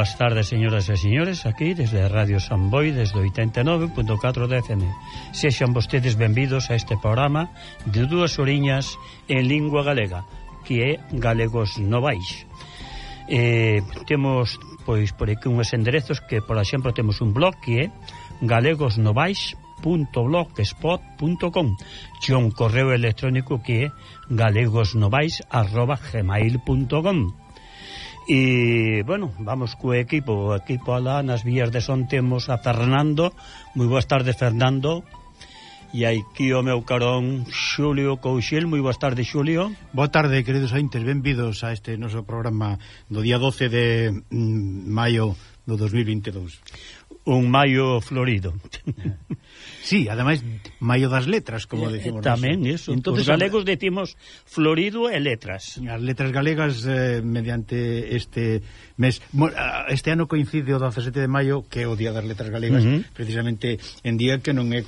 boas tardes, señoras e señores, aquí desde Radio San Boi, desde 89.4 de FM. Sexan vostedes benvidos a este programa de dúas oriñas en lingua galega, que é Galegos Novais. Eh, temos, pois, por aquí unhos enderezos que, por exemplo, temos un blog que é galegosnovais.blogspot.com e un correo electrónico que é galegosnovais.gmail.com E, bueno, vamos co equipo, o equipo alá nas vías de son temos a Fernando. Moi boas tardes, Fernando. E aquí o meu carón Xulio Couchil, moi boas tardes Xulio. Boa tarde, queridos ointes, benvidos a este noso programa do día 12 de mm, maio do 2022 un maio florido. Sí, ademais, maio das letras, como eh, decimos. Eh, tamén iso. Entonces, Os galegos decimos florido e letras. As letras galegas eh, mediante este mes. Este ano coincide o 17 de maio, que é o Día das Letras Galegas, uh -huh. precisamente en día que non é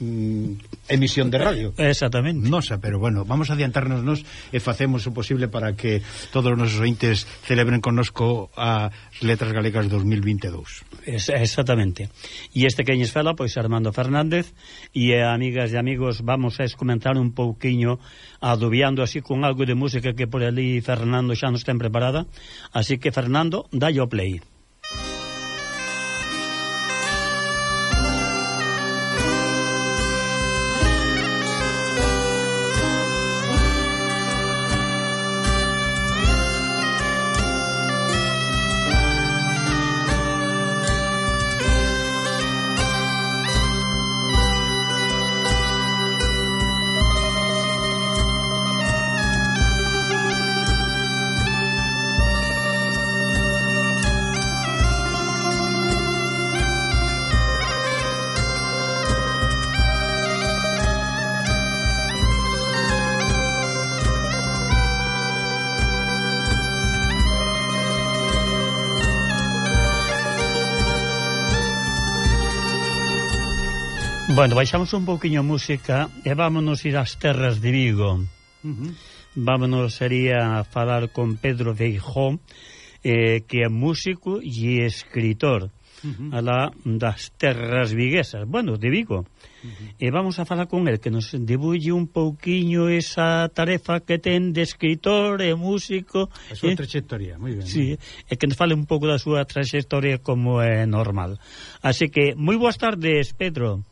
mm, emisión de radio. Exactamente. Nosa, pero bueno, vamos a adiantarnos nos e facemos o posible para que todos os nosos ointes celebren connosco as Letras Galegas 2022. Es, exactamente. E este que ñes fala, pois Armando Fernández, e amigas e amigos, vamos a escomentar un pouquiño adubiando así con algo de música que por ali Fernando xa nos ten preparada. Así que, Fernando, dalle o play. Bueno, baixamos un pouquiño a música e vámonos ir ás terras de Vigo. Uh -huh. Vámonos sería a falar con Pedro Feijó, eh, que é músico e escritor uh -huh. alá das terras viguesas, bueno, de Vigo. Uh -huh. E vamos a falar con el, que nos debulle un pouquiño esa tarefa que ten de escritor e músico. A súa eh, trayectoria, moi ben. Sí, eh? e que nos fale un pouco da súa trayectoria como é normal. Así que, moi boas tardes, Pedro.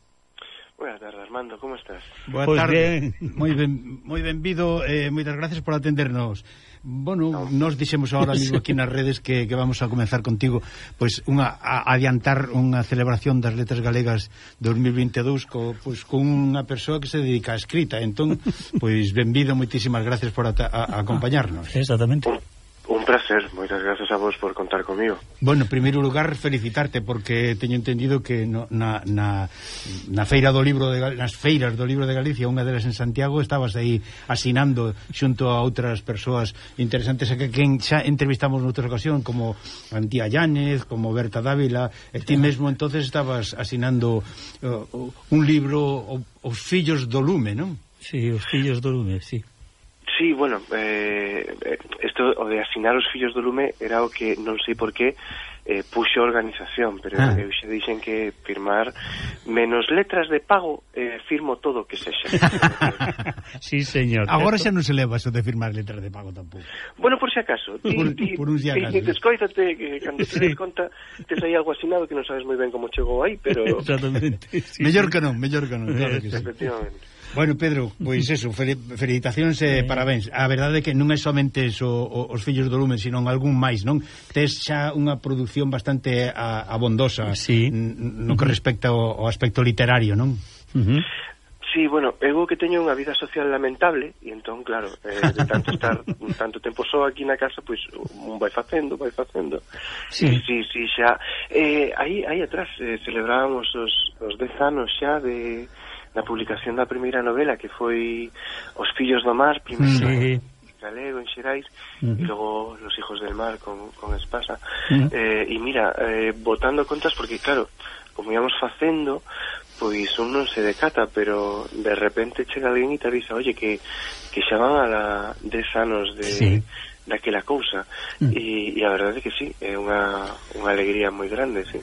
Buenas tardes, Armando, como estás? Boa pois tarde, ben. moi ben, moi benvido, eh, moitas gracias por atendernos. Bueno, no. nos dixemos ahora mismo aquí nas redes que, que vamos a comenzar contigo pois unha a, adiantar unha celebración das letras galegas 2022 co, pois, con unha persoa que se dedica a escrita. Entón, pois benvido, moitísimas gracias por a, a, a acompañarnos. Exactamente placer, moitas grazas a vos por contar comigo. Bueno, en primeiro lugar, felicitarte porque teño entendido que no, na, na, na feira do libro de, nas feiras do libro de Galicia, unha delas en Santiago, estabas aí asinando xunto a outras persoas interesantes a que quen xa entrevistamos noutra ocasión, como Antía Llanes, como Berta Dávila, e ti mesmo entonces estabas asinando uh, un libro Os fillos do lume, non? Sí, Os fillos do lume, sí. Sí, bueno, eh, eh esto o de asinar os fillos do lume era o que non sei por qué eh, puxo a organización, pero ah. Eh, eu xe dixen que firmar menos letras de pago, eh, firmo todo o que sexa. sí, señor. Agora xa non se leva eso de firmar letras de pago tampouco. Bueno, por si acaso. Ti, por, ti, por un si acaso. Ti, descoízate, que cando sí. te des conta, tes aí algo asinado que non sabes moi ben como chegou aí, pero... Exactamente. Sí. Mellor que non, mellor que non, claro que sí. Efectivamente. Bueno, Pedro, pois eso, felicitacións e eh, parabéns. A verdade é que non é somente so, os fillos do lumen, sino algún máis, non? Tes xa unha produción bastante abondosa sí. no que respecta ao, ao aspecto literario, non? Uh -huh. Sí, bueno, eu que teño unha vida social lamentable e entón, claro, eh, de tanto estar tanto tempo só aquí na casa, pois un vai facendo, vai facendo. Sí, sí, sí xa. Eh, aí aí atrás eh, celebrábamos os, os 10 anos xa de na publicación da primeira novela que foi Os fillos do mar, primeiro sí. galego en Xerais uh -huh. e logo Los hijos del mar con, con Espasa. Uh -huh. eh, e mira, eh, botando contas porque claro, como íamos facendo, pois un non se decata, pero de repente chega alguén e te avisa, oye, que, que xa van a la 10 anos de, sí daquela cousa mm. e, e a verdade é que sí, é unha, unha alegría moi grande, sí.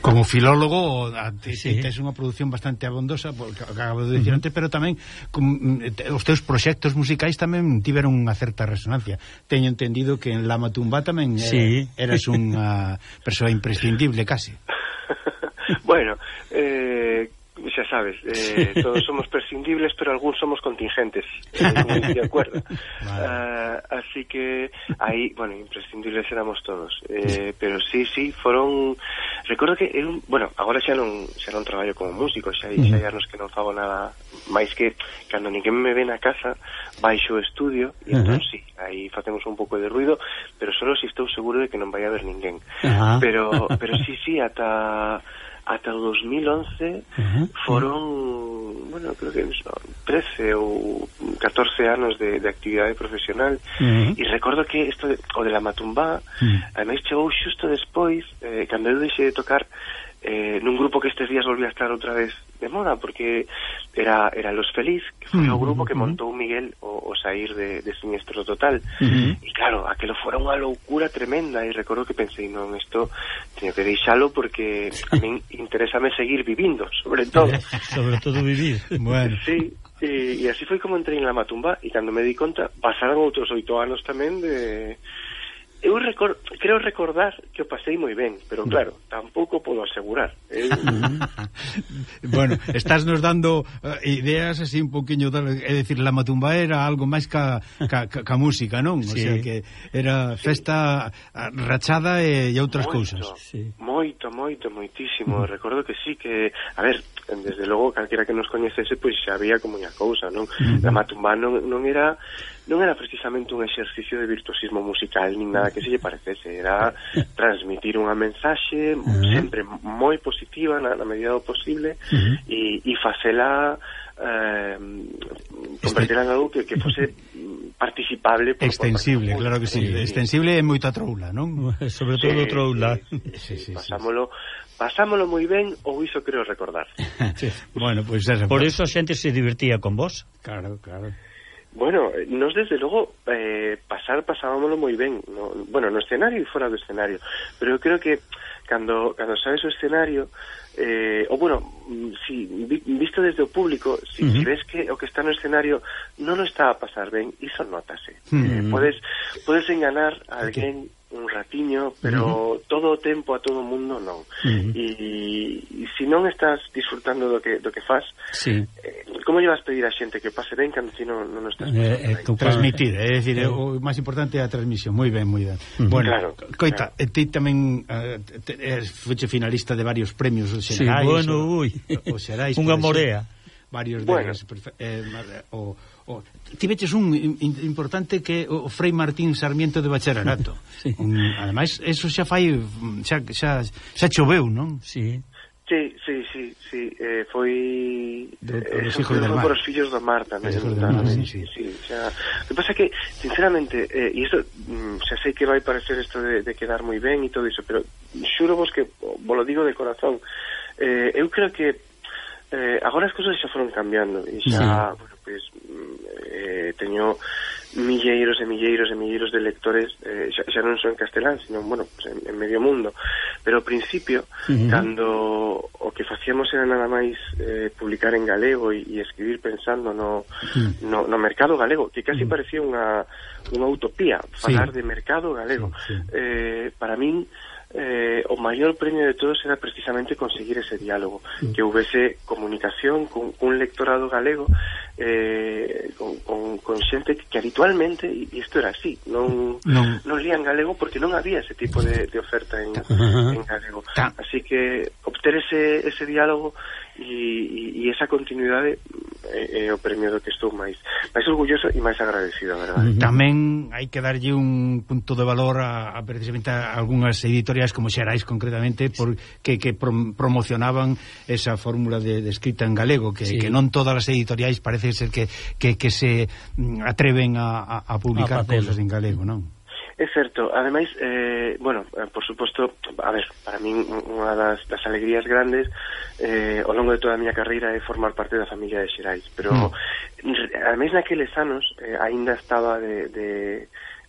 Como filólogo te, sí. tes unha produción bastante abondosa porque acabo de dicir mm. antes, pero tamén com, te, os teus proxectos musicais tamén tiveron unha certa resonancia. Teño entendido que en Lama Tumba tamén sí. eras unha persoa imprescindible casi. bueno, eh, xa sabes, eh, todos somos prescindibles, pero algúns somos contingentes, eh, de acuerdo. Vale. Uh, así que aí, bueno, imprescindibles éramos todos, eh, pero sí, sí, foron recordo que eu, bueno, agora xa non xa non traballo como músico, xa hai xa anos que non fago nada máis que cando ninguén me ven a casa, baixo o estudio e uh -huh. entón sí, aí facemos un pouco de ruido, pero solo si estou seguro de que non vai haber ninguén. Uh -huh. Pero pero sí, sí, ata ata o 2011 uh -huh. foron, bueno, creo que 13 ou 14 anos de, de actividade profesional uh -huh. e recordo que isto de, o de la matumbá uh -huh. ademais chegou xusto despois eh, cando eu deixei de tocar eh, nun grupo que estes días volvía a estar outra vez de moda porque era era Los Feliz, que foi o mm, grupo que montou Miguel o, o sair de, de Siniestro Total. Uh -huh. E claro, aquelo fora unha loucura tremenda e recordo que pensei, non, isto teño que deixalo porque a min interésame seguir vivindo, sobre todo. sobre todo vivir. Bueno. Sí, e, e así foi como entrei en la matumba e cando me di conta pasaron outros oito anos tamén de eu record, creo recordar que o pasei moi ben, pero claro, tampouco podo asegurar. Eh? bueno, estás nos dando uh, ideas así un poquinho, é dicir, la matumba era algo máis ca, ca, ca, ca música, non? Sí. O sea que era festa sí. rachada e, e outras moito, cousas. Sí. Moito, moito, moitísimo. Mm. Recordo que sí que, a ver, desde logo calquera que nos coñecese pois xa había como unha cousa, non? Uh -huh. La matumba non, non era non era precisamente un exercicio de virtuosismo musical nin nada que se lle parecese, era transmitir unha mensaxe uh -huh. sempre moi positiva na, na medida do posible uh -huh. e, e facela eh, converterán algo que, que fose participable por, extensible, por claro que sí, sí extensible é moita troula, non? Sobre todo sí, troula. Sí, sí, sí, pasámolo pasámolo moi ben ou iso creo recordar. sí. Bueno, pois pues, Por eso a xente se divertía con vos. Claro, claro. Bueno, nos desde logo eh, pasar pasábamolo moi ben, no, bueno, no escenario e fora do escenario, pero eu creo que cando, cando sabes o escenario eh, ou bueno, mm, si, visto desde o público, si, uh -huh. si ves que o que está no escenario non o está a pasar ben, iso notase. Uh -huh. eh, podes, podes enganar a alguén un ratiño, pero uh -huh. todo o tempo a todo o mundo non. Uh -huh. E, e se non estás disfrutando do que do que faz, sí. eh, como lle vas pedir a xente que pase ben cando ti non, non estás eh, eh, transmitir, eh, é eh, dicir, eh. o máis importante é a transmisión. Moi ben, moi ben. Uh -huh. Bueno, claro, coita, claro. Eh, ti tamén uh, eh, fuche finalista de varios premios o Xerais. Sí, bueno, ui. Eh, o, o Xerais. Unha morea. Varios bueno. deles, eh, o o tiveches un importante que o Frei Martín Sarmiento de Bacharelato. sí. Un, ademais, eso xa fai xa, xa, xa choveu, non? Sí. Sí, sí, sí, sí. Eh, foi do, eh, dos hijos. Por os fillos do mar tamén. Sí, sí. sí xa. O que pasa que, sinceramente, eh, e isto, mm, xa sei que vai parecer isto de, de quedar moi ben e todo iso, pero xuro vos que, vos lo digo de corazón, eh, eu creo que eh, agora as cousas xa foron cambiando e xa, sí. bueno, pois, eh, teño milleiros e milleiros e milleiros de lectores eh, xa, xa non só en castelán, sino bueno, pues en, en medio mundo. Pero ao principio, uh -huh. cando o que facíamos era nada máis eh, publicar en galego e, e escribir pensando no, uh -huh. no, no mercado galego, que casi parecía unha, unha utopía falar sí. de mercado galego. Sí, sí. Eh, para min eh, o maior premio de todos era precisamente conseguir ese diálogo, mm. que houvese comunicación con, un lectorado galego eh, con, con, con xente que, que habitualmente, e isto era así, non, non. non lían galego porque non había ese tipo de, de oferta en, uh -huh. en galego. Así que obter ese, ese diálogo e, e esa continuidade eh, é, eh, é o premio do que estou máis máis orgulloso e máis agradecido, verdade. Uh -huh. Tamén hai que darlle un punto de valor a, a precisamente a algunhas editoriais como Xerais concretamente porque que prom promocionaban esa fórmula de, de escrita en galego que, sí. que non todas as editoriais parece ser que, que, que se mm, atreven a, a, a publicar a cosas en galego, non? É certo, ademais, eh, bueno, eh, por suposto, a ver, para min unha das, das alegrías grandes eh, ao longo de toda a miña carreira é formar parte da familia de Xerais, pero mm. ademais naqueles anos eh, aínda estaba de, de,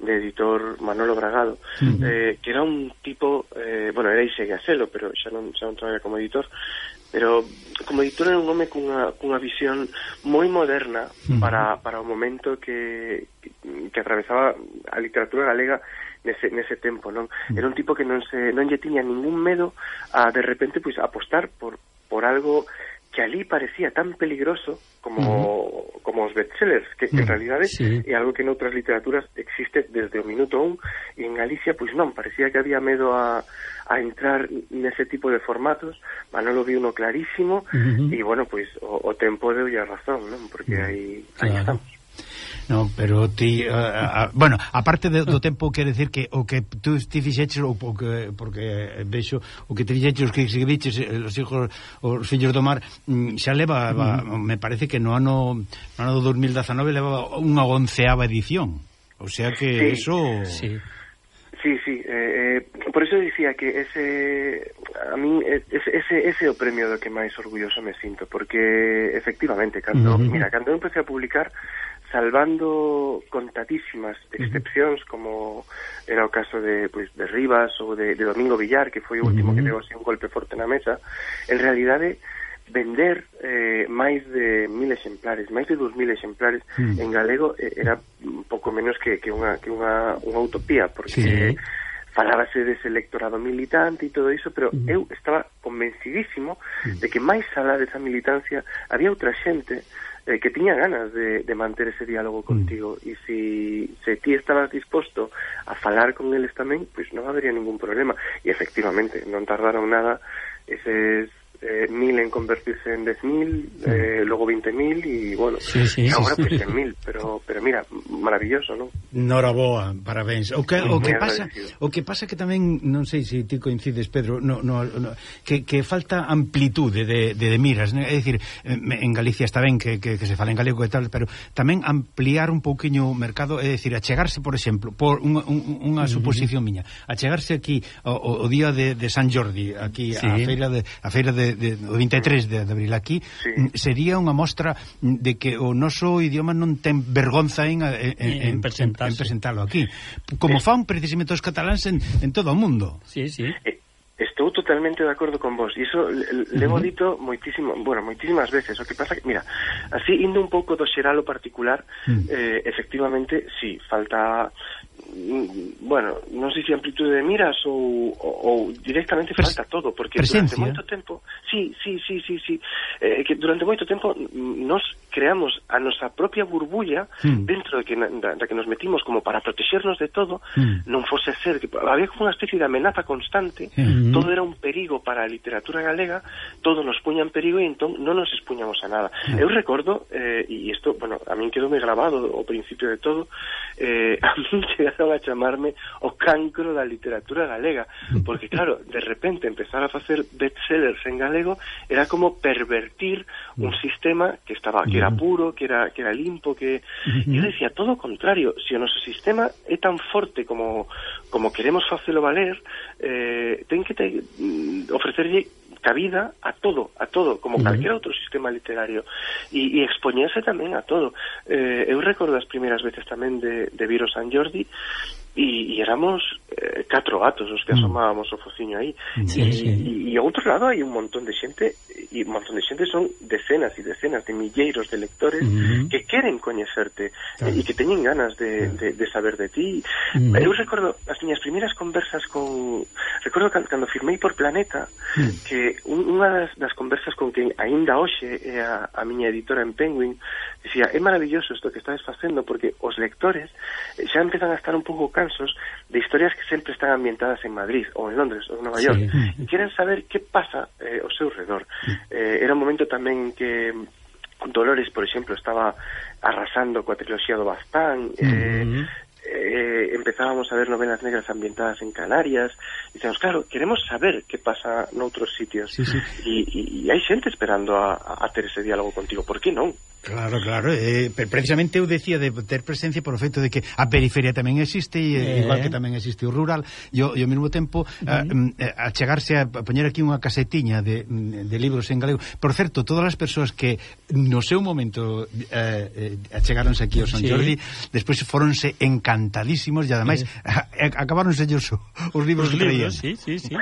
de editor Manolo Bragado, mm. eh, que era un tipo, eh, bueno, era e segue a celo, pero xa non, xa non traballa como editor, pero como editor era un home cunha, cunha visión moi moderna para, para o momento que, que atravesaba a literatura galega nese, nese tempo, non? Era un tipo que non se non lle tiña ningún medo a de repente pois apostar por por algo que ali parecía tan peligroso como, uh -huh. como os bestsellers, que, que en mm, realidade sí. é algo que en outras literaturas existe desde o minuto un, e en Galicia, pois non, parecía que había medo a, a entrar nese tipo de formatos, Manolo viu uno clarísimo, uh -huh. e, bueno, pois o, o tempo deu a razón, non? Porque mm, aí, claro. aí estamos. No, pero ti uh, uh, bueno, aparte de, do tempo quero decir que o que tú ti fixeches ou porque porque vexo o que te fixeches que escribiches eh, os hijos os fillos do mar mm, xa leva. Uh -huh. me parece que no ano no ano 2019 leva unha onceava edición. O sea que sí. eso Sí. Sí, sí, eh, eh, por eso dicía que ese a mí ese, ese, ese é o premio do que máis orgulloso me sinto, porque efectivamente, cando, uh -huh. mira, cando eu empecé a publicar salvando contadísimas excepcións uh -huh. como era o caso de pois pues, de Rivas ou de, de Domingo Villar, que foi o último uh -huh. que deu así un golpe forte na mesa, en realidade eh, vender eh, máis de mil exemplares, máis de 2.000 exemplares mm. en galego eh, era pouco menos que, que, unha, que unha, unha utopía, porque sí. falábase dese electorado militante e todo iso, pero mm. eu estaba convencidísimo mm. de que máis alá desa militancia había outra xente eh, que tiña ganas de, de manter ese diálogo mm. contigo. E si, se ti estabas disposto a falar con eles tamén, pois pues non habería ningún problema. E efectivamente non tardaron nada. Eses eh, mil en convertirse en 10.000, eh, luego 20.000 y bueno, sí, sí, ahora sí, pues 100.000, pero pero mira, maravilloso, non? Noraboa, parabéns. O que o que pasa, o que pasa que tamén non sei se ti coincides Pedro, no, no, no que, que falta amplitude de, de, de miras, né? é dicir, en Galicia está ben que, que, que se fala en galego e tal, pero tamén ampliar un pouquiño o mercado, é dicir, achegarse, por exemplo, por unha, unha uh -huh. suposición miña, achegarse aquí o, o día de, de San Jordi, aquí sí. a feira de a feira de de, de, o 23 de, de abril aquí sí. sería unha mostra de que o noso idioma non ten vergonza en, en, en, en, en presentalo aquí como eh. fan precisamente os cataláns en, en todo o mundo sí, sí. Eh, estou totalmente de acordo con vos. E iso levo dito moitísimo, bueno, moitísimas veces. O que pasa que, mira, así indo un pouco do xeralo particular, mm. eh, efectivamente, sí, falta Mm, bueno, non sei se amplitude de miras ou, ou, ou directamente Pres falta todo, porque presencia. durante moito tempo, sí, sí, sí, sí, sí, eh, que durante moito tempo nos creamos a nosa propia burbulla mm. dentro de que, da, da que nos metimos como para protexernos de todo, mm. non fose ser que había como unha especie de amenaza constante, mm. todo era un perigo para a literatura galega, todo nos puña en perigo e entón non nos expuñamos a nada. Mm. Eu recordo, eh, e isto, bueno, a min quedou me grabado o principio de todo, eh, a min chegaron a chamarme o cancro da literatura galega, hmm. porque claro, de repente empezar a facer bestsellers en galego era como pervertir hmm. un sistema que estaba que era puro, que era, que era limpo, que... Yo decía, todo o contrario, se o noso sistema é tan forte como, como queremos facelo valer, eh, ten que te, mm, ofrecerlle cabida a todo, a todo, como uh -huh. calquera outro sistema literario, e, e expoñerse tamén a todo. Eh, eu recordo as primeiras veces tamén de, de Viro San Jordi, e, e éramos eh, catro gatos os que mm. asomábamos o fociño aí mm. sí, e, sí. e, e outro lado hai un montón de xente e un montón de xente son decenas e decenas de milleiros de lectores mm. que queren coñecerte eh, claro. e, e que teñen ganas de, de, de saber de ti. Mm. Eu recordo as miñas primeiras conversas con recordo cando, cando firmei por Planeta mm. que un, unha das, das conversas con quen aínda hoxe é a, a miña editora en Penguin dicía, é maravilloso isto que estás facendo porque os lectores eh, xa empezan a estar un pouco cansados descansos de historias que sempre están ambientadas en Madrid ou en Londres ou en Nova York sí. e queren saber que pasa eh, ao seu redor. Eh, era un momento tamén que Dolores, por exemplo, estaba arrasando coa triloxía do Bastán, eh, uh eh, empezábamos a ver novelas negras ambientadas en Canarias, e dicemos, claro, queremos saber que pasa noutros sitios. Sí, sí. E, e, e hai xente esperando a, a ter ese diálogo contigo, por que non? Claro, claro, eh, precisamente eu decía de ter presencia por o feito de que a periferia tamén existe e eh. igual que eh. tamén existe o rural e ao, e ao mesmo tempo eh, mm, eh, a, a chegarse a, a poñer aquí unha casetiña de, mm, de libros en galego. Por certo, todas as persoas que no seu momento eh, achegáronse aquí ao San sí. Jordi, despois foronse encantadísimos e ademais eh. acabáronse os, os libros os que traían. Sí, sí, sí.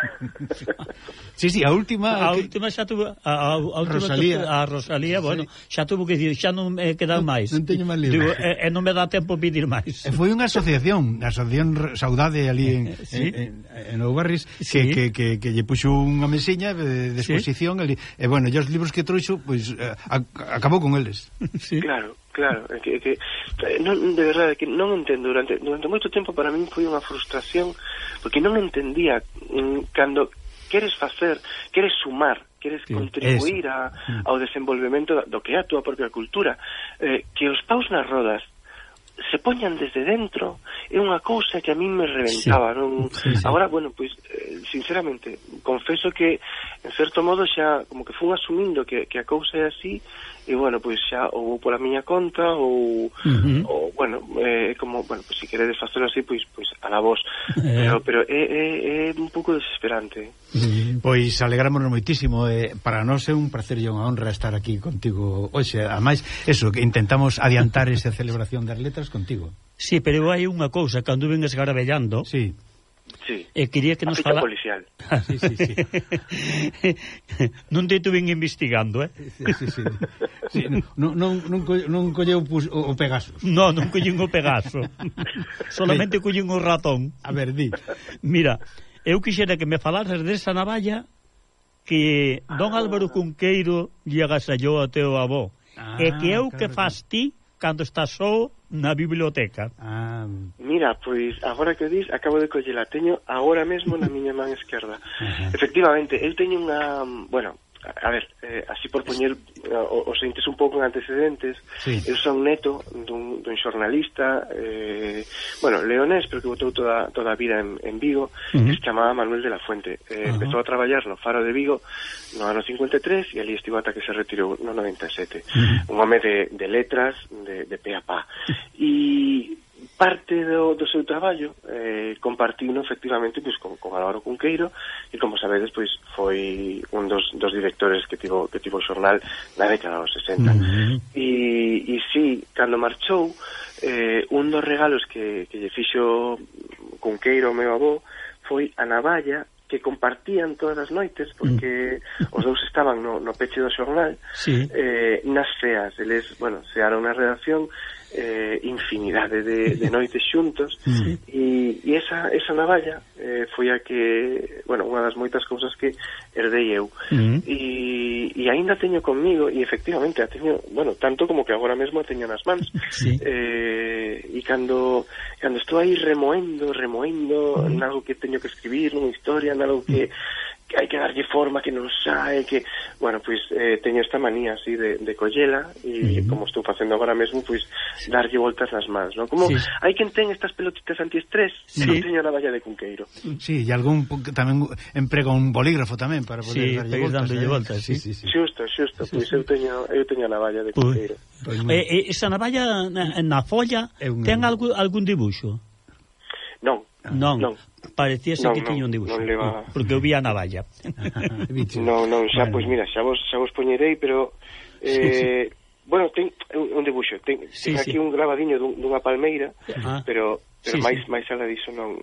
sí, sí, a última a que... última xa tuvo a, a, a, última Rosalía. Tu, a Rosalía, sí. bueno, xa tuvo que dicir xa non me quedan máis. Non teño máis libros. Digo, e, e non me dá tempo pedir máis. E foi unha asociación, a Asociación Saudade ali en, sí. en, en, en Oubarris, sí. que, que, que, que lle puxo unha mesiña de, de exposición, sí. Ali, e bueno, e os libros que trouxo, pois, pues, a, acabou con eles. Sí. Claro. Claro, é que, é que eh, non, de verdade que non entendo durante durante moito tempo para min foi unha frustración porque non entendía mm, cando queres facer, queres sumar, queres sí, contribuir a, mm. ao desenvolvemento do que é a túa propia cultura. Eh, que os paus nas rodas se poñan desde dentro é unha cousa que a min me reventaba sí, non? Sí, sí. agora, bueno, pois eh, sinceramente, confeso que en certo modo xa como que fun asumindo que, que a cousa é así e bueno, pois xa ou pola miña conta ou, uh -huh. ou bueno, eh, como, bueno, pois se queredes facelo así, pois pois a la vos. Eh... Pero pero é, é, é un pouco desesperante. Uh -huh. Pois alegrámonos moitísimo, eh, para nós é un placer e unha honra estar aquí contigo hoxe. A máis, eso que intentamos adiantar esa celebración das letras contigo. Sí, pero hai unha cousa, cando ven garbellando. Sí Sí. E quería que nos fala... policial. Ah, sí, sí, sí. non te tuven investigando, eh? Sí, sí, sí. sí non, non, non, co, non colleu o Pegasus. No, non colleu o Pegaso. Solamente colleu o ratón. A ver, di. Mira, eu quixera que me falases desa navalla que don ah. Álvaro Cunqueiro lle agasallou ao teu avó. Ah, e que ah, eu claro que fas ti cando estás só na biblioteca. Ah. Mira, pois agora que o dis, acabo de collela, teño agora mesmo na miña man esquerda. Efectivamente, eu teño unha, bueno, a ver, eh, así por poñer uh, os entes un pouco en antecedentes, sí. eu son neto dun, dun xornalista, eh, bueno, leonés, pero que votou toda, toda a vida en, en Vigo, uh -huh. que se chamaba Manuel de la Fuente. Eh, uh -huh. Empezou a traballar no Faro de Vigo no ano 53 e ali estivo ata que se retirou no 97. Uh -huh. Un home de, de letras, de, de pe a pa. E parte do, do seu traballo eh, compartino efectivamente pois, con, con Álvaro Cunqueiro e como sabedes pois, foi un dos, dos directores que tivo, que tivo o xornal na década dos 60 uh e, e si, sí, cando marchou eh, un dos regalos que, que lle fixo Cunqueiro meu avó foi a navalla que compartían todas as noites porque mm. os dous estaban no, no peche do xornal sí. eh, nas ceas, eles, bueno, searon na redacción eh, infinidade de, de noites xuntos mm. e, e esa, esa navalla eh, foi a que, bueno, unha das moitas cousas que herdei eu uh -huh. e, e aínda teño comigo e efectivamente a teño, bueno, tanto como que agora mesmo a teño nas mans sí. eh, e cando, cando estou aí remoendo, remoendo uh -huh. en algo que teño que escribir, nunha historia, en algo que hai que darlle forma que non sai que, bueno, pois eh, teño esta manía así de, de collela e uh -huh. como estou facendo agora mesmo, pois sí. darlle voltas nas mans, non? Como sí. hai quen ten estas pelotitas antiestrés, sí. non teño na valla de Cunqueiro. Sí, e algún tamén emprega un bolígrafo tamén para poder sí, darlle voltas, dándolle eh. voltas, sí, sí, sí. Xusto, xusto, pois eu teño eu teño a navalla de pois, Cunqueiro. Pois, eh, eh, esa navalla na, na folla un... ten algo, algún dibuixo? Non, Non, non parecíase non, que tiña un dibuixo, non leva... porque eu vi a navalla. non, non, xa, bueno. pois mira, xa vos, xa vos poñerei, pero... Eh, sí, sí. Eh, bueno, ten un dibuixo, ten, sí, ten aquí sí. un grabadiño dun, dunha palmeira, Ajá. pero, pero sí, máis sí. máis ala diso non...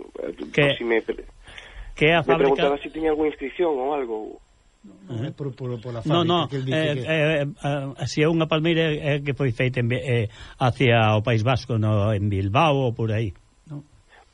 Que, si me, que a fábrica... Me preguntaba se si tiña algunha inscripción ou algo... Non, é por, por, por a fábrica no, no, que el dice eh, que... Eh, eh, si é unha palmeira eh, que foi feita en, eh, hacia o País Vasco, no, en Bilbao ou por aí.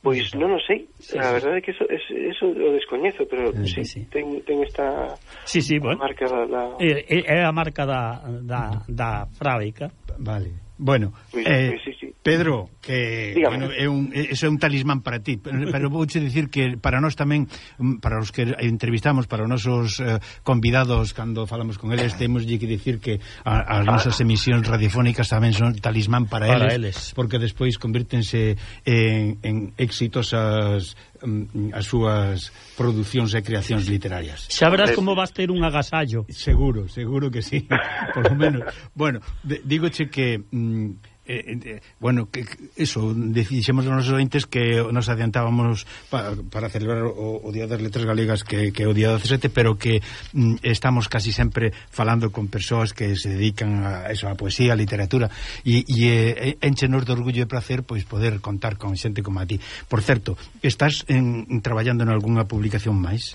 Pois non o sei, sí, a verdade é que eso, eso o descoñezo, pero eh, sí, sí. Ten, ten esta sí, sí, bueno. marca da, da... É, é a marca da, da, da frábica. Vale, bueno... Pois, eh... pois, sí, sí. Pedro, que Dígame. bueno, é un, eso é un talismán para ti, pero vouche dicir que para nós tamén, mm, para os que entrevistamos, para os nosos eh, convidados, cando falamos con eles, temos que dicir que a, as nosas emisións radiofónicas tamén son talismán para, para eles, eles, porque despois convírtense en, en exitosas mm, as súas producións e creacións literarias. Sabrás como vas ter un agasallo. Seguro, seguro que sí, por lo menos. bueno, digoche que... Mm, eh, eh, bueno, que, eso, dixemos aos nosos ointes que nos adiantábamos pa, para celebrar o, o Día das Letras Galegas que, que é o Día 17, pero que mm, estamos casi sempre falando con persoas que se dedican a eso, a poesía, a literatura, e, e eh, enchenos de orgullo e placer pois poder contar con xente como a ti. Por certo, estás en, traballando en algunha publicación máis?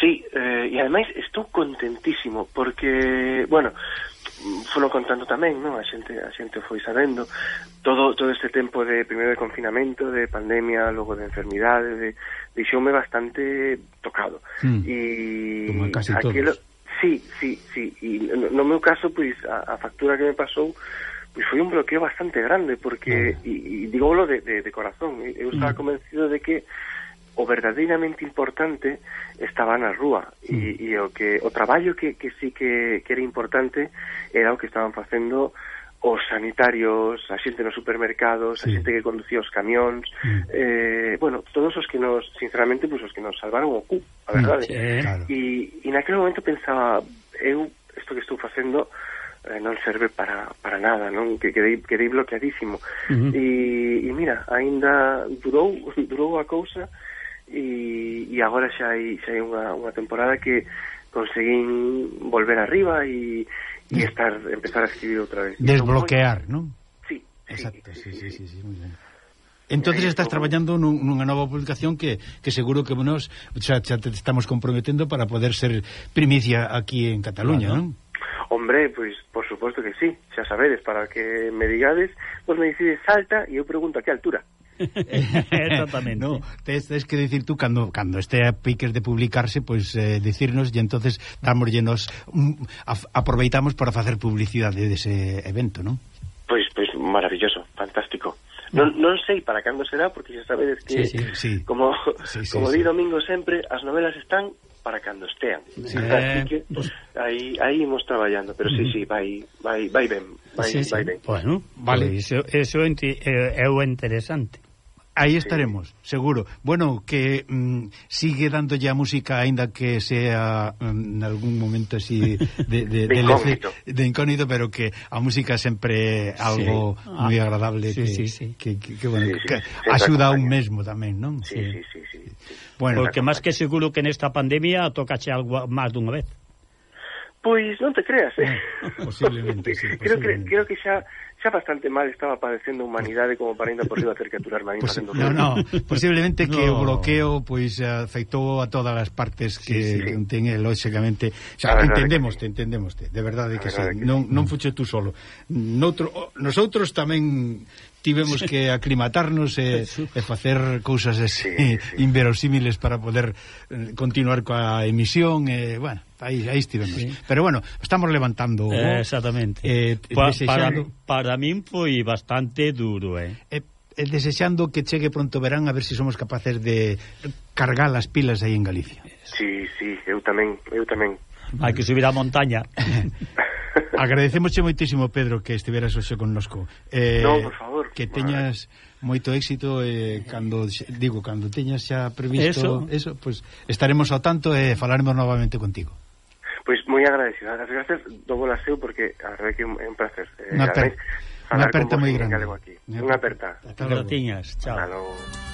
Sí, eh, e ademais estou contentísimo porque, bueno, foron contando tamén, non? A xente a xente foi sabendo todo todo este tempo de primeiro de confinamento, de pandemia, logo de enfermidade, de deixoume bastante tocado. Mm. E Como casi aquilo, todos. Sí, sí, sí, e no, no meu caso pois a, a factura que me pasou pois foi un bloqueo bastante grande porque e, e digo lo de, de, de corazón, eh, eu estaba mm. convencido de que o verdadeiramente importante estaba na rúa e, mm. e o que o traballo que, que sí que, que era importante era o que estaban facendo os sanitarios, a xente nos supermercados, sí. a xente que conducía os camións, mm. eh, bueno, todos os que nos, sinceramente, pues, os que nos salvaron o cu, a mm. verdade. Sí, claro. E, e naquele momento pensaba, eu, isto que estou facendo, eh, non serve para, para nada, non? Que quedei, quedei bloqueadísimo. Uh e, e mira, aínda durou, durou a cousa, e, e agora xa hai, xa hai unha, unha temporada que conseguín volver arriba e, e estar empezar a escribir outra vez. Desbloquear, non? Sí, sí. Exacto, sí, sí, sí, sí, sí, sí moi. Entonces eh, estás traballando nun, nunha nova publicación que, que seguro que nos xa, xa te estamos comprometendo para poder ser primicia aquí en Cataluña, claro. non? Hombre, pois pues, por suposto que sí, xa sabedes, para que me digades, pois pues me dicides salta e eu pregunto a que altura. Exactamente. no, tes, tes que dicir tú cando cando este a piques de publicarse, pois pues, eh, dicirnos e entonces dámoslle nos um, mm, af, aproveitamos para facer publicidade dese evento, non? Pois pois maravilloso, fantástico. Non, non sei para cando será, porque xa sabedes que, sí, sí, sí. como, sí, sí, como sí. di Domingo sempre, as novelas están para cando estean. Sí, Así eh, que aí aí imos traballando, pero sí, sí, vai vai vai ben, vai sí, sí. vai ben. Bueno, vale, iso, iso eh, é o interesante. Aí estaremos, seguro. Bueno, que mm, sigue dándolle a música aínda que sea mm, en algún momento así de de, de, incógnito. de incógnito, pero que a música sempre algo ah. sí. moi agradable sí, que, sí, sí. que que, que bueno, sí, sí. que axuda un mesmo tamén, non? Sí, sí, sí. sí, sí. Bueno, porque máis que seguro que nesta pandemia tocache algo máis dunha vez. Pois non te creas, eh. Posiblemente, sí, posiblemente. Creo que creo que xa xa bastante mal estaba padecendo humanidade como para ainda por riba ter que a mí Posi no, no, posiblemente que no. o bloqueo pois afectou a todas as partes que sí, sí. ten el, lógicamente xa, a entendemos, te entendemos te, de verdade que, sí. que non, sí. non fuche tú solo Noutro, nosotros tamén tivemos que aclimatarnos e, e facer cousas sí, eh, sí. inverosímiles para poder eh, continuar coa emisión e, bueno, aí, aí estivemos. Sí. Pero bueno, estamos levantando. Eh, exactamente. Eh, pa, desexando... para, para min foi bastante duro, eh. eh eh, desexando que chegue pronto verán a ver se si somos capaces de cargar as pilas aí en Galicia. Sí, sí, eu tamén, eu tamén. Hai que subir a montaña. Agradecemos moitísimo, Pedro, que estiveras hoxe connosco. Eh, no, por favor. Que teñas vale. moito éxito eh, cando digo, cando teñas xa previsto eso, eso pues estaremos ao tanto e eh, falaremos novamente contigo. Pois pues moi agradecido. As gracias do Bolaseu porque a verdade que é un placer. Eh, unha, aper unha aperta moi grande. Unha aperta. Hasta logo. Tiñas. Chao. Hasta logo.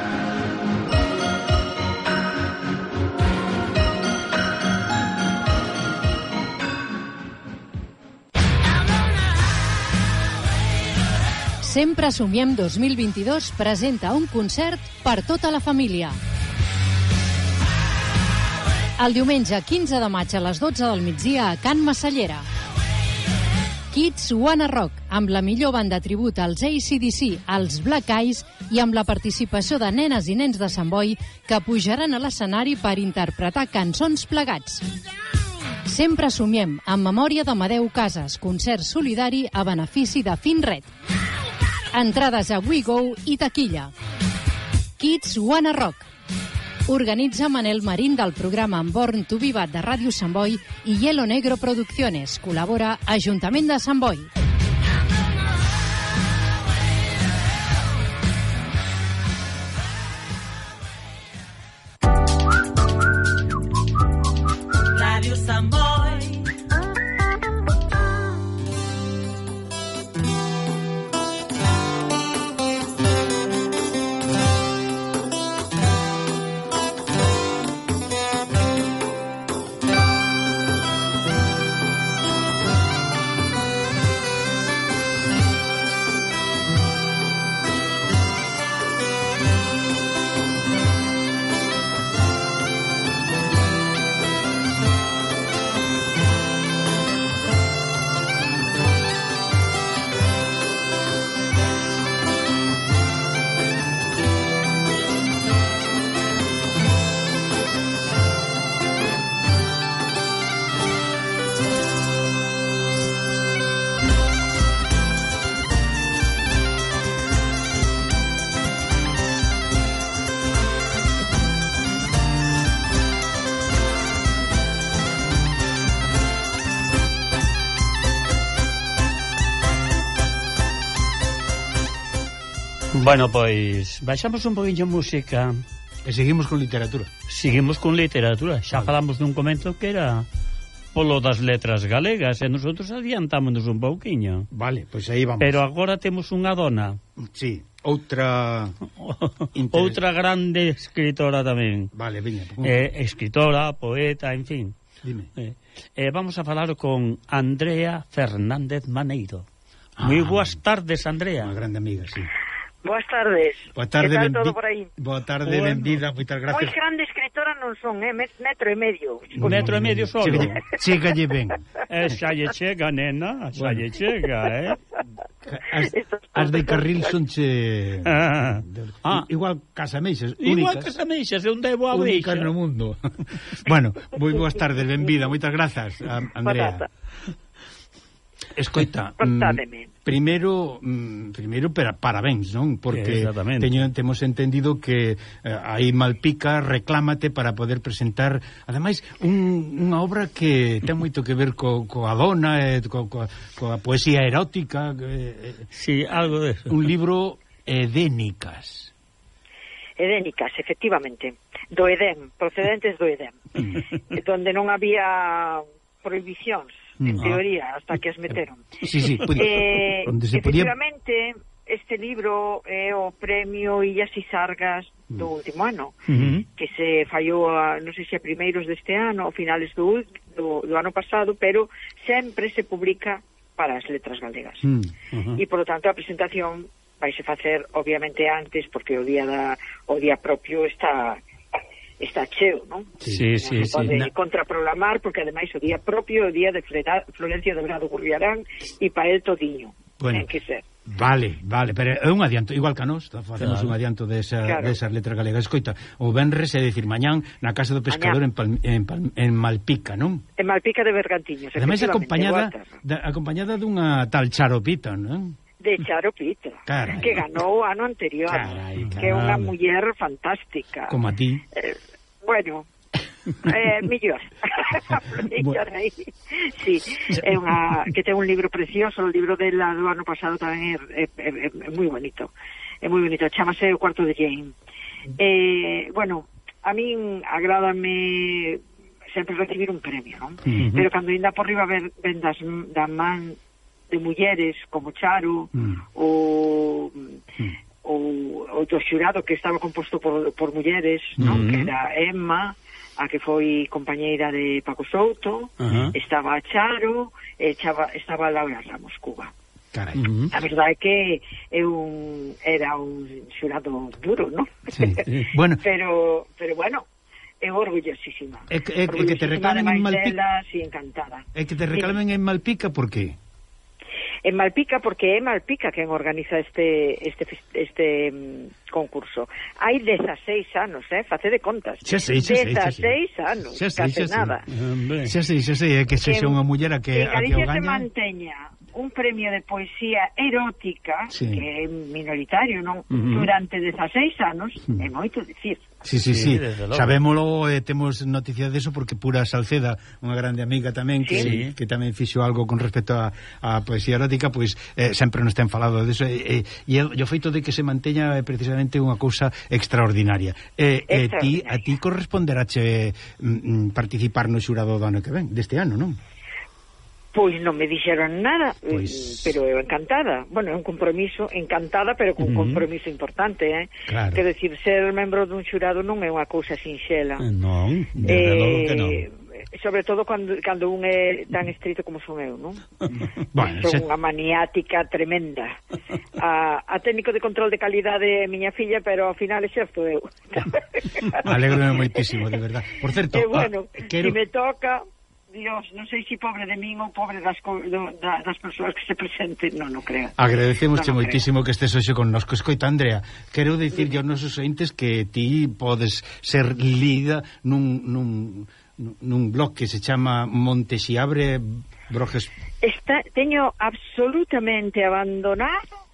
Sempre Somiem 2022 presenta un concert per tota la família. El diumenge 15 de maig a les 12 del migdia a Can Massallera. Kids Wanna Rock, amb la millor banda tribut als ACDC, als Black Eyes i amb la participació de nenes i nens de Sant Boi que pujaran a l'escenari per interpretar cançons plegats. Sempre somiem en memòria d'Amadeu Casas, concert solidari a benefici de Finred. Entrades a WeGo i taquilla. Kids Wanna Rock. Organitza Manel Marín del programa Born to Viva de Ràdio Sant Boi i Hielo Negro Producciones. Col·labora Ajuntament de Sant Boi. Ràdio Sant Boi. Bueno, pois, baixamos un poquinho música. E seguimos con literatura. Seguimos con literatura. Xa vale. falamos dun comento que era polo das letras galegas e nosotros adiantámonos un pouquiño. Vale, pois aí vamos. Pero agora temos unha dona. Sí, outra outra grande escritora tamén. Vale, veña. Eh, escritora, poeta, en fin. Dime. Eh, eh, vamos a falar con Andrea Fernández Maneiro. Ah, Moi boas tardes, Andrea. Unha grande amiga, sí. Boas tardes. Boa tarde, que tal todo por aí? Boa tarde, bueno. benvida, moitas gracias. Moi grande escritora non son, eh? metro e medio. Metro e medio solo. Chegalle ben. Eh, xa lle chega, nena, xa bueno. lle chega, eh? As, as de carril son che... Ah. ah. Igual casameixas, únicas. Igual casameixas, é un debo a Únicas no mundo. bueno, moi boas tardes, benvida, moitas grazas, Andrea. Patata. Escoita, mm, primeiro mm, primeiro para parabéns, non? Porque teño, temos entendido que eh, aí Malpica reclámate para poder presentar, ademais, un, unha obra que ten moito que ver co, coa dona, eh, co, coa, coa poesía erótica. Eh, eh, sí, algo de eso. Un libro edénicas. Edénicas, efectivamente. Do Edén, procedentes do Edén. Mm. donde non había prohibicións en teoría, hasta que as meteron. Sí, sí, pude, eh, onde se efectivamente, podía... este libro é o premio Illas e Sargas do mm. último ano, uh -huh. que se fallou, a, non sei se a primeiros deste ano, ou finales do, do, do ano pasado, pero sempre se publica para as letras galegas. Mm, uh -huh. E, polo tanto, a presentación vaise facer, obviamente, antes, porque o día da, o día propio está está cheo, non? Sí, sí, non sí. Pode sí. contraprogramar, porque ademais o día propio o día de Florencia de Gurriarán e Pael Todiño. Bueno, ten que ser. Vale, vale, pero é un adianto, igual que a nós, facemos claro. un adianto desa, claro. desa letra galega. Escoita, o Benres, é dicir, mañán, na Casa do Pescador en, Palm, en, Palm, en Malpica, non? En Malpica de Bergantiños, Ademais, acompañada, da, acompañada dunha tal charopita, non? de Charo Pita, Carai. que ganou o ano anterior, Carai, que é unha muller fantástica. Como a ti. Eh, bueno, eh, millor. millor aí. Sí, é unha, que ten un libro precioso, o libro dela do ano pasado tamén é, é, é, é moi bonito. É moi bonito, chamase O cuarto de Jane. Eh, bueno, a min agrádame sempre recibir un premio, non? Uh -huh. Pero cando ainda por riba ven, ven das, da man de mulleres como Charo mm. ou mm ou, ou do xurado que estaba composto por, por mulleres, non? Mm que era Emma, a que foi compañeira de Paco Souto, uh -huh. estaba Charo, e chava, estaba Laura Ramos Cuba. Carai. Mm -hmm. A verdade é que eu era un xurado duro, non? Sí. Bueno. pero, pero bueno, é orgullosísima. É que, é, é que te reclamen en Malpica. Delas, encantada. É que te reclamen sí. en Malpica, por qué? en Malpica porque é Malpica quen organiza este este este mm, concurso. Hai 16 anos, eh, facede contas. Xa sei, xa sei, 16 anos, xa sei, case xa sei. nada. Eh, xa sei, xa sei, é que sexa unha muller a que, que a que o gaña. Galicia se manteña un premio de poesía erótica sí. que é minoritario non uh -huh. durante 16 anos uh é moito dicir Sí, sí, sí, sí. sabémolo, eh, temos noticias deso porque Pura Salceda, unha grande amiga tamén que, sí. que tamén fixo algo con respecto a, a poesía erótica, pois eh, sempre nos ten falado deso e, e, e, e o feito de que se manteña é precisamente unha cousa extraordinaria. Eh, extraordinaria. Ti, a ti corresponderache mm, mm, participar no xurado do ano que ven, deste ano, non? Pois non me dixeron nada, mm, pois... pero eu encantada. Bueno, é un compromiso, encantada, pero con uh -huh. compromiso importante, eh? Claro. Quer decir, ser membro dun xurado non é unha cousa sinxela. Eh, non, de eh, que non. Eh, sobre todo cando, cando un é tan estrito como son eu, non? bueno, son se... unha maniática tremenda. A, a técnico de control de calidade é miña filla, pero ao final exerzo eu. Alegrome moitísimo, de verdad. Por certo, eh, bueno, ah, quero... si me toca Dios, non sei se pobre de min ou pobre das, do, da, das persoas que se presenten, non, non creo. Agradecemos non, non moitísimo creo. que estes hoxe con nosco escoita, Andrea, quero dicirlle aos nosos entes que ti podes ser lida nun, nun, nun blog que se chama Montexiabre Broges. Está, teño absolutamente abandonado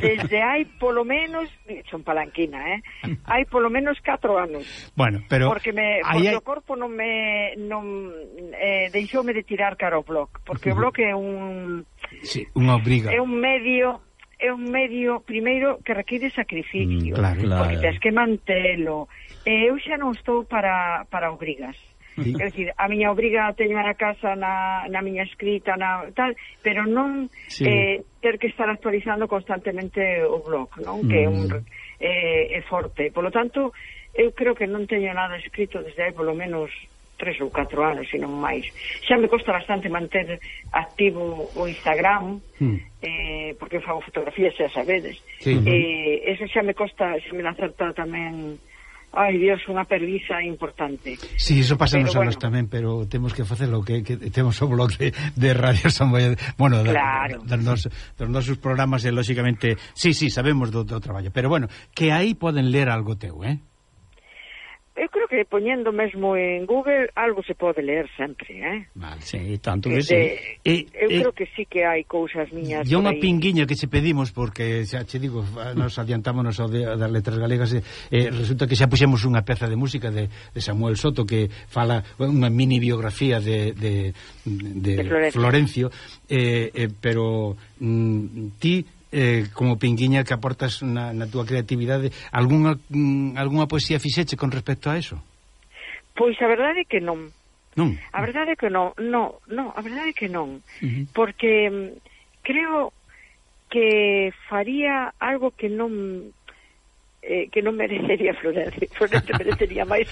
Desde hai polo menos, son palanquina, eh? Hai polo menos 4 anos. Bueno, pero porque me porque hai... o corpo non me non eh, deixoume de tirar cara ao blog, porque o blog é un sí, unha obriga. É un medio é un medio primeiro que require sacrificio, mm, claro, claro. porque tens que mantelo. Eu xa non estou para para obrigas. Sí. Quer dicir, a miña obriga a teño a casa na, na miña escrita, na tal, pero non sí. eh, ter que estar actualizando constantemente o blog, non? Mm. Que é un mm. eh, é forte. Por lo tanto, eu creo que non teño nada escrito desde aí polo menos tres ou catro anos, senón máis. Xa me costa bastante manter activo o Instagram, mm. eh, porque eu fago fotografías, xa sabedes. Sí. Eh, ese xa me costa, xa me acerta tamén ai Dios, unha perdiza importante. Sí, iso pasa nos anos bueno, tamén, pero temos que facelo que, que temos o blog de, de Radio San Boia, bueno, claro. da, da, dos, dos nosos programas e lógicamente, sí, sí, sabemos do, do traballo, pero bueno, que aí poden ler algo teu, eh? eu creo que poñendo mesmo en Google algo se pode ler sempre, eh? Vale, sí, tanto que eh, sí. E, eh, eu e, creo que sí que hai cousas miñas E unha pinguiña que se pedimos porque xa che digo, nos adiantámonos ao de, das letras galegas e, eh, resulta que xa puxemos unha peza de música de, de Samuel Soto que fala unha mini biografía de, de, de, de Florencio, Florencio eh, eh, pero mm, ti eh, como Pinguiña que aportas na, na túa creatividade algunha, mm, algunha poesía fixeche con respecto a eso? Pois a verdade é que non non? A verdade é que non non, non a verdade é que non uh -huh. porque mm, creo que faría algo que non eh, que non merecería Florencio, Florencio merecería máis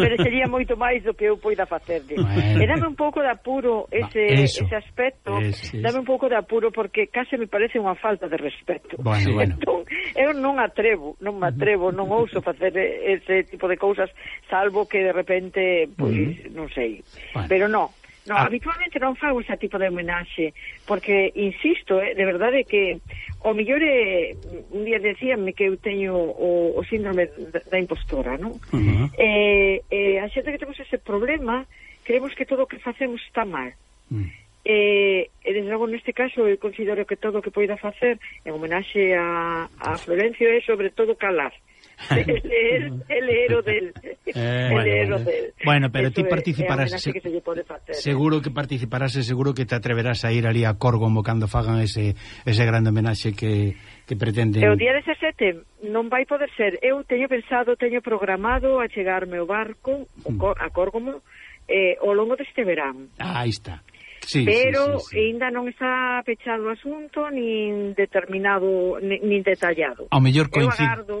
merecería moito máis do que eu poida facerlle. Bueno. E dame un pouco de apuro ese, eso, ese aspecto, es, es. dame un pouco de apuro porque case me parece unha falta de respeto. Bueno, bueno. Entón, eu non atrevo, non me atrevo, non ouso facer ese tipo de cousas, salvo que de repente, pois, pues, uh -huh. non sei. Bueno. Pero no, No, ah. habitualmente non fago ese tipo de homenaxe, porque, insisto, eh, de verdade que o mellor é, un día decíanme que eu teño o, o síndrome da impostora, non? Uh -huh. eh, eh, a xente que temos ese problema, creemos que todo o que facemos está mal. Uh -huh. eh, e, desde logo, neste caso, eu considero que todo o que poida facer en homenaxe a, a Florencio é, sobre todo, calar. Uh el er, héroe del eh, bueno, bueno. del bueno, pero ti participarás é, se, que se lle pode facer. seguro que participarás e seguro que te atreverás a ir ali a Corgomo cando fagan ese ese grande homenaxe que que pretenden. E o día 17 non vai poder ser. Eu teño pensado, teño programado a chegarme o barco o, hmm. a Córgomo eh, ao longo deste verán. Ah, aí está. Sí, pero sí, sí, sí. ainda non está pechado o asunto nin determinado nin detallado. Ao mellor coincide. Eu agardo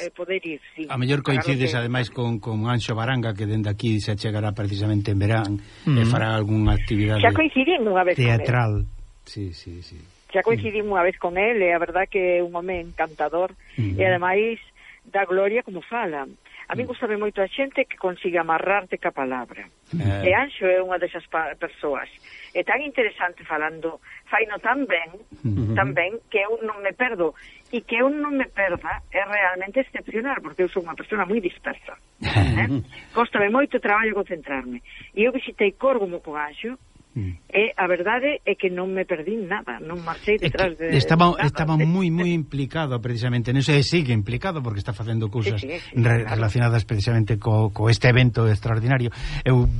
eh, poder ir, sí. A mellor coincides claro que... ademais con, con Anxo Baranga que dende aquí se chegará precisamente en verán mm. e fará algunha actividade Xa coincidimos unha vez teatral. Sí, sí, sí. Xa coincidimos unha vez con el e a verdad que é un home encantador mm. e ademais da gloria como fala. Mm A mí mm. gustame moito a xente que consiga amarrarte ca palabra. Eh. E Anxo é unha desas persoas. É tan interesante falando, faino tan ben, uh -huh. tan ben, que eu non me perdo. E que eu non me perda é realmente excepcional, porque eu sou unha persona moi dispersa. eh? Costame moito traballo concentrarme. E eu visitei Córgomo con Anxo, Mm. E a verdade é que non me perdín nada, non marchei detrás de Estaba nada. estaba moi moi implicado precisamente, non sei, sigue implicado porque está facendo cousas sí, sí, sí, re relacionadas precisamente co, co este evento extraordinario. Eu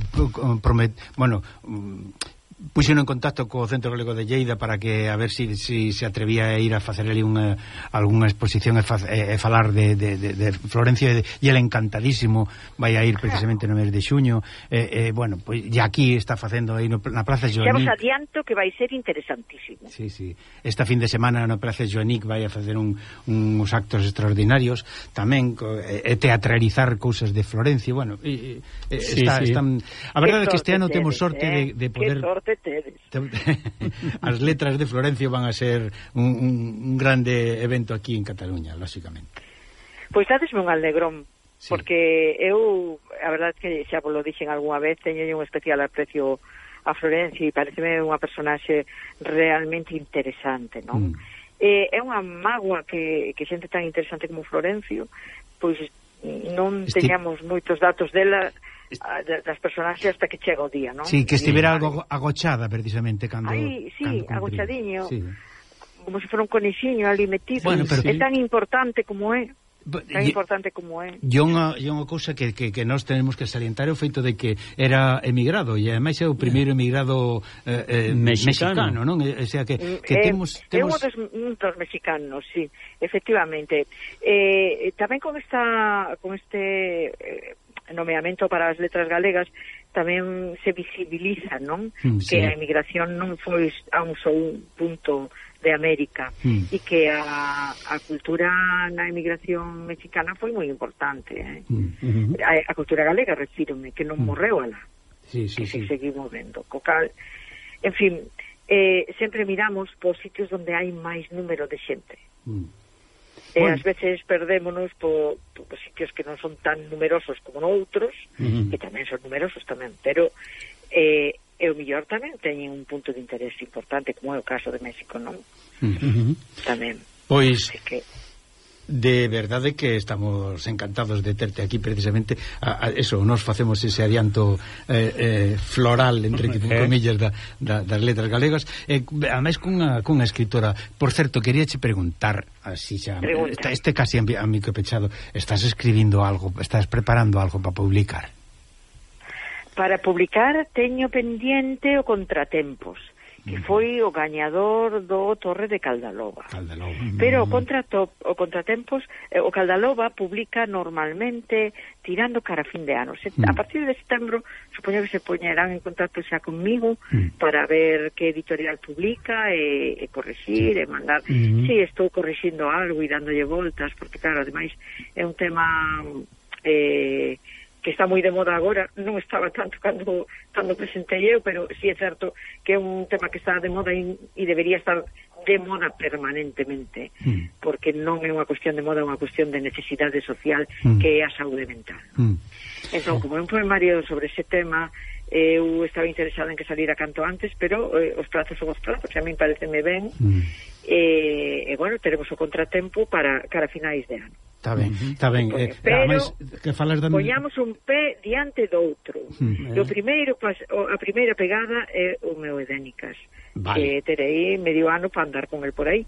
promet, bueno, mm, puxeron en contacto co Centro Galego de Lleida para que a ver se si, si se atrevía a ir a facer ali unha algunha exposición e, fa, e, e falar de, de, de, de Florencia e, e el encantadísimo vai a ir precisamente no mes de xuño e, e bueno, pois pues, e aquí está facendo aí no, na Plaza Joanic. Xa adianto que vai ser interesantísimo. Sí, sí. Esta fin de semana na Praza Joanic vai a facer un, un, uns actos extraordinarios tamén e, e teatralizar cousas de Florencia, bueno, e, e, sí, está, sí. están A verdade é que este ano temos sorte eh? de, de poder sorte tedes. As letras de Florencio van a ser un, un, un grande evento aquí en Cataluña, lóxicamente. Pois dadesme un alegrón, sí. porque eu, a verdade que xa polo dixen algunha vez, teño un especial aprecio a Florencio e pareceme unha personaxe realmente interesante, non? Mm. Eh, é unha mágoa que, que xente tan interesante como Florencio, pois non Esti... teñamos moitos datos dela Ah, das personaxes hasta que chega o día, non? Sí, que estivera algo agochada precisamente cando Aí, sí, cando agochadiño. Sí. Como se fora un conexiño ali metido. Bueno, pero, é tan importante como é tan importante como é. E unha, e unha cousa que, que, que nós tenemos que salientar é o feito de que era emigrado e ademais é o primeiro mm. emigrado eh, eh, mexicano. mexicano, non? E, o sea que, mm, que temos, temos... É un dos, un dos mexicanos, sí, efectivamente. Eh, tamén con esta con este eh, nomeamento para as letras galegas tamén se visibiliza, non? Mm, sí. Que a emigración non foi a un só un punto de América mm. e que a, a cultura na emigración mexicana foi moi importante, eh? Mm. Uh-huh. a, a cultura galega, refírome, que non mm. morreu alá. Sí, sí, que sí. se seguiu movendo. Co cal, en fin, eh, sempre miramos por sitios onde hai máis número de xente. Mm E bueno. ás veces perdémonos por, por, por sitios que non son tan numerosos como noutros, uh -huh. que tamén son numerosos tamén, pero eh, e o millor tamén teñen un punto de interés importante, como é o caso de México, non? Uh -huh. Tamén. Pois... Así que de verdade que estamos encantados de terte aquí precisamente. A, a eso, nos facemos ese adianto eh, eh, floral entre eh. comillas da, da, das letras galegas. Eh, a máis cunha, cunha escritora. Por certo, queríache preguntar así xa, Pregunta. este casi a micro pechado estás escribindo algo estás preparando algo para publicar? Para publicar teño pendiente o Contratempos que foi o gañador do Torre de Caldaloba. Caldaloba. Pero o contrato o contratempos eh, o Caldaloba publica normalmente tirando cara a fin de ano. Se, mm. A partir de setembro supoño que se poñerán en contacto xa comigo mm. para ver que editorial publica e, e corregir, sí. e mandar. Mm -hmm. Si sí, estou corrixindo algo e dándolle voltas porque claro, ademais é un tema eh que está moi de moda agora, non estaba tanto cando, cando presentei eu, pero sí é certo que é un tema que está de moda e, e debería estar de moda permanentemente, mm. porque non é unha cuestión de moda, é unha cuestión de necesidade social mm. que é a saúde mental. Mm. Entón, como é un poemario sobre ese tema, eu estaba interesada en que salira canto antes, pero eh, os prazos son os prazos, a min pareceme ben, mm. e, e, bueno, teremos o contratempo para, cara finais de ano. Está ben, está ben. Eh, Pero, además, que falas dan... poñamos un pé diante do outro. Mm, eh. O primeiro, a primeira pegada é o meu Edénicas. Vale. Que terei medio ano para andar con el por aí.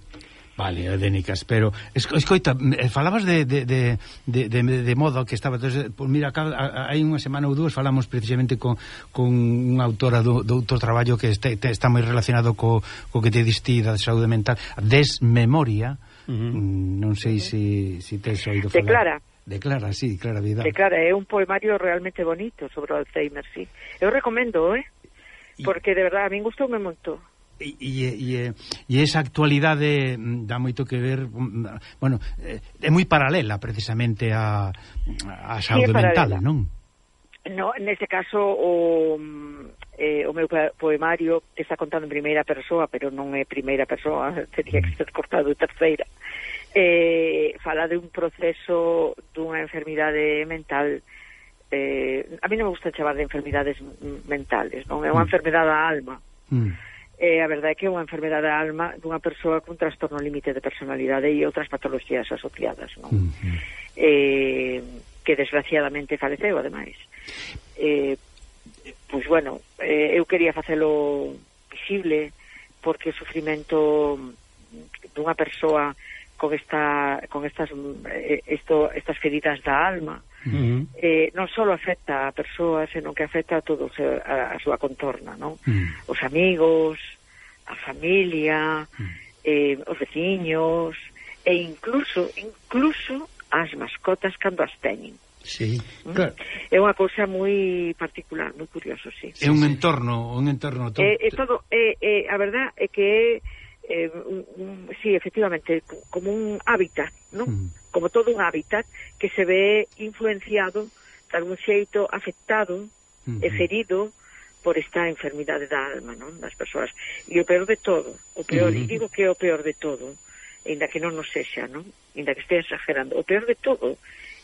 Vale, Edénicas, pero escoita, eh, falabas de, de, de, de, de, de moda que estaba, entonces, eh, pues mira, acá, hai unha semana ou dúas falamos precisamente con, con unha autora do, do outro traballo que este, te, está moi relacionado co, co que te distí da saúde mental, Desmemoria, Uh. Non sei se, se tes oído falar. Declara. Declara, sí, Clara Vidal. Declara, é un poemario realmente bonito sobre o Alzheimer, sí. Eu recomendo, eh? Porque de verdade, a min gustoume moito. E, e, e, e esa actualidade mm, dá moito que ver mm, bueno, eh, é moi paralela precisamente a, a saúde sí, mental, non? No, neste caso o, eh, o meu poemario está contado en primeira persoa, pero non é primeira persoa, teria que ser cortado en terceira. Eh, fala de un proceso dunha enfermidade mental eh, a mí non me gusta chamar de enfermidades mentales, non é unha mm. enfermidade da alma. Mm. Eh, a verdade é que é unha enfermedade da alma dunha persoa con trastorno límite de personalidade e outras patologías asociadas, non? Mm -hmm. eh, que desgraciadamente faleceu, ademais. Eh, pois bueno, eh, eu quería facelo visible porque o sufrimento dunha persoa con esta con estas eh, esto, estas feridas da alma uh -huh. eh, non só afecta a persoa senón que afecta a todo a, a súa contorna non? Uh -huh. os amigos a familia uh -huh. eh, os veciños e incluso incluso as mascotas cando as teñen Sí, claro. É unha cousa moi particular, moi curioso, sí. É un entorno, un entorno eh, todo. É, é todo, é, é, a verdad é que é un, un, sí, efectivamente, como un hábitat, non? Mm. Como todo un hábitat que se ve influenciado de algún xeito afectado, mm -hmm. e ferido por esta enfermidade da alma, non? Das persoas. E o peor de todo, o peor, mm -hmm. digo que é o peor de todo, ainda que non nos sexa, non? Ainda que estea exagerando. O peor de todo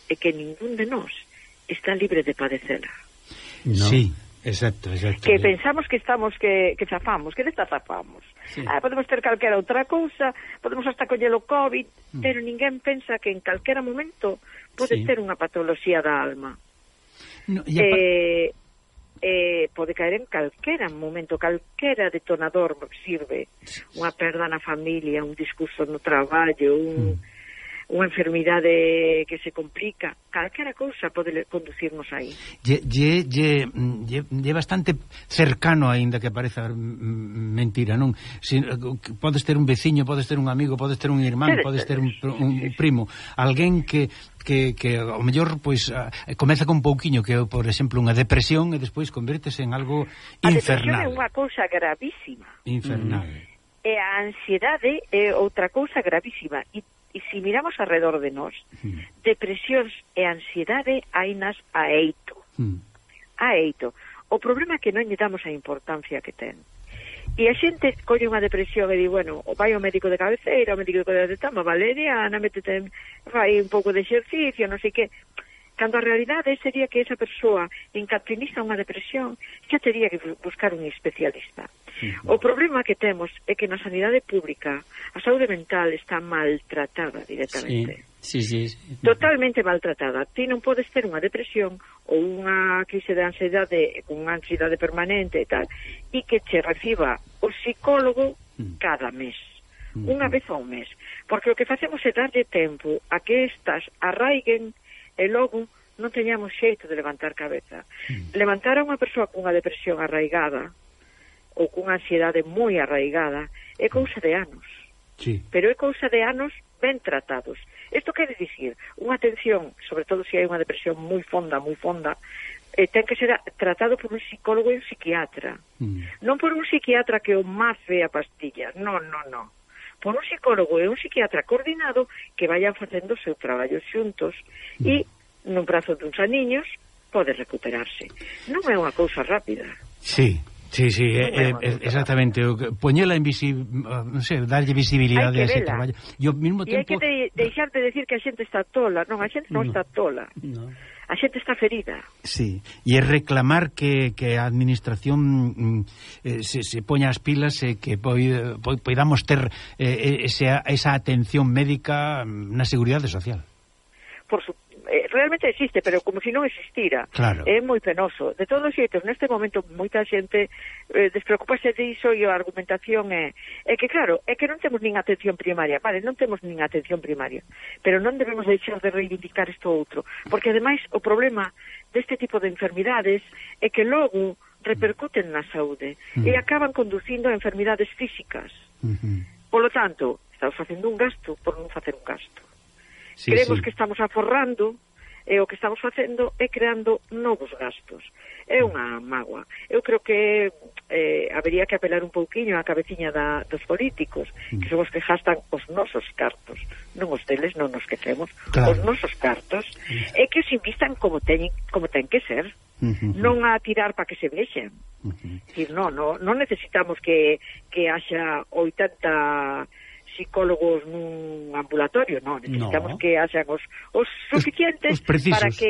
é que ningún de nós está libre de padecela. No. Sí, Exacto, exacto. Que pensamos que estamos que, que zafamos, que desta zafamos. Sí. Ah, podemos ter calquera outra cousa, podemos hasta collelo COVID, mm. pero ninguén pensa que en calquera momento pode sí. ter unha patoloxía da alma. No, e eh, eh, pode caer en calquera momento, calquera detonador sirve. Unha perda na familia, un discurso no traballo, un... Mm unha enfermidade que se complica, calquera cousa pode conducirnos aí. Lle, lle, lle, lle, lle bastante cercano aínda que pareza mentira, non? Si, podes ter un veciño, podes ter un amigo, podes ter un irmán, podes ter un, un primo, alguén que que, que o mellor pois comeza con pouquiño que por exemplo unha depresión e despois convértese en algo infernal. A depresión é unha cousa gravísima. Infernal. Mm. E a ansiedade é outra cousa gravísima e E se miramos alrededor de nós, mm. depresións e ansiedade hainas a eito. Mm. A eito. O problema é que non lle damos a importancia que ten. E a xente colle unha depresión e di, bueno, vai ao médico de cabeceira, o médico de cabeceira, toma valeriana, metete, fai un pouco de exercicio, non sei que Cando a realidade sería que esa persoa encapiniza unha depresión, xa teria que buscar un especialista. O problema que temos é que na sanidade pública a saúde mental está maltratada directamente. Sí, sí, sí, sí. Totalmente maltratada. Ti non podes ter unha depresión ou unha crise de ansiedade, unha ansiedade permanente e tal, e que che reciba o psicólogo mm. cada mes. Mm-hmm. Unha vez ao mes. Porque o que facemos é darlle tempo a que estas arraiguen e logo non teñamos xeito de levantar cabeza. Mm. Levantar a unha persoa cunha depresión arraigada ou cunha ansiedade moi arraigada é cousa de anos. Sí. Pero é cousa de anos ben tratados. Isto quere dicir, unha atención, sobre todo se hai unha depresión moi fonda, moi fonda, eh, ten que ser tratado por un psicólogo e un psiquiatra. Mm. Non por un psiquiatra que o mace a pastillas. Non, non, non por un psicólogo e un psiquiatra coordinado que vayan facendo o seu traballo xuntos mm. e nun prazo duns aniños pode recuperarse. Non é unha cousa rápida. Sí, Sí, sí, eh, é, é, eh, exactamente, poñela en visi, non sei, darlle visibilidade a ese traballo. E ao mesmo tempo E hai que de, deixarte decir que a xente está tola, non, a xente non no, está tola. No. A xente está ferida. Sí, e é reclamar que, que a administración mm, eh, se, se poña as pilas e que poidamos ter eh, esa, esa atención médica mm, na seguridade social. Por suposto Eh, realmente existe, pero como se si non existira. Claro. É moi penoso. De todos os xeitos, neste momento moita xente eh, despreocupase diso e a argumentación é é que claro, é que non temos nin atención primaria, vale, non temos nin atención primaria, pero non debemos deixar de reivindicar isto outro, porque ademais o problema deste tipo de enfermidades é que logo repercuten na saúde mm. e acaban conducindo a enfermidades físicas. Mm -hmm. Polo tanto, estamos facendo un gasto por non facer un gasto sí, creemos sí. que estamos aforrando e o que estamos facendo é creando novos gastos. É unha mágoa. Eu creo que eh, habería que apelar un pouquiño á cabeciña da, dos políticos, que son os que gastan os nosos cartos. Non os deles, non nos quecemos. Claro. Os nosos cartos. É que os invistan como teñen, como ten que ser. Non a tirar para que se vexen. Uh -huh. Dicir, non, non, non necesitamos que, que haxa 80 psicólogos nun ambulatorio, non, necesitamos no. que haxan os, os suficientes os, os precisos, para que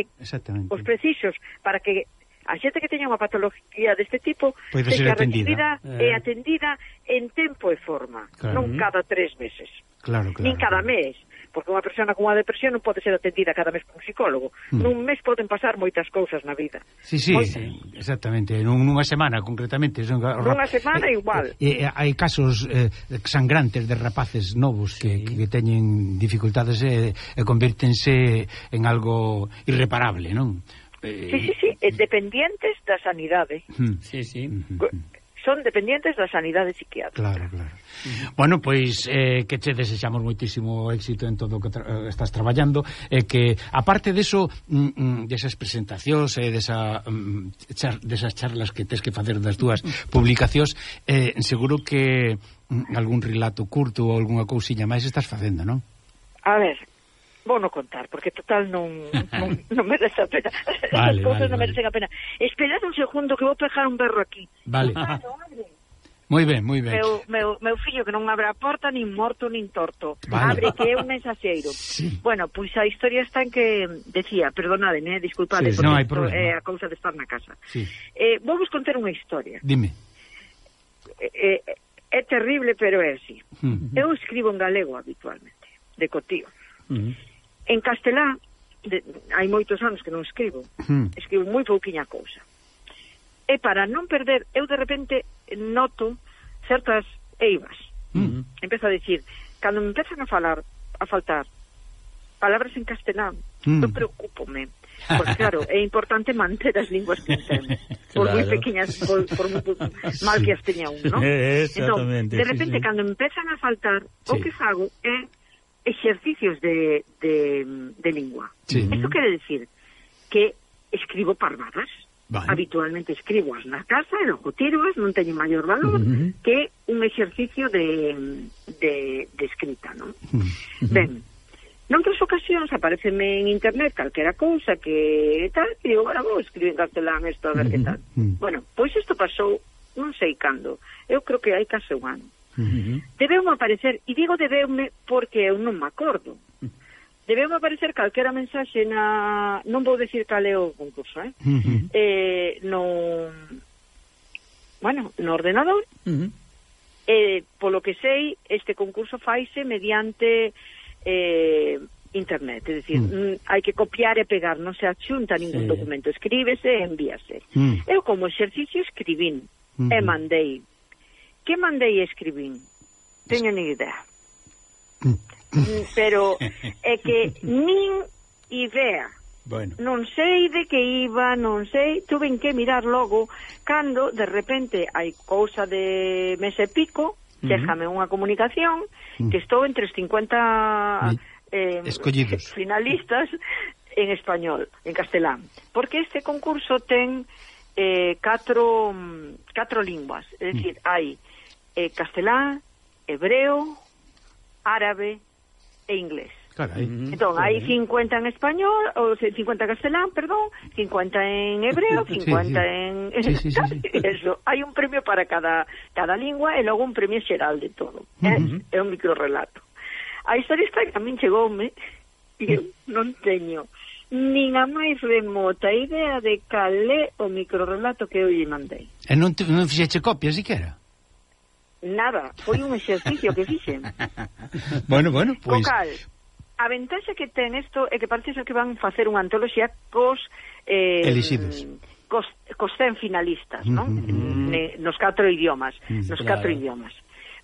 os precisos para que a xente que teña unha patología deste tipo Poide seja atendida, e eh. atendida en tempo e forma, claro. non cada tres meses. Claro, claro. Nin cada mes, porque unha persona con unha depresión non pode ser atendida cada mes por un psicólogo. Mm. Nun mes poden pasar moitas cousas na vida. Sí, sí, moitas. sí exactamente, nun, nunha semana concretamente. Son, nunha semana eh, igual. Eh, eh, hai casos eh, sangrantes de rapaces novos sí. que, que teñen dificultades e eh, convértense en algo irreparable, non? Eh, sí, sí, sí, eh, eh dependientes da sanidade. Hmm. Sí, sí. Hmm, hmm, son dependientes da sanidade psiquiátrica. Claro, claro. Bueno, pois eh, que che desexamos moitísimo éxito en todo o que tra eh, estás traballando e eh, que, aparte deso, mm, mm, desas presentacións e desa, mm, char desas charlas que tes que facer das dúas publicacións, eh, seguro que mm, algún relato curto ou algunha cousiña máis estás facendo, non? A ver, Bono contar, porque total non, non, non merece a pena. Vale, As cousas vale, non merecen a pena. Esperad un segundo que vou pejar un berro aquí. Vale. Ah, moi ben, moi ben. Meu, meu, meu fillo que non abre a porta nin morto nin torto. Vale. Abre que é un mensaxeiro. Sí. Bueno, pois a historia está en que decía, perdonade, né, eh, disculpade, sí, porque hai isto é a cousa de estar na casa. Sí. Eh, vou vos contar unha historia. Dime. Eh, eh, é terrible, pero é así. Uh -huh. Eu escribo en galego habitualmente, de cotío. Uh hmm. -huh. En castelán, de, hai moitos anos que non escribo, mm. escribo moi pouquiña cousa. E para non perder, eu de repente noto certas eivas. Mm. Empezo a dicir, cando me empezan a falar, a faltar palabras en castelán, mm. non preocupome, Pois claro, é importante manter as linguas que entende Por claro. moi pequeñas, por, por moi mal que as teña un, non? Eh, entón, de repente, sí, sí. cando empezan a faltar, sí. o que fago é exercicios de, de, de lingua. Sí. Esto quere decir que escribo parvadas. Vale. Habitualmente escribo as na casa, e logo tiroas, non teño maior valor uh -huh. que un exercicio de, de, de escrita, non? Uh -huh. Ben, noutras ocasións apareceme en internet calquera cousa que tal, e digo, agora vou escribir en castelán isto a ver uh -huh. que tal. Uh -huh. Bueno, pois isto pasou non sei cando, eu creo que hai case un ano. -huh. Aparecer, e digo debeume porque eu non me acordo. Debeume aparecer calquera mensaxe na... Non vou decir cal é o concurso, eh? Uh -huh. eh no... Bueno, no ordenador. Uh -huh. eh, polo que sei, este concurso faise mediante... Eh, internet, é dicir, mm. hai que copiar e pegar, non se adxunta ningún sí. documento, escríbese e envíase. Mm. Eu como exercicio escribín mm. e mandei que mandei e escribín? Teño ni idea. Pero é que nin idea. Bueno. Non sei de que iba, non sei, tuven que mirar logo cando de repente hai cousa de mes e pico, déjame unha comunicación que estou entre os 50 eh, escollidos finalistas en español, en castelán, porque este concurso ten eh, catro, mm, catro linguas, é dicir, hai eh, castelán, hebreo, árabe e inglés. Carai. Entón, hai 50 en español, ou 50 en castelán, perdón, 50 en hebreo, 50 sí, sí. en... Sí, sí, sí, sí. Eso, hai un premio para cada, cada lingua e logo un premio xeral de todo. Eh? Uh -huh. É un microrelato. A historia está que a min chegoume e non teño nin a máis remota idea de cal é o microrelato que eu lle mandei. E non, te, non fixeche copia siquera? nada, foi un exercicio que fixen. bueno, bueno, pois... Pues... A ventaxa que ten isto é que parece que van facer unha antoloxía cos... Eh, Elixidos. Cos, cos 100 finalistas, non? Mm -hmm. Ne, nos catro idiomas. Mm, nos claro. catro idiomas.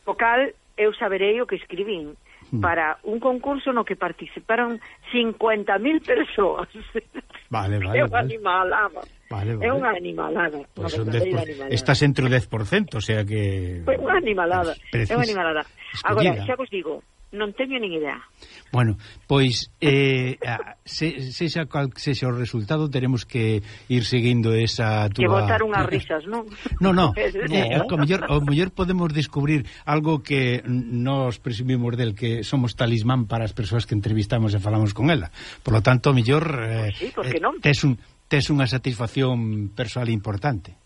O cal, eu saberei o que escribín mm. para un concurso no que participaron 50.000 persoas. Vale, vale. Eu vale. animalaba. Vale, vale. É unha animalada. Pues unha un animalada. Estás entre o 10%, o sea que... É unha animalada, Precis... é unha animalada. Escollida. Agora, xa vos digo, non teño nin idea. Bueno, pois eh, ah, se, sexa cal sexa o resultado teremos que ir seguindo esa túa... Que botar unhas risas, non? Non, non, eh, o, mellor, o mellor podemos descubrir algo que nos presumimos del que somos talismán para as persoas que entrevistamos e falamos con ela. Por lo tanto, o mellor... Eh, pues sí, porque eh, non? Tes un tes unha satisfacción personal importante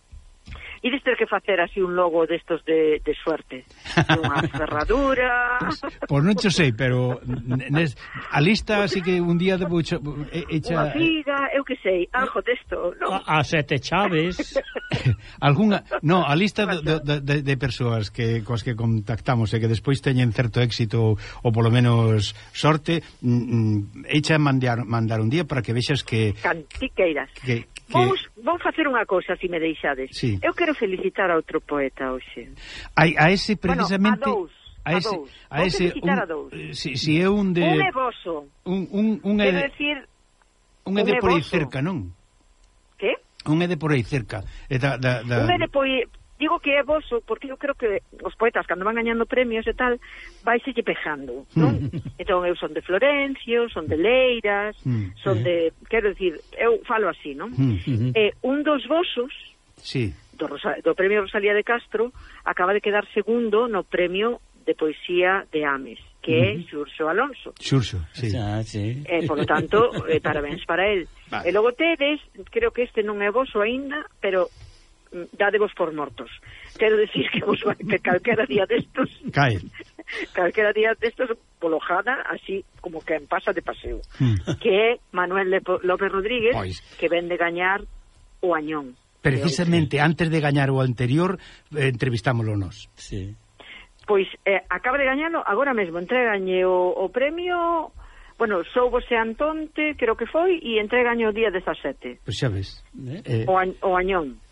ides ter que facer así un logo destos de, de suerte. Unha ferradura. Pois pues, pues non che sei, pero nes, a lista así que un día de bucho, e, echa... unha figa, eu que sei algo desto no? a, a sete chaves. Algunha, no, a lista de, de, de, de persoas que, coas que contactamos e que despois teñen certo éxito ou polo menos sorte mm, echa mandar, mandar un día para que vexas que... Cantiqueiras. que, que... Vou, vou facer unha cousa, se si me deixades. Sí. eu quero quero felicitar a outro poeta hoxe. A, a ese precisamente... Bueno, a dous. A, a ese, dous. a Vou ese un, a dous. Si, si é un de... Un é. Un, un, un é de... Decir, un é de por aí cerca, non? Que? Un é de por aí cerca. É da, da, da... Un é de por aí... Digo que é vosso porque eu creo que os poetas cando van gañando premios e tal vaise lle pejando, non? Mm. entón eu son de Florencio, son de Leiras, mm. son de, eh. quero dicir, eu falo así, non? Mm. eh, un dos vosos Sí do, Rosa, do Premio Rosalía de Castro acaba de quedar segundo no Premio de Poesía de Ames que uh -huh. é Xurxo Alonso. Xurxo, sí. Ah, sí. E, por lo tanto, eh, parabéns para el. Vale. E logo tedes, creo que este non é voso aínda, pero mm, dadevos por mortos. Quero decir que vos vai que calquera día destos... Cae. calquera día destos polojada, así como que en pasa de paseo. Mm. que é Manuel López Rodríguez, pois. que vende gañar o Añón. Precisamente antes de gañar o anterior eh, entrevistámoslo nós. Sí. Pois eh, acaba de gañalo agora mesmo, entregañe o, o premio bueno, soubose Antonte, creo que foi, e entregaño o día 17. Pois xa ves. Eh? eh o, a, o añón.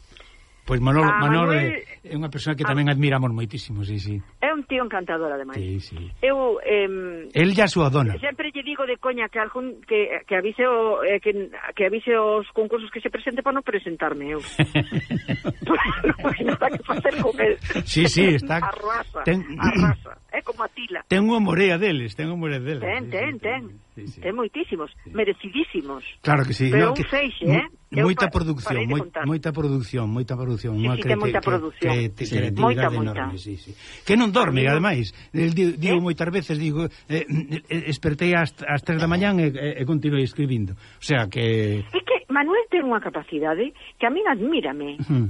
Pois Manolo, ah, Manolo Manuel... é, é unha persoa que tamén admiramos moitísimo, sí, sí. É un tío encantador, ademais. Sí, sí. Eu, eh, El ya súa dona. Sempre lle digo de coña que algún que, que avise o, eh, que, que avise os concursos que se presente para non presentarme eu. Pois non hai nada que facer con el. Sí, sí, está... Arrasa, ten... arrasa é como a tila. Ten unha morea deles, ten unha morea deles. Ten, ten, ten. Sí, sí. Ten moitísimos, sí. merecidísimos. Claro que sí. Pero no, que, un feixe, eh? Moita pa, producción, moi, moita producción, moita producción, sí, unha sí, moita que, producción. Que, que, sí, que, moita, enorme, moita. Sí, sí. que non dorme, no. ademais. Digo, digo eh? moitas veces, digo, eh, eh espertei ás, ás 3 da mañán e, e, e continuei escribindo. O sea que... É que Manuel ten unha capacidade que a min admírame. Uh -huh.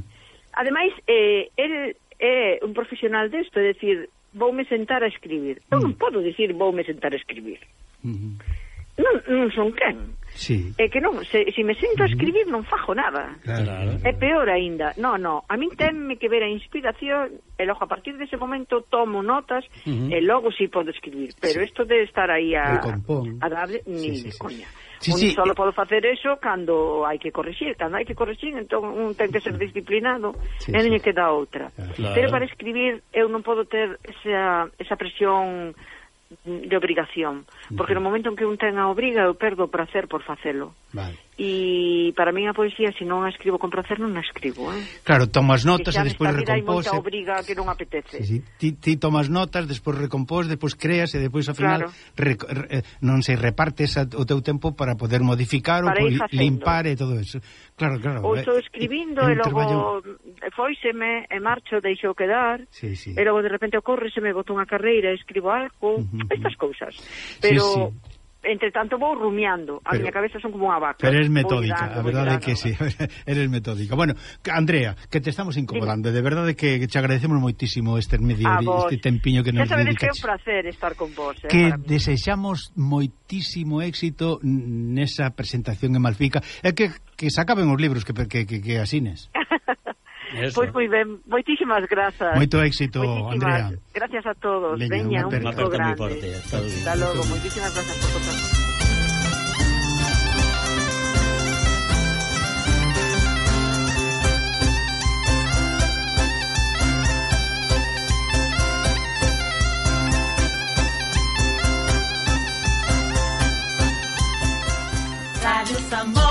Ademais, eh, el é eh, un profesional desto, é dicir, voume sentar a escribir. Eu mm. non podo dicir voume sentar a escribir. Uh. Non, non son quen. Sí. É que non, se, se me sento a escribir non fajo nada. Claro, claro. É peor aínda. No, no, a min tenme que ver a inspiración e logo a partir dese de momento tomo notas uh -huh. e logo si sí podo escribir. Pero sí. isto de estar aí a, a darle, ni sí, sí, de sí. coña. Sí, un sí. solo podo facer eso cando hai que corrixir, cando hai que corrixir, entón un ten que ser disciplinado, sí, e non sí. que dá outra. Claro. Pero para escribir eu non podo ter esa, esa presión de obrigación, porque no momento en que un ten a obriga eu perdo o prazer por facelo. Vale e para mí a poesía se non a escribo con prazer non a escribo eh? claro, tomas notas e despois recompós hai moita obriga que non apetece sí, sí. Ti, ti tomas notas, despois recompós despois creas e despois ao final claro. re, re, non sei, repartes a, o teu tempo para poder modificar para ou limpar e todo eso claro, claro ou eh, estou escribindo e, e logo traballo... foiseme e marcho, deixo quedar sí, sí. e logo de repente ocorre se me boto unha carreira e escribo algo uh -huh, estas cousas pero sí, sí entre tanto vou rumiando, a pero, miña cabeza son como unha vaca. Pero eres metódica, dando, a verdade é que si, sí, eres metódica. Bueno, Andrea, que te estamos incomodando, de verdade que te agradecemos moitísimo este medio este tempiño que nos dedicaste. que é un placer estar con vos, eh, Que desexamos moitísimo éxito nesa presentación en Malfica, é que que sacaben os libros que que que, que asines. Eso. Pois moi ben, moitísimas grazas. Moito éxito, Moitísimas Andrea. Gracias a todos. Veña, Veña, un moi grande. forte, hasta luego. Hasta logo, moitísimas gracias por contar. Radio Samboy.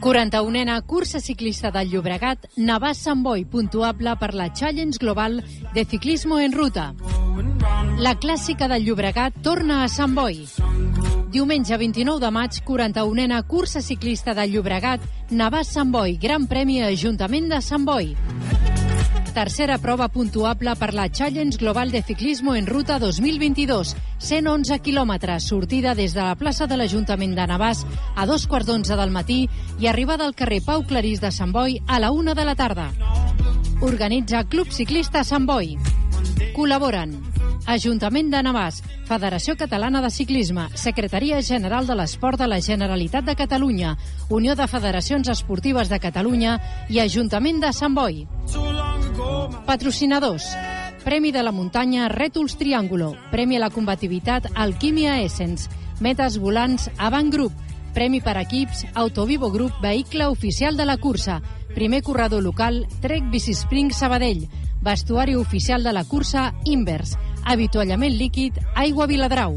41ena cursa ciclista del Llobregat, Navàs Sant Boi, puntuable per la Challenge Global de Ciclismo en Ruta. La clàssica del Llobregat torna a Sant Boi. Diumenge 29 de maig, 41ena cursa ciclista del Llobregat, Navàs Sant Boi, Gran Premi Ajuntament de Sant Boi. Tercera prova puntuable per la Challenge Global de Ciclismo en Ruta 2022. 111 quilòmetres, sortida des de la plaça de l'Ajuntament de Navàs a dos quarts d'onze del matí i arribada al carrer Pau Clarís de Sant Boi a la una de la tarda. Organitza Club Ciclista Sant Boi. Col·laboren Ajuntament de Navàs, Federació Catalana de Ciclisme, Secretaria General de l'Esport de la Generalitat de Catalunya, Unió de Federacions Esportives de Catalunya i Ajuntament de Sant Boi. Patrocinadors. Premi de la muntanya Rètols Triàngulo. Premi a la combativitat Alquímia Essence. Metes volants Avant Group. Premi per equips Autovivo Group, vehicle oficial de la cursa. Primer corredor local Trek Bicispring Sabadell. Vestuari oficial de la cursa Invers. Avituallament líquid Aigua Viladrau.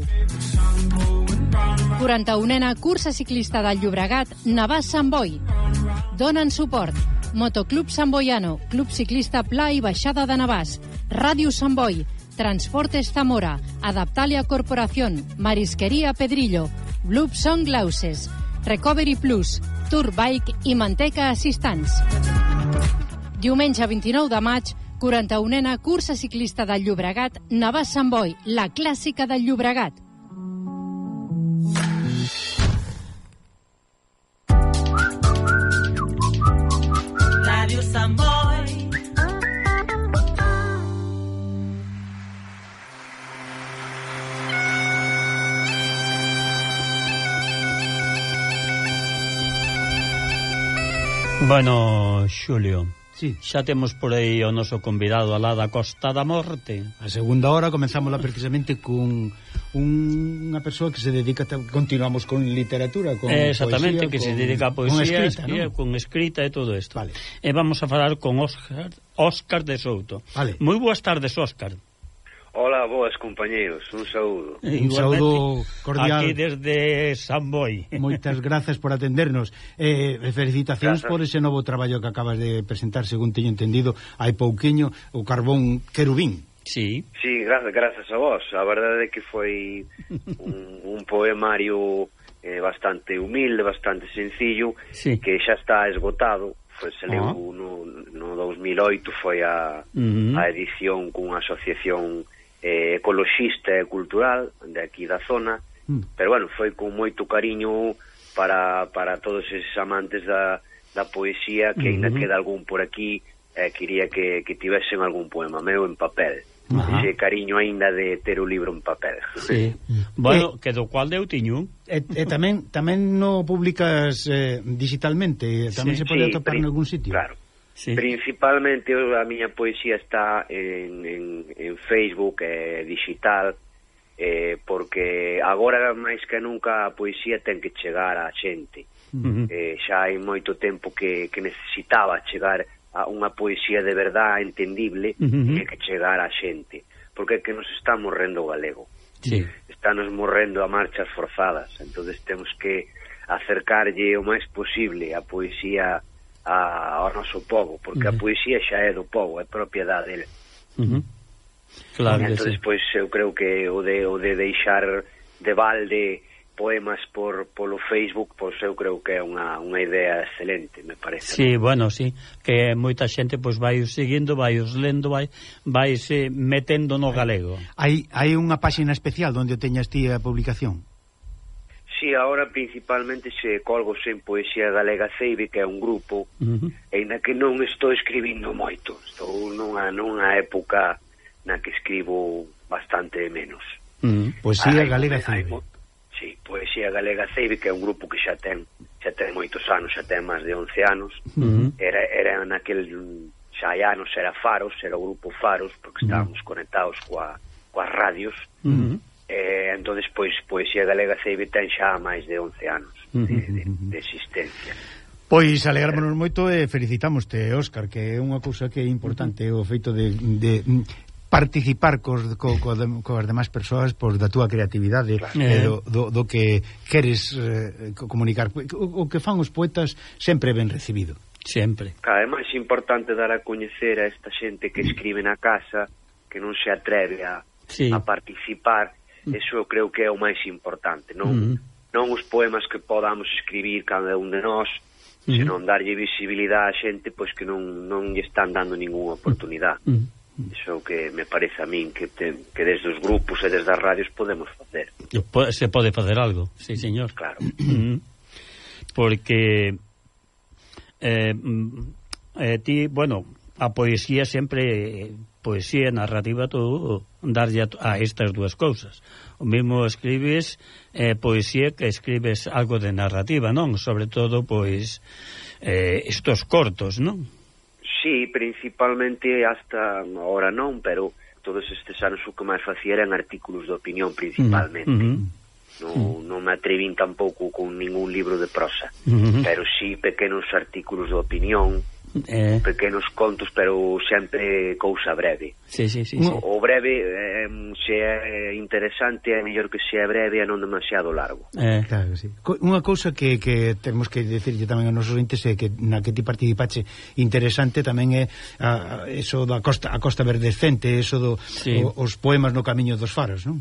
41ena cursa ciclista del Llobregat Navàs Sant Boi. Donen suport Motoclub Sant Boiano, Club Ciclista Pla i Baixada de Navàs, Ràdio Sant Boi, Transportes Zamora, Adaptalia Corporación, Marisquería Pedrillo, Blue Sunglasses, Recovery Plus, Tour Bike i Manteca Assistants. Diumenge 29 de maig, 41ena cursa ciclista del Llobregat, Navàs Sant Boi, la clàssica del Llobregat. Bueno, Xulio Sí. Xa temos por aí o noso convidado alá da Costa da Morte. A segunda hora comenzamos lá precisamente cun unha persoa que se dedica continuamos con literatura, con eh, Exactamente, poesía, que con, se dedica a poesía, con escrita, e, ¿no? con escrita e todo isto. Vale. E vamos a falar con Óscar, Óscar de Souto. Vale. Moi boas tardes, Óscar. Hola, boas compañeiros, un saúdo. Un saúdo cordial. Aquí desde Samboy. Moitas grazas por atendernos. Eh, felicitacións grazas. por ese novo traballo que acabas de presentar, según teño entendido, hai pouquiño o carbón querubín. Sí. Sí, grazas, grazas a vos. A verdade é que foi un, un poemario eh, bastante humilde, bastante sencillo, sí. que xa está esgotado foi se leu ah. no, no 2008 foi a, uh -huh. a edición cunha asociación eh, ecoloxista e cultural de aquí da zona, mm. pero bueno, foi con moito cariño para, para todos eses amantes da, da poesía que mm-hmm. ainda uh -huh. queda algún por aquí eh, quería que, que tivesen algún poema meu en papel Ajá. ese cariño aínda de ter o libro en papel sí. Mm. bueno, eh, que do cual deu tiño e, e tamén tamén no publicas eh, digitalmente eh, tamén sí, se pode sí, atopar en algún sitio claro Sí. Principalmente a miña poesía está en, en, en Facebook, eh, digital, eh, porque agora máis que nunca a poesía ten que chegar á xente. Uh -huh. eh, xa hai moito tempo que, que necesitaba chegar a unha poesía de verdad entendible uh -huh. e que chegar á xente, porque é que nos está morrendo o galego. Sí. Estános morrendo a marchas forzadas, entonces temos que acercarlle o máis posible a poesía a, ao noso povo, porque uh -huh. a poesía xa é do povo, é propiedade dele. Uh -huh. Claro, entonces, sí. pois, eu creo que o de, o de deixar de balde poemas por polo Facebook, pois eu creo que é unha, unha idea excelente, me parece. Sí, bueno, sí, que moita xente pois vai os seguindo, vai os lendo, vai vai se metendo no galego. Hai hai unha páxina especial onde teñas ti a publicación. Sí, ahora principalmente se colgo sen poesía galega Ceibe, que é un grupo, uh -huh. aínda que non estou escribindo moito. Estou nunha, nunha época na que escribo bastante menos. Uh -huh. Poesía ah, hai, galega Ceibe. Sí, poesía galega Ceibe, que é un grupo que xa ten xa ten moitos anos, xa ten máis de 11 anos. Uh -huh. Era, era naquel xa hai anos era Faros, era o grupo Faros, porque estábamos uh -huh. conectados coa, coas radios. Uh -huh Eh, entonces pois Poesía Galega Ceibe ten xa máis de 11 anos de, de, de existencia. Pois alegrámonos moito e felicitámoste, Óscar, que é unha cousa que é importante o feito de, de participar cos, co, co, coas demás persoas pois, da túa creatividade claro. eh, eh. do, do, do que queres eh, comunicar. O, o que fan os poetas sempre ben recibido. Sempre. Cada máis importante dar a coñecer a esta xente que escribe na casa que non se atreve a, sí. a participar. Eso eu creo que é o máis importante, non uh -huh. non os poemas que podamos escribir cada un de nós, uh -huh. senón darlle visibilidade a xente pois que non non lle están dando ningunha oportunidade. Uh -huh. Iso que me parece a min que, te, que desde os grupos e desde as radios podemos facer. Se pode facer algo, sí, señor. Claro. Porque eh, mm, eh, ti, bueno, a poesía sempre poesía e narrativa todo darlle a estas dúas cousas. O mesmo escribes eh, poesía que escribes algo de narrativa, non? Sobre todo, pois, eh, estos cortos, non? Sí, principalmente hasta ahora non, pero todos estes anos o que máis facía eran artículos de opinión principalmente. Mm -hmm. Non, non me atrevín tampouco con ningún libro de prosa, uh -huh. pero sí pequenos artículos de opinión, eh. pequenos contos, pero sempre cousa breve. Sí, sí, sí, o, sí. O breve, eh, se é interesante, é mellor que se é breve e non demasiado largo. Eh. Claro, sí. Unha cousa que, que temos que decirlle tamén aos nosos entes é que na que ti participache interesante tamén é a, a, eso da costa, a costa verdescente, eso do, sí. o, os poemas no camiño dos faros, non?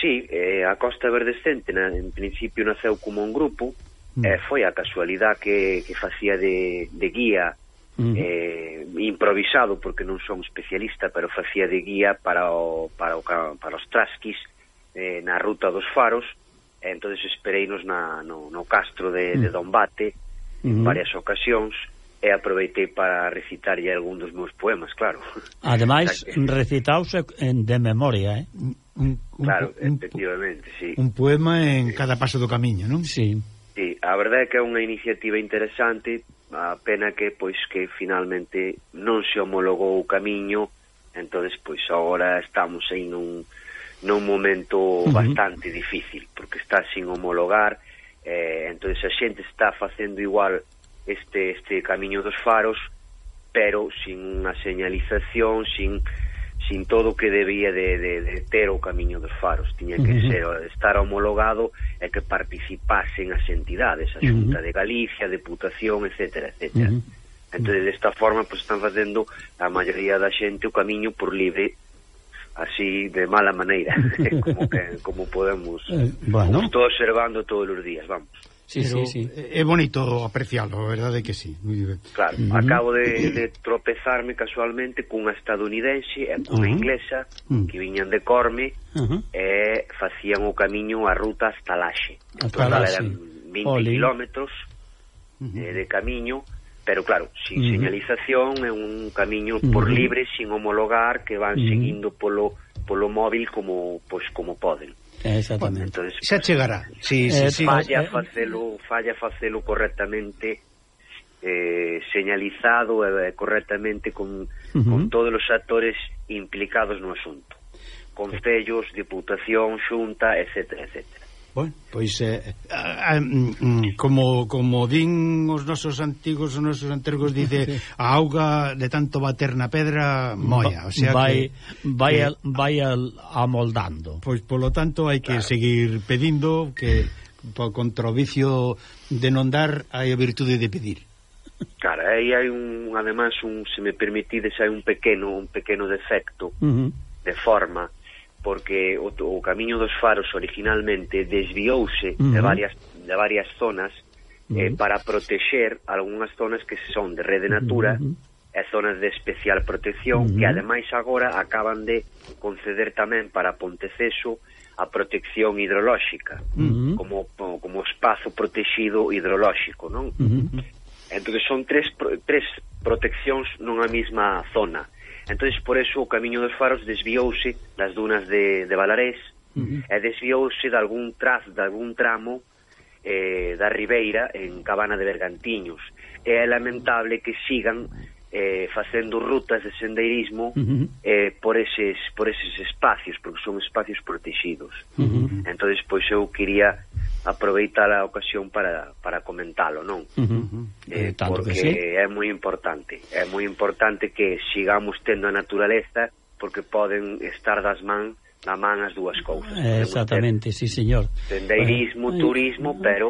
Sí, eh, a Costa Verdescente na, en principio naceu como un grupo mm. eh, foi a casualidade que, que facía de, de guía mm. eh, improvisado porque non son especialista pero facía de guía para, o, para, o, para os trasquis eh, na ruta dos faros e entonces espereinos na, no, no castro de, mm. de Dombate en mm. varias ocasións e aproveitei para recitar ya algún dos meus poemas, claro. Ademais, que... recitaos en, de memoria, eh? Un, un, claro, un, efectivamente, un, sí. Un poema en cada paso do camiño, non? Sí. Sí, a verdade é que é unha iniciativa interesante, a pena que pois que finalmente non se homologou o camiño, entonces pois agora estamos en un nun momento uh -huh. bastante difícil, porque está sin homologar, eh, entonces a xente está facendo igual este este camiño dos faros, pero sin unha señalización, sin sin todo o que debía de, de, de ter o camiño dos faros tiña que uh -huh. ser, estar homologado e que participasen as entidades a Xunta uh -huh. de Galicia, Deputación, etc. etc. Uh -huh. entón desta forma pues, están facendo a maioría da xente o camiño por libre así de mala maneira como, que, como podemos eh, bueno. como estou observando todos os días, vamos sí, pero sí, sí. é bonito apreciálo, a verdade que sí moi ben. claro, uh -huh. acabo de, de tropezarme casualmente cunha estadounidense eh, e cunha uh -huh. inglesa uh -huh. que viñan de Corme uh eh, -huh. e facían o camiño a ruta hasta Laxe hasta Laxe eran 20 Oli. kilómetros uh eh, -huh. de, de camiño pero claro, sin uh -huh. señalización é un camiño por uh -huh. libre, sin homologar que van uh -huh. seguindo polo polo móvil como pois como poden. Exactamente. Bueno, entonces, xa chegará. Sí, sí, eh, sí, falla eh, eh, facelo, falla facelo correctamente eh, señalizado eh, correctamente con, uh -huh. con todos os actores implicados no asunto. Concellos, Diputación, Xunta, etcétera, etcétera. Bueno, pois eh, a, a, mm, como como din os nosos antigos, os nosos antergos dice a auga de tanto bater na pedra moia, o sea vai que, vai que, al, vai al, amoldando. Pois polo tanto hai que claro. seguir pedindo que po, contra o vicio de non dar hai a virtude de pedir. Cara, aí hai un ademais un se me permitides hai un pequeno un pequeno defecto uh -huh. de forma porque o, o camiño dos faros originalmente desviouse uh -huh. de varias de varias zonas uh -huh. eh, para protexer algunhas zonas que son de rede natura uh -huh. e zonas de especial protección uh -huh. que ademais agora acaban de conceder tamén para Ponteceso a protección hidrolóxica uh -huh. como, como espazo protegido hidrolóxico non? Uh -huh. entón son tres, tres proteccións nunha mesma zona Entón, por eso, o camiño dos faros desviouse das dunas de, de Valarés uh -huh. e desviouse de algún traz, de algún tramo eh, da Ribeira en Cabana de Bergantiños. E é lamentable que sigan eh, facendo rutas de sendeirismo uh -huh. eh, por eses por eses espacios, porque son espacios protegidos. Uh -huh. Entonces, pois eu quería aproveitar a ocasión para, para comentalo, non? Uh eh, -huh, uh. Eh, Tanto porque sí. é moi importante, é moi importante que sigamos tendo a naturaleza porque poden estar das man na man as dúas cousas. Eh, exactamente, sí, señor. Tendeirismo, bueno, turismo, eh, pero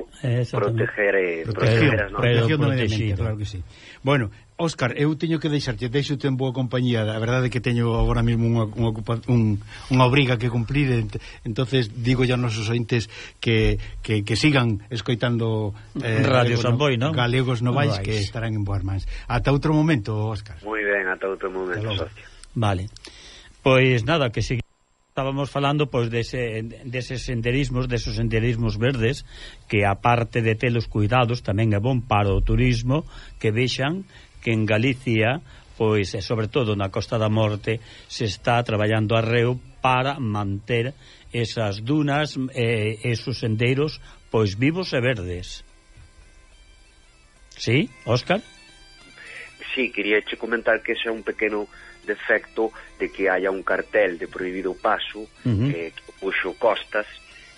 proteger, eh, proteger, proteger as normas. Protección, protección claro que sí. Bueno, Óscar, eu teño que deixarte, deixo en boa compañía, a verdade é que teño agora mesmo unha, unha, un, unha obriga que cumplir, ent, entonces digo ya aos nosos ointes que, que, que sigan escoitando eh, Radio Samboy, no, no? Galegos Novais, Novais, que estarán en boas mans. Ata outro momento, Óscar. Moi ben, ata outro momento, ata Vale. Pois nada, que siga estábamos falando pois dese, deses senderismos, deses senderismos verdes, que aparte de telos cuidados tamén é bon para o turismo que vexan que en Galicia pois e sobre todo na Costa da Morte se está traballando arreo para manter esas dunas e eh, esos sendeiros pois vivos e verdes. Sí, Óscar? Sí, quería che comentar que ese é un pequeno defecto de que haya un cartel de prohibido paso uh -huh. eh, que puxo Costas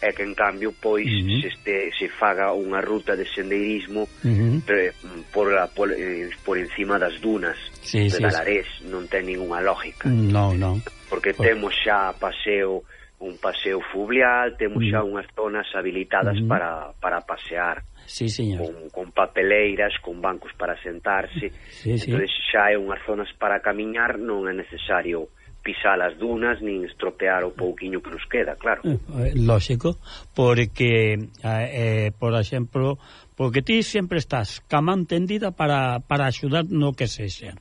e que en cambio pois uh -huh. se, este, se faga unha ruta de sendeirismo uh -huh. pre, por, la, por, eh, por encima das dunas sí, de sí, Galarés sí. non ten ninguna lógica no, no. porque por... temos xa paseo un paseo fluvial, temos uh -huh. xa unhas zonas habilitadas uh -huh. para, para pasear sí, señor. Con, con papeleiras, con bancos para sentarse sí, sí. Entonces xa é unhas zonas para camiñar non é necesario pisar as dunas nin estropear o pouquiño que nos queda, claro. Eh, eh, Lógico, porque, eh, eh, por exemplo, porque ti sempre estás caman tendida para, para axudar no que sexa.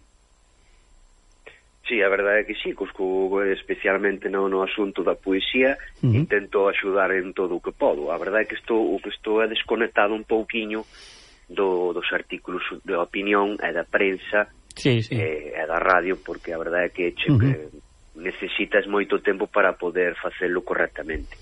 Sí, a verdade é que sí, cusco especialmente no, no asunto da poesía uh -huh. intento axudar en todo o que podo. A verdade é que estou, o que estou é desconectado un pouquiño do, dos artículos de opinión e da prensa sí, sí. E, e da radio, porque a verdade é que, che, uh -huh. que necesitas moito tempo para poder facelo correctamente.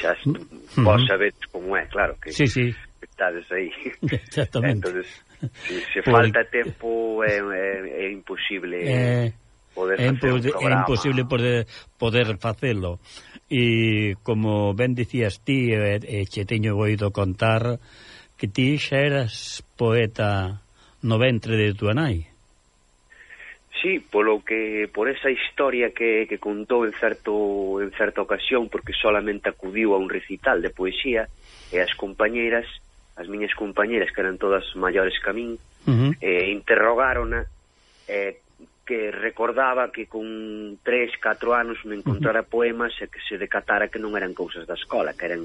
Xa uh -huh. vos sabedes como é, claro que sí, sí. estades aí. Exactamente. Entonces, si se Por... falta tempo é, é, é imposible eh, poder é, facer un programa. É imposible poder, poder facelo. E como ben dicías ti, e, e che teño oído contar, que ti xa eras poeta no ventre de tua nai. Sí, polo que por esa historia que, que contou en certo en certa ocasión porque solamente acudiu a un recital de poesía e as compañeiras, as miñas compañeiras que eran todas maiores que a min, uh -huh. eh, interrogárona eh, que recordaba que con 3, 4 anos me encontrara poemas e que se decatara que non eran cousas da escola, que eran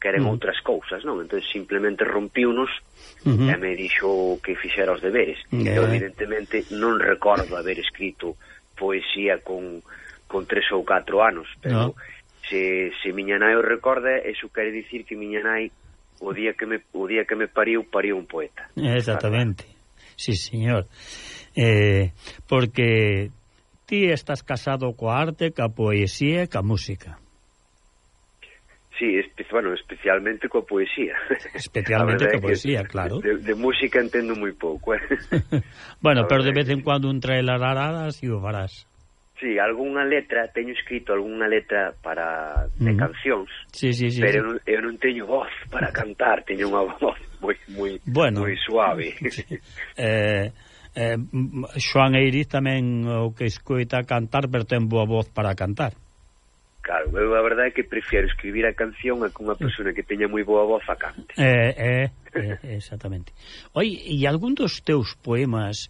queren uh outras cousas, non? Entón simplemente rompiunos uh -huh. e me dixo que fixera os deberes. Uh. Eu evidentemente non recordo haber escrito poesía con, con tres ou catro anos, pero no. se, se miña nai o recorda, eso quere dicir que miña nai o día que me o día que me pariu, pariu un poeta. Exactamente. Sí, señor. Eh, porque ti estás casado coa arte, ca poesía e ca música. Sí, espe bueno, especialmente coa poesía. Especialmente coa poesía, que, claro. De, de música entendo moi pouco. Eh? bueno, a pero de vez en cuando un trailaradas e o farás. Sí, algunha letra, teño escrito algunha letra para de mm. cancións. Sí, sí, sí. Pero sí. eu non teño voz para cantar, teño unha voz moi moi bueno, moi suave. Eh Eh, Joan Eiriz tamén o que escoita cantar, pero ten boa voz para cantar. Claro, eu a verdade é que prefiero escribir a canción a que unha persona que teña moi boa voz a cante. Eh, eh, eh, exactamente. Oi, e algún dos teus poemas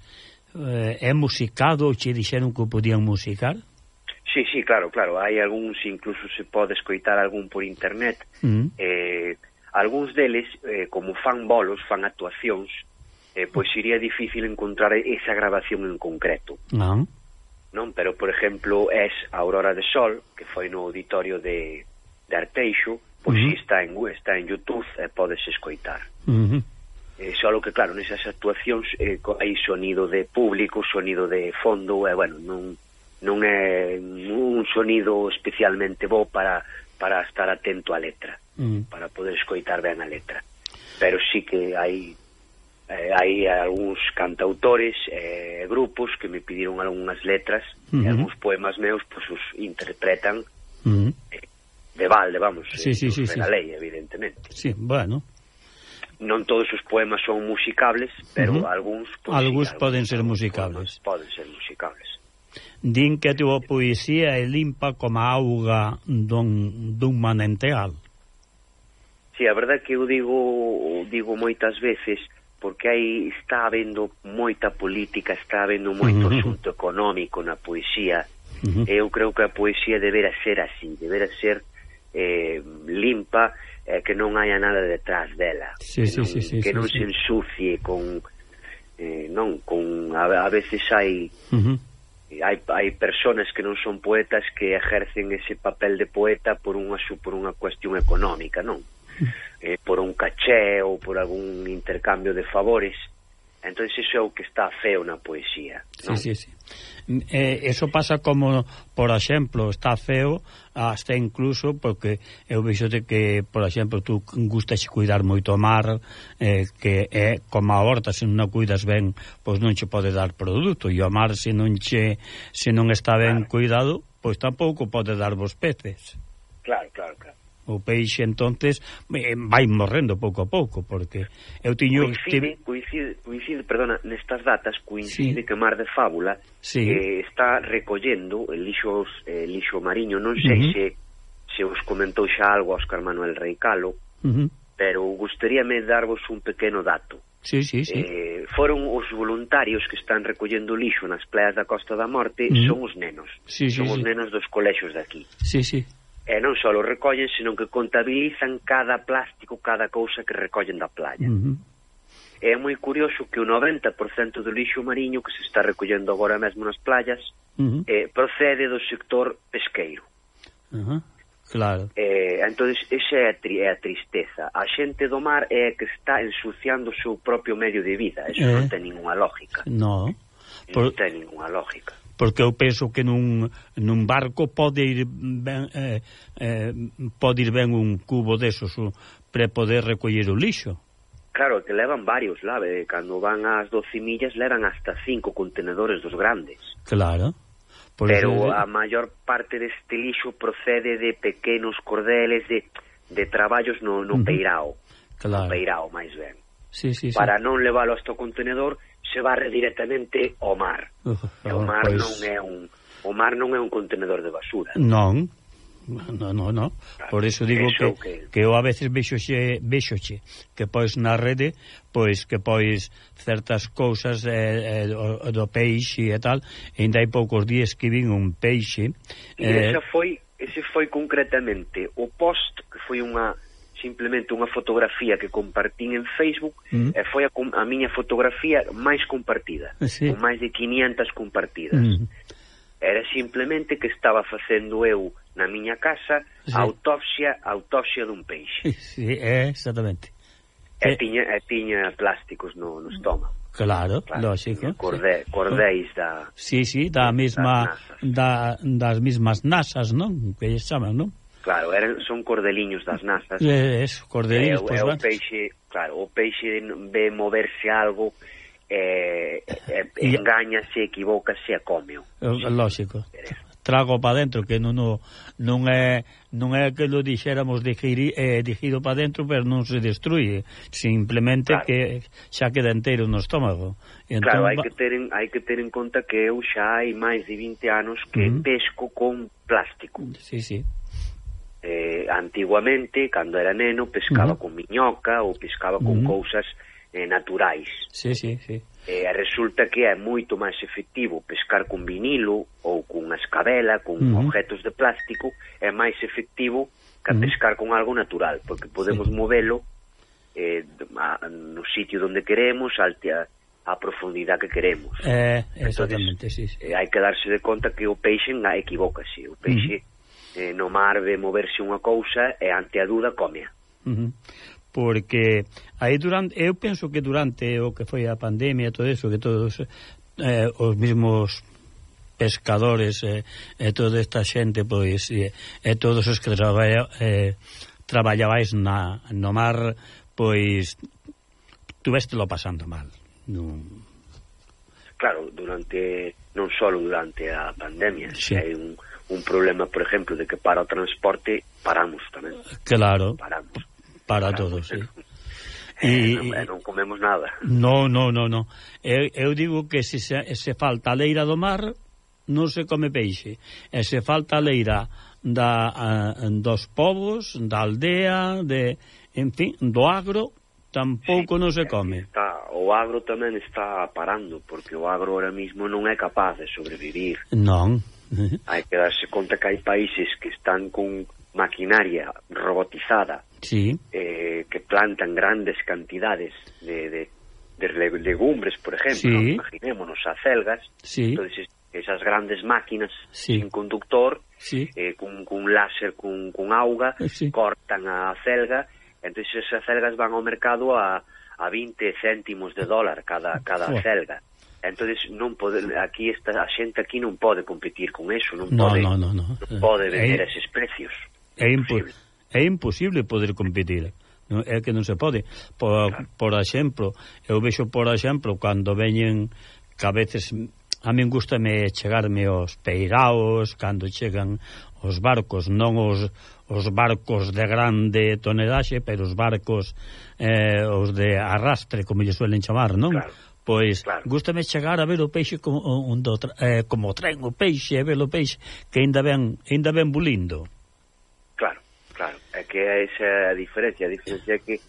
eh, é musicado ou che dixeron que o podían musicar? Sí, sí, claro, claro. Hai algúns, incluso se pode escoitar algún por internet. Mm. Eh, algúns deles, eh, como fan bolos, fan actuacións, eh, pois mm. sería difícil encontrar esa grabación en concreto. Ah non? Pero, por exemplo, es Aurora de Sol, que foi no auditorio de, de Arteixo, pois uh -huh. está en está en YouTube e podes escoitar. Uh -huh. Eh, só que claro, nesas actuacións eh, hai sonido de público, sonido de fondo, e bueno, non non é un sonido especialmente bo para para estar atento á letra, uh -huh. para poder escoitar ben a letra. Pero sí que hai eh, hai algúns cantautores e eh, grupos que me pidieron algunhas letras uh -huh. e algúns poemas meus pois pues, os interpretan uh eh, -huh. de balde, vamos, sí, eh, sí, sí, sí. la lei, evidentemente. Sí, bueno. Non todos os poemas son musicables, pero uh -huh. algúns, pues, algúns sí, poden ser musicables. Poden ser musicables. Din que a túa poesía é limpa como a auga dun, dun mananteal. Sí, a verdade que eu digo digo moitas veces porque aí está habendo moita política, está habendo moito uh -huh. asunto económico na poesía. Uh -huh. Eu creo que a poesía debera ser así, debera ser eh, limpa, eh, que non haya nada detrás dela. Sí, que non, sí, sí, sí, que non sí, se ensucie con eh, non, con a, a veces hai uh -huh. hai hai persoas que non son poetas que ejercen ese papel de poeta por unha por unha cuestión económica, non? eh, por un caché ou por algún intercambio de favores entón eso é o que está feo na poesía non? Sí, sí, sí. Eh, eso pasa como por exemplo está feo hasta incluso porque eu vexo de que por exemplo tú gustas cuidar moito o mar eh, que é como a horta se non cuidas ben pois non che pode dar produto e o mar se non che se non está ben claro. cuidado pois tampouco pode dar vos peces claro, claro, claro o peixe entonces eh, vai morrendo pouco a pouco porque eu tiño coincide, te... coincide, coincide perdona, nestas datas coincide sí. que Mar de Fábula sí. eh, está recollendo el lixo, eh, lixo mariño non sei uh -huh. se se os comentou xa algo a Óscar Manuel Reicalo uh -huh. pero gustaríame darvos un pequeno dato Sí, sí, sí. Eh, foron os voluntarios que están recollendo lixo nas playas da Costa da Morte, mm. son os nenos. Sí, sí, son sí. os nenos dos colexos aquí. Sí, sí e non só o recollen, senón que contabilizan cada plástico, cada cousa que recollen da playa. Uh -huh. É moi curioso que o 90% do lixo mariño que se está recollendo agora mesmo nas playas uh -huh. eh, procede do sector pesqueiro. Uh -huh. Claro. Eh, entón, esa é a, tri, é a tristeza. A xente do mar é que está ensuciando o seu propio medio de vida. Eso eh. non ten ninguna lógica. No. Por... Non ten ninguna lógica porque eu penso que nun, nun barco pode ir ben, eh, eh, pode ir ben un cubo desos uh, para poder recoller o lixo. Claro, que levan varios, lave, cando van ás 12 millas levan hasta cinco contenedores dos grandes. Claro. Por Pero eso... a maior parte deste lixo procede de pequenos cordeles de, de traballos no, no peirao. Claro. No peirao, máis ben sí, sí, sí. para non leválo hasta o contenedor se barre directamente ao mar. Uh, e o mar pois... non é un o mar non é un contenedor de basura. Non. No, no, no. Por iso digo eso que, que que eu a veces vexoxe vexoxe que pois na rede, pois que pois certas cousas eh, eh, do, do peixe e tal, e ainda hai poucos días que vin un peixe. E eh, esa foi ese foi concretamente o post que foi unha simplemente unha fotografía que compartín en Facebook mm. e foi a, a miña fotografía máis compartida, eh, sí. con máis de 500 compartidas. Mm. Era simplemente que estaba facendo eu na miña casa sí. a autopsia, a autopsia dun peixe. Sí, é, exactamente. E, e... Tiña, e tiña plásticos no, no estómago. Claro, claro lógico. Cordé, sí. Cordeis da... Sí, sí, da mesma, da, das mismas nasas, non? Que lle chaman, non? Claro, eran, son cordeliños das nazas. É, eh, eso, cordeliños, eh, pois pues, o peixe, claro, o peixe ve moverse algo eh, eh, engañase, equivócase e comeo. Eh, lógico. Trago para dentro, que non, non, non é non é que lo dixéramos digiri, eh, digido para dentro, pero non se destruye, simplemente claro. que xa queda inteiro no estómago. E entón, claro, hai que, ter en, hai que ter en conta que eu xa hai máis de 20 anos que uh -huh. pesco con plástico. Sí, sí eh, antiguamente, cando era neno, pescaba uh -huh. con miñoca ou pescaba con uh -huh. cousas eh, naturais. Sí, sí, sí. Eh, resulta que é moito máis efectivo pescar con vinilo ou con escabela, con uh -huh. objetos de plástico, é máis efectivo que uh -huh. pescar con algo natural, porque podemos sí. movelo eh, a, no sitio onde queremos, alte a, a profundidade que queremos. Eh, exactamente, Entonces, sí, sí. Eh, hai que darse de conta que o peixe equivócase, o peixe... Uh -huh eh, no mar de moverse unha cousa e ante a duda comea. Uh. Porque aí durante eu penso que durante o que foi a pandemia e todo eso, que todos eh, os mismos pescadores eh, e toda esta xente pois e, e todos os que traballa, eh, traballabais na, no mar pois tuvestelo pasando mal non... claro, durante non só durante a pandemia sí. hai un, un problema, por exemplo, de que para o transporte paramos tamén. Claro. Paramos. Para paramos, todos, sí. Eh, e, non, eh, non comemos nada. No, no, no, no. Eu, eu digo que se, se, se falta a leira do mar, non se come peixe. E se falta a leira da, a, dos povos, da aldea, de, en fin, do agro, tampouco sí, non se come. Está, o agro tamén está parando, porque o agro ahora mismo non é capaz de sobrevivir. Non. Hai que darse conta que hai países que están con maquinaria robotizada sí. eh, que plantan grandes cantidades de, de, de legumbres, por ejemplo, sí. imaginémonos, acelgas, sí. entonces esas grandes máquinas sí. sin conductor, sí. eh, cun, cun láser, cun, cun auga, eh, sí. cortan a acelga, entonces esas acelgas van ao mercado a, a 20 céntimos de dólar cada, cada Fua. acelga entonces non pode aquí esta a xente aquí non pode competir con eso, non no, pode no, no, no. non pode eh, vender é, eses precios. É imposible. É imposible poder competir. Non, é que non se pode. Por, claro. por exemplo, eu vexo por exemplo cando veñen que a veces a min gustame chegarme aos peiraos cando chegan os barcos, non os, os barcos de grande tonelaxe, pero os barcos eh, os de arrastre, como lle suelen chamar, non? Claro Pois, claro. gustame chegar a ver o peixe como, un do, eh, como tren o peixe, e ver o peixe que ainda ben, ainda ben bulindo. Claro, claro. É que é esa a diferencia. A diferencia é que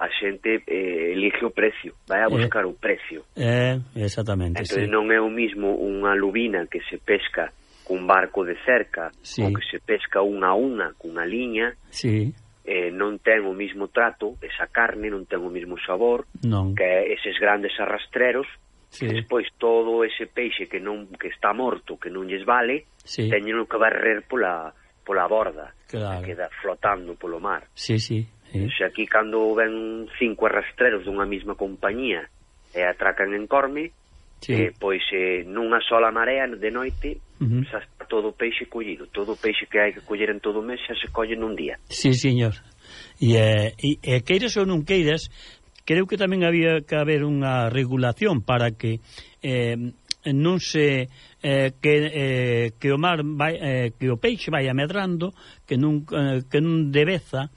a xente eh, elige o precio, vai a eh, buscar eh, o precio. Eh, exactamente. Entón sí. non é o mismo unha lubina que se pesca cun barco de cerca, sí. ou que se pesca unha a unha cunha liña, sí eh, non ten o mismo trato, esa carne non ten o mismo sabor, non. que eses grandes arrastreros, sí. que despois todo ese peixe que non que está morto, que non lles vale, sí. teñen que barrer pola, pola borda, claro. que queda flotando polo mar. Sí, sí. Sí. Se aquí cando ven cinco arrastreros dunha mesma compañía e atracan en Corme, sí. eh, pois eh, nunha sola marea de noite uh -huh. xa está todo o peixe collido, todo o peixe que hai que coller en todo o mes xa se colle nun día. Sí, señor. E, eh, e, e queiras ou non queiras, creo que tamén había que haber unha regulación para que eh, non se eh, que, eh, que o mar vai, eh, que o peixe vai amedrando, que non eh, que non debeza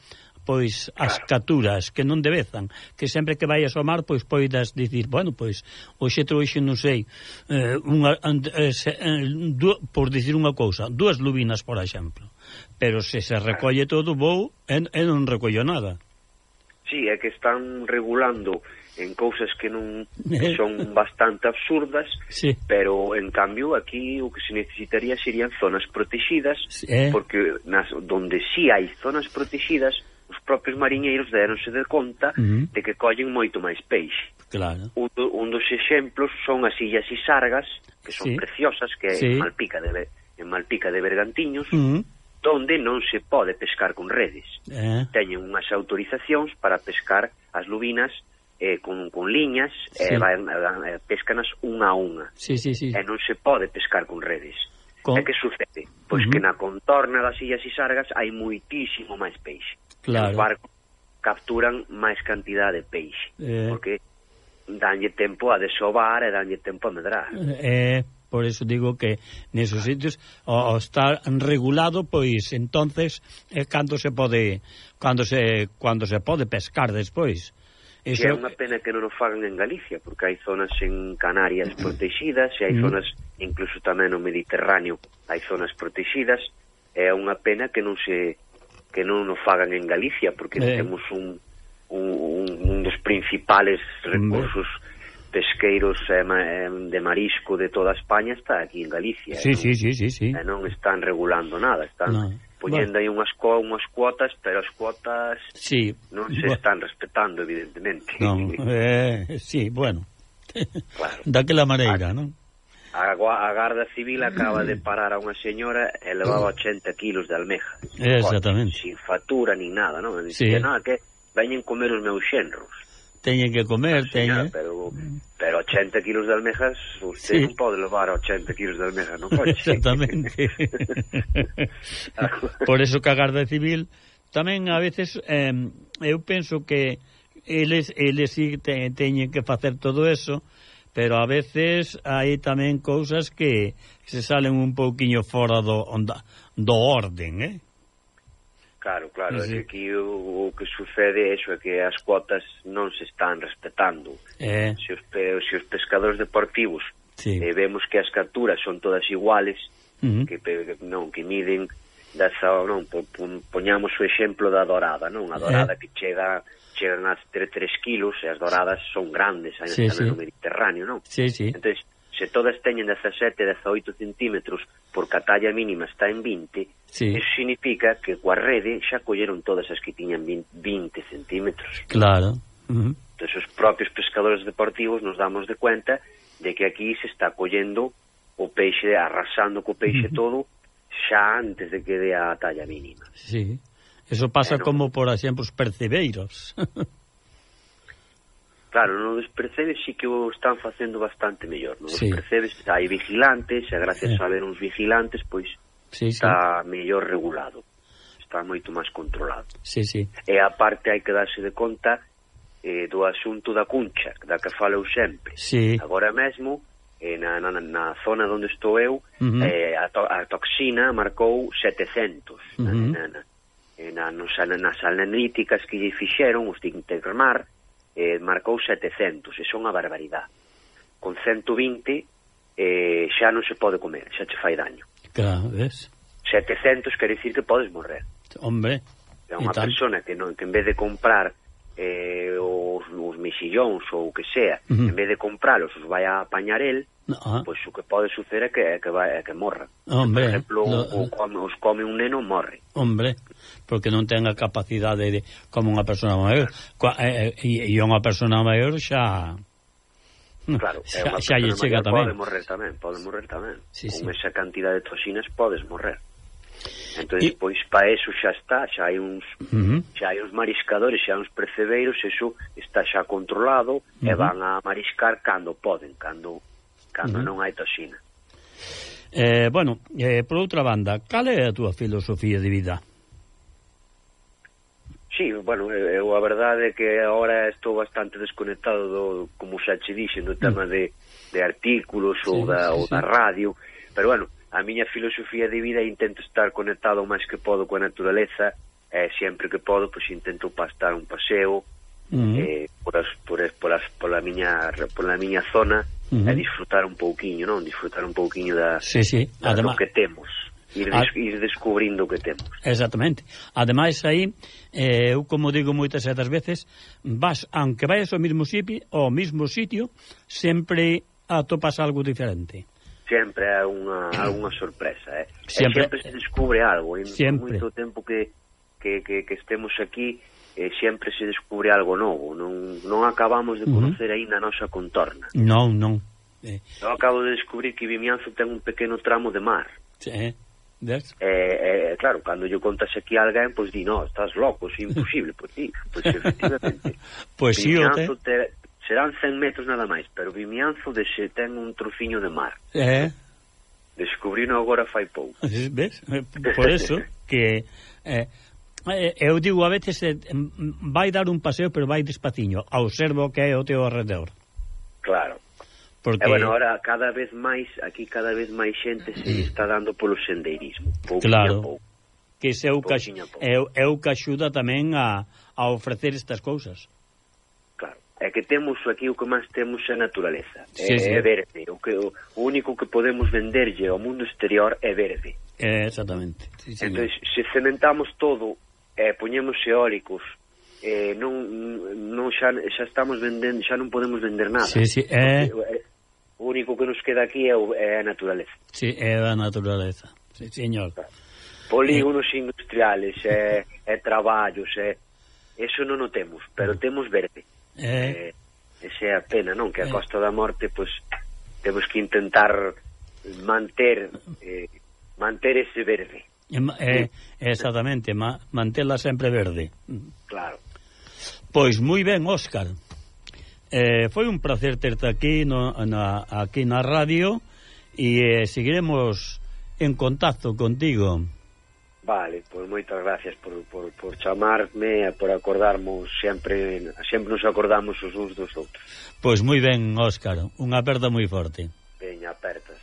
pois as caturas que non debezan, que sempre que vaias ao mar pois poidas dicir, bueno, pois hoxe trouxe non sei, eh, unha eh, se, eh, du, por dicir unha cousa, dúas lubinas, por exemplo. Pero se se recolle todo, vou e, e non recollo nada. Sí, é que están regulando en cousas que non que son bastante absurdas, sí. pero en cambio aquí o que se necesitaría serían zonas protegidas, sí. porque nas donde si sí hai zonas protegidas os propios mariñeiros deronse de conta uh -huh. de que collen moito máis peixe. Claro. Un, do, un dos exemplos son as illas Isargas, que son sí. preciosas, que sí. en Malpica de en Malpica de Bergantiños, uh -huh. donde non se pode pescar con redes. Eh. Teñen unhas autorizacións para pescar as lubinas eh, con, con liñas eh, sí. e eh, van, eh, pescanas unha a unha. Sí, sí, sí. E non se pode pescar con redes. Con... E que sucede? Pois uh -huh. que na contorna das Illas Isargas hai muitísimo máis peixe claro. os barcos capturan máis cantidad de peixe, eh... porque danlle tempo a desovar e danlle tempo a medrar. Eh, por eso digo que nesos sitios o estar regulado pois entonces é cando se pode cando se cando se pode pescar despois. Eso... Que é unha pena que non o fagan en Galicia, porque hai zonas en Canarias mm. protegidas e hai mm. zonas incluso tamén no Mediterráneo, hai zonas protegidas, é unha pena que non se que non o fagan en Galicia, porque eh. temos un, un, un dos principales recursos mm. pesqueiros eh, eh, de marisco de toda España está aquí en Galicia. Sí, eh, sí, sí, sí, sí. Eh, non están regulando nada, están... No poñendo bueno. aí unhas, co, unhas cuotas, pero as cuotas sí. non se bueno. están respetando, evidentemente. Non, eh, sí, bueno. Claro. Daquela maneira, ah, non? A, a Garda Civil acaba de parar a unha señora e levaba 80 kilos de almeja. Exactamente. Sin fatura, ni nada, non? Dice, sí. nada, que veñen comer os meus xenros. Teñen que comer, teñen. Ah, eh. Pero, pero 80 kilos de almejas, usted sí. non pode levar 80 kilos de almejas, non pode. Exactamente. Por eso que a Garda Civil tamén a veces eh, eu penso que eles, eles sí te, teñen que facer todo eso, pero a veces hai tamén cousas que se salen un pouquiño fora do, onda, do orden, eh? Claro, claro, sí. é que aquí o, o que sucede é iso, é que as cuotas non se están respetando. Eh. Se, os, se os pescadores deportivos sí. eh, vemos que as capturas son todas iguales, uh -huh. que, non que miden da, non, po, po, poñamos o exemplo da dorada, non? A eh. dorada eh. que chega chegan a ter 3 kilos e as doradas son grandes aí sí, sí. no Mediterráneo, non? Sí, sí. Entonces, se todas teñen 17, 18 centímetros porque a talla mínima está en 20, sí. eso significa que coa rede xa colleron todas as que tiñan 20, 20 centímetros. Claro. Uh -huh. Entón, os propios pescadores deportivos nos damos de cuenta de que aquí se está collendo o peixe, arrasando co peixe uh -huh. todo, xa antes de que dé a talla mínima. Sí. Eso pasa claro. como, por exemplo, os percebeiros. Claro, nos percebes sí que o están facendo bastante mellor, non? Sí. Percebes, hai vigilantes, e gracias sí. a haber uns vigilantes, pois sí, está sí. mellor regulado, está moito máis controlado. Sí, sí. E aparte hai que darse de conta eh, do asunto da cuncha, da que falo eu sempre. Sí. Agora mesmo, eh, na, na, na zona onde estou eu, uh -huh. eh, a, to a toxina marcou 700 uh -huh. na, na, na e na, nos, nas analíticas que lle fixeron os de Intermar eh, marcou 700 e son a barbaridade con 120 eh, xa non se pode comer xa che fai daño claro, ves? 700 quer dicir que podes morrer hombre é unha persona que, non, que en vez de comprar eh, os, os mexillóns ou o que sea uh -huh. en vez de compralos os vai a apañar el Ah. Pois o que pode suceder é que é que vai é que morra. Hombre, por exemplo, lo, o eh. come, os come un neno morre. Hombre, porque non ten a capacidade de como unha persona maior, eh, eh, e, e unha persona maior xa Claro, xa, é xa lle chega tamén. Pode morrer tamén, pode morrer tamén. Sí, Con sí. esa cantidad de toxinas podes morrer. Entón, e... pois para eso xa está, xa hai uns uh -huh. xa hai uns mariscadores, xa hai uns percebeiros, eso está xa controlado uh -huh. e van a mariscar cando poden, cando cando uh -huh. non hai toxina. Eh, bueno, eh, por outra banda, cal é a túa filosofía de vida? Sí, bueno, eh, eu a verdade é que agora estou bastante desconectado do, como xa che dixen, do tema mm. de, de artículos sí, ou, da, sí, ou da radio, pero bueno, a miña filosofía de vida intento estar conectado o máis que podo coa naturaleza, e sempre que podo, pois intento pastar un paseo, uh -huh. eh, por as, por, as, por, as, pola, miña, pola miña zona uh -huh. e disfrutar un pouquiño, non? Disfrutar un pouquiño da, sí, sí. da Además, que temos ir, a... Ah. ir descubrindo o que temos. Exactamente. Ademais, aí, eh, eu como digo moitas das veces, vas, aunque vayas ao mesmo sitio, ao mesmo sitio sempre atopas algo diferente. Sempre é unha, unha sorpresa, eh? Sempre, e sempre se descubre algo. E sempre. moito tempo que, que, que, que estemos aquí eh, sempre se descubre algo novo, non, non acabamos de conocer uh -huh. aínda a nosa contorna. Non, non. Eh. Eu acabo de descubrir que Vimianzo ten un pequeno tramo de mar. Sí, eh, eh, eh, claro, cando yo contas aquí a alguén, pois di, no, estás loco, é imposible, pois sí, pois pues, efectivamente. pois sí, o te... te... serán 100 metros nada máis, pero Vimianzo de se ten un trociño de mar. Eh. Descubrino agora fai pouco. Ves? Eh, por eso que... Eh, Eh, eu digo a veces eh, vai dar un paseo pero vai despaciño. Observo que é o teu alrededor claro. Porque... E bueno, ahora cada vez máis aquí cada vez máis xente se está dando polo sendeirismo. Pouco claro. pouco. Que se eu que, eu, eu que axuda tamén a, a ofrecer estas cousas. Claro, é que temos aquí o que máis temos a naturaleza. Sí, é, sí. é verde. O, que, o, o único que podemos venderlle ao mundo exterior é verde. Eh, exactamente. Sí, entón, se cementamos todo eh, poñemos eólicos, eh, non, non xa, xa estamos vendendo, xa non podemos vender nada. Sí, sí, eh... eh o único que nos queda aquí é, o, é a naturaleza. Sí, é a naturaleza, sí, señor. Polígonos eh... industriales, é, é traballos, é... Eso non o temos, pero temos verde. Eh... eh esa é a pena, non? Que a Costa da Morte, pois, temos que intentar manter eh, manter ese verde. Eh, exactamente, ma, mantela sempre verde. Claro. Pois moi ben, Óscar. Eh, foi un placer terte aquí no, na, aquí na radio e eh, seguiremos en contacto contigo. Vale, pois moitas gracias por, por, por chamarme e por acordarmos sempre sempre nos acordamos os uns dos outros. Pois moi ben, Óscar, unha aperta moi forte. Veña, apertas.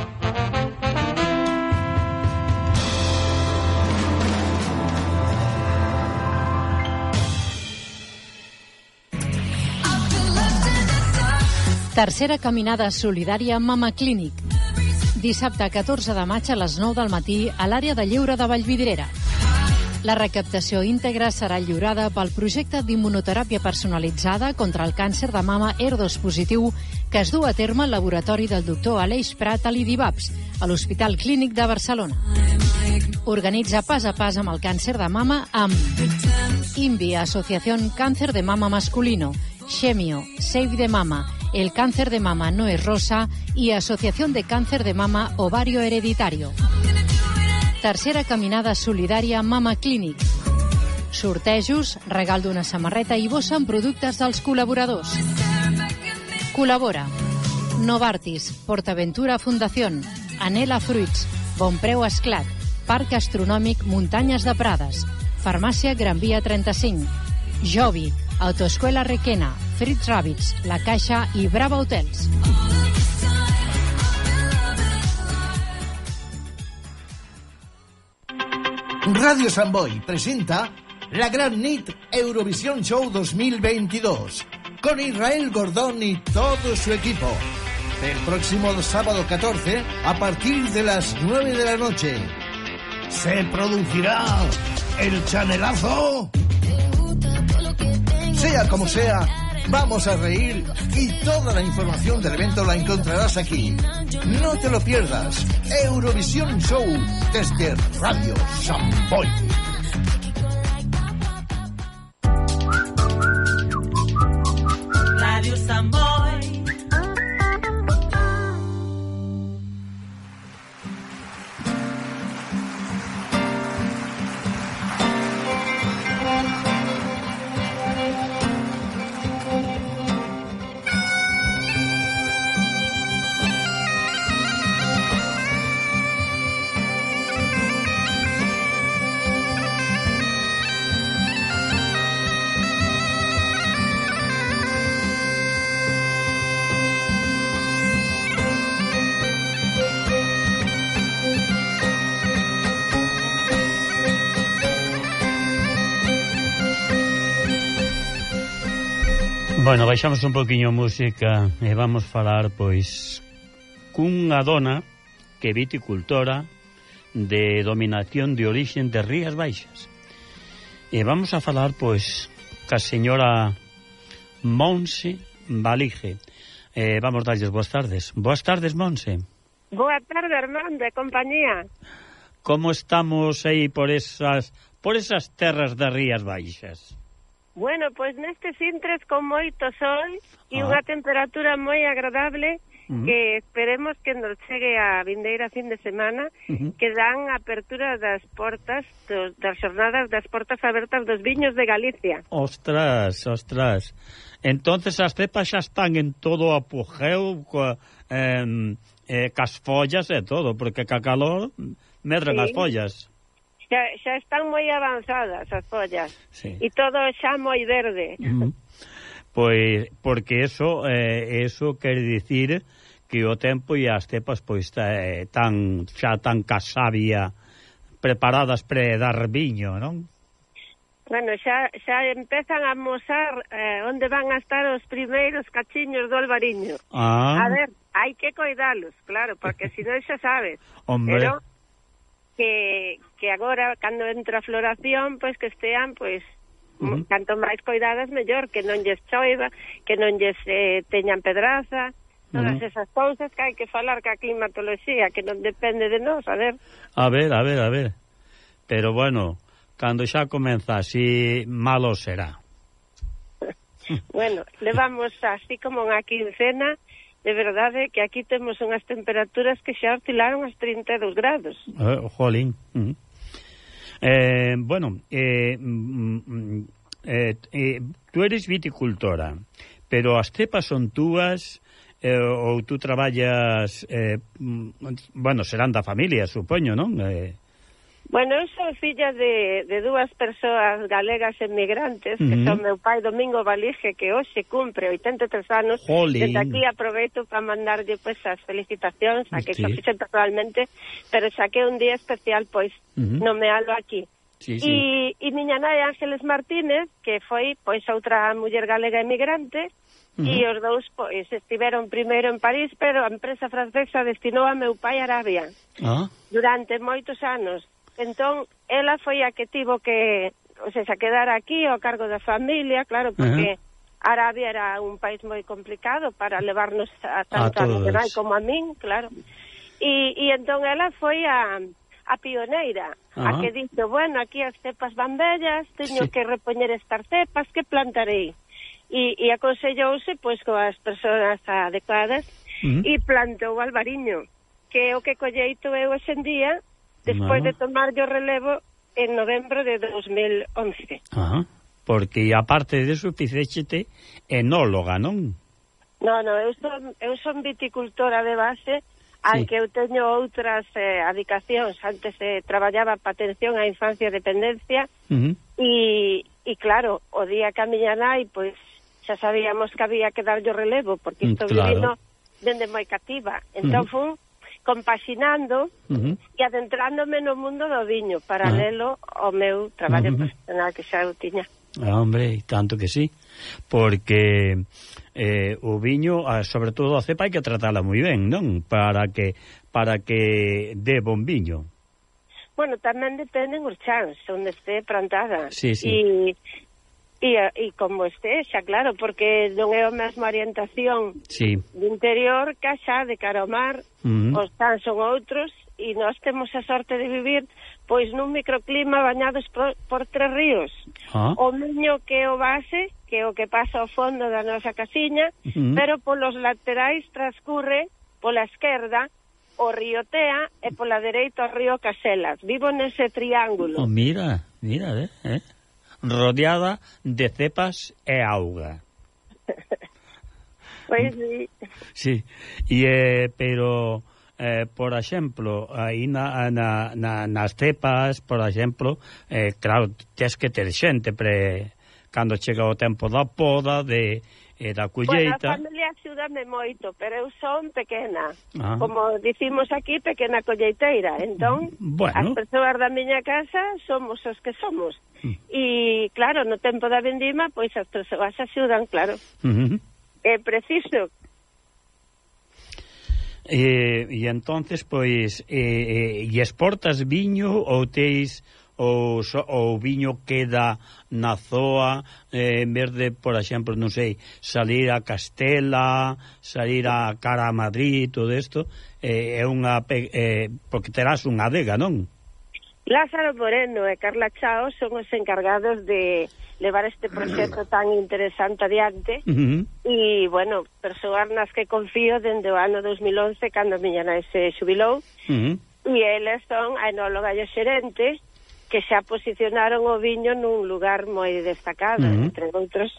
Tercera caminada solidària Mama Clínic. Dissabte 14 de maig a les 9 del matí a l'àrea de lleure de Vallvidrera. La recaptació íntegra serà lliurada pel projecte d'immunoteràpia personalitzada contra el càncer de mama ER2 positiu que es du a terme al laboratori del doctor Aleix Prat a l'IDIVAPS, a l'Hospital Clínic de Barcelona. Organitza pas a pas amb el càncer de mama amb INVI, Asociación Cáncer de Mama Masculino, Xemio, Save de Mama, El Cáncer de Mama No es Rosa y Asociación de Cáncer de Mama Ovario Hereditario. Tercera caminada solidària Mama Clínic. Sortejos, regal d'una samarreta i bossa amb productes dels col·laboradors. Col·labora. Novartis, Portaventura Fundación, Anela Fruits, Bonpreu Esclat, Parc Astronòmic Muntanyes de Prades, Farmàcia Gran Via 35, Jovi, Autoescuela Requena, Fritz Rabbits, La Caixa i Brava Hotels. Radio Samboy presenta la Gran Nit Eurovisión Show 2022 con Israel Gordón y todo su equipo. El próximo sábado 14 a partir de las 9 de la noche. Se producirá el chanelazo. Sea como sea, vamos a reír y toda la información del evento la encontrarás aquí. No te lo pierdas. Eurovisión Show desde Radio Samboy. Radio Samboy. Bueno, baixamos un poquinho a música e vamos falar, pois, cunha dona que é viticultora de dominación de orixen de Rías Baixas. E vamos a falar, pois, ca señora Monse Valige. Eh, vamos darlles boas tardes. Boas tardes, Monse. Boa tarde, Armando, e compañía. Como estamos aí por esas por esas terras de Rías Baixas? Bueno, pois neste Sintres con moito sol e ah. unha temperatura moi agradable que esperemos que nos chegue a vindeira fin de semana uh -huh. que dan apertura das portas dos, das xornadas das portas abertas dos viños de Galicia. Ostras, ostras. Entonces as cepas xa están en todo apogeu coa, eh, eh, cas follas e todo, porque ca calor medran sí. as follas xa, xa están moi avanzadas as follas sí. e todo xa moi verde. Mm. Pois porque eso eh, eso quer dicir que o tempo e as cepas pois eh, tan xa tan casabia preparadas para dar viño, non? Bueno, xa, xa empezan a mosar eh, onde van a estar os primeiros cachiños do albariño. Ah. A ver, hai que coidalos, claro, porque si non xa sabes. Hombre. Pero que, que agora, cando entra a floración, pois que estean, pois, uh -huh. canto máis coidadas, mellor, que non lles choiva, que non lles eh, teñan pedraza, todas uh -huh. esas cousas que hai que falar ca climatoloxía, que non depende de nós, a ver. A ver, a ver, a ver. Pero bueno, cando xa comeza así, malo será. bueno, levamos así como unha quincena de verdade que aquí temos unhas temperaturas que xa oscilaron aos 32 grados. Eh, jolín. Mm. Eh, bueno, eh, mm, mm, eh, eh, tú eres viticultora, pero as cepas son túas eh, ou tú traballas, eh, mm, bueno, serán da familia, supoño, non? Eh, Bueno, eu sou filla de, de dúas persoas galegas emigrantes, uh -huh. que son meu pai Domingo Valige, que hoxe cumpre 83 anos. Jolín. Desde aquí aproveito para mandarlle pues, as felicitacións, a que xa fixen personalmente, pero saqué un día especial, pois, uh -huh. nomealo aquí. Sí, sí. E, e miña nai Ángeles Martínez, que foi pois outra muller galega emigrante, Uh -huh. E os dous pois estiveron primeiro en París, pero a empresa francesa destinou a meu pai a Arabia. Ah. Durante moitos anos. Entón, ela foi a que tivo que, o sea, quedar aquí ao cargo da familia, claro, porque uh -huh. Arabia era un país moi complicado para levarnos a tanto a, a como a min, claro. E, e entón ela foi a a pioneira, uh -huh. a que dixo, bueno, aquí as cepas van bellas, teño sí. que repoñer estas cepas, que plantarei? E, e aconsellouse, pois, coas persoas adecuadas uh -huh. e plantou albariño, que o que colleito eu hoxendía despois no. de tomar o relevo en novembro de 2011. Ajá. Porque aparte de eso fixéchete enóloga, non? No, no, eu son, eu son viticultora de base, sí. aunque eu teño outras eh, adicacións. Antes eh, traballaba para atención á infancia e dependencia, uh -huh. e, e claro, o día que a miña nai, pois, xa sabíamos que había que darlle o relevo, porque isto claro. vivino dende moi cativa. Entón, uh -huh. fun compaxinando uh -huh. e adentrándome no mundo do viño, paralelo ah. ao meu traballo uh -huh. profesional que xa eu tiña. Ah, hombre, tanto que sí, porque eh, o viño, ah, sobre todo a cepa, hai que tratala moi ben, non? Para que para que dé bon viño. Bueno, tamén dependen os chans onde esté plantada. Sí, sí. E, E, e como estexa, claro, porque non é a mesma orientación sí. do interior que xa de cara ao mar, uh os tan son outros, e nós temos a sorte de vivir pois nun microclima bañados por, por tres ríos. Ah. O Miño que é o base, que é o que pasa ao fondo da nosa casiña, uh pero polos laterais transcurre pola esquerda o río Tea e pola dereita o río Caselas. Vivo nese triángulo. Oh, mira, mira, eh. eh rodeada de cepas e auga. Pois sí. Sí, e, eh, pero, eh, por exemplo, aí na, na, na, nas cepas, por exemplo, eh, claro, tens que ter xente pre, cando chega o tempo da poda de e da colleita... Bueno, a familia axúdame moito, pero eu son pequena. Ah. Como dicimos aquí, pequena colleiteira. Entón, bueno. as persoas da miña casa somos os que somos. Mm. E, claro, no tempo da vendima, pois as persoas axudan, claro. Uh -huh. É preciso E, e entonces pois, e, e, e exportas viño ou teis ou, so, ou viño queda na zoa eh, en vez de, por exemplo, non sei salir a Castela salir a cara a Madrid todo isto eh, é unha eh, porque terás unha adega, non? Lázaro Moreno e Carla Chao son os encargados de levar este proxecto tan interesante adiante uh -huh. e, bueno, persoas nas que confío dende o ano 2011 cando a miña nai se xubilou uh -huh. e eles son a enóloga e o xerente que xa posicionaron o viño nun lugar moi destacado, uh -huh. entre outros,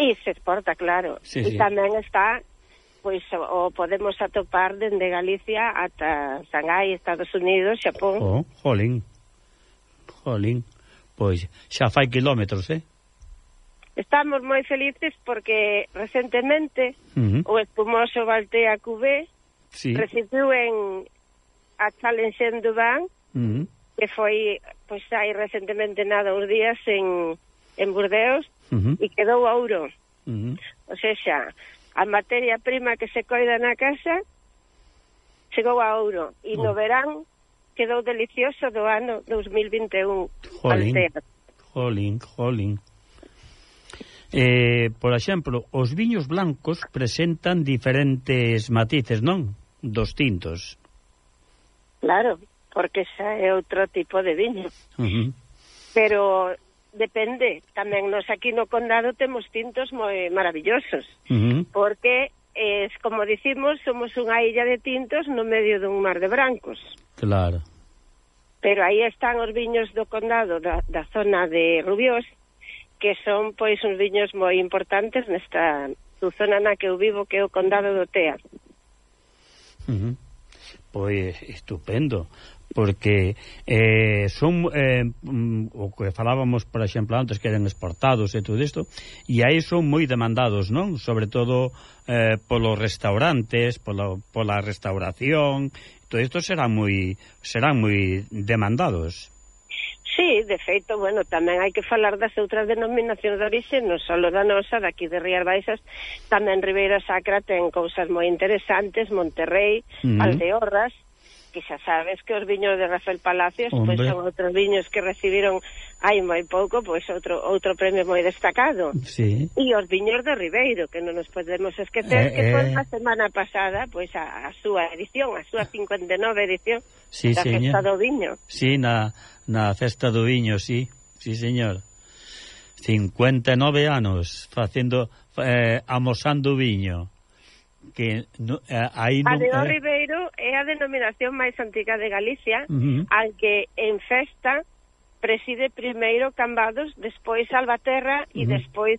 e se exporta, claro. Sí, e sí. tamén está pois o podemos atopar dende Galicia ata Xangai, Estados Unidos, Xapón. Oh, jolín. Jolín. Pois xa fai kilómetros, eh? Estamos moi felices porque recentemente uh -huh. o espumoso Baltea QB sí. recibiu en a Challenge en Dubán uh -huh que foi pois hai recentemente nada uns días en, en Burdeos uh -huh. e quedou ouro. Uh -huh. O sea, a materia prima que se coida na casa chegou a ouro e oh. no verán quedou delicioso do ano 2021. Jolín, jolín, jolín. Eh, por exemplo, os viños blancos presentan diferentes matices, non? Dos tintos. Claro, porque xa é outro tipo de viño. Uh -huh. Pero depende, tamén nos aquí no condado temos tintos moi maravillosos, uh -huh. porque es, como dicimos, somos unha illa de tintos no medio dun mar de brancos. Claro. Pero aí están os viños do condado da, da zona de Rubiós, que son pois uns viños moi importantes nesta zona na que eu vivo, que é o condado do Tea. Uh -huh. Pois estupendo porque eh, son eh, o que falábamos, por exemplo, antes que eran exportados e todo isto, e aí son moi demandados, non? Sobre todo eh, polos restaurantes, pola, pola restauración, todo isto será moi serán moi demandados. Sí, de feito, bueno, tamén hai que falar das outras denominacións de orixe, non só da nosa, daqui de Rías Baixas, tamén Ribeira Sacra ten cousas moi interesantes, Monterrey, uh -huh. Aldeorras, que xa sabes que os viños de Rafael Palacios pois Hombre. pois son outros viños que recibiron hai moi pouco pois outro outro premio moi destacado. Sí. E os viños de Ribeiro, que non nos podemos esquecer eh, que eh... foi a semana pasada pois a, a súa edición, a súa 59 edición sí, da señor. Festa do Viño. Sí, na, na Festa do Viño, sí. Sí, señor. 59 anos facendo eh, amosando o viño que no, eh, aí non, Adenor eh... Ribeiro é a denominación máis antiga de Galicia, uh -huh. al que en festa preside primeiro Cambados, despois Albaterra e uh -huh. despois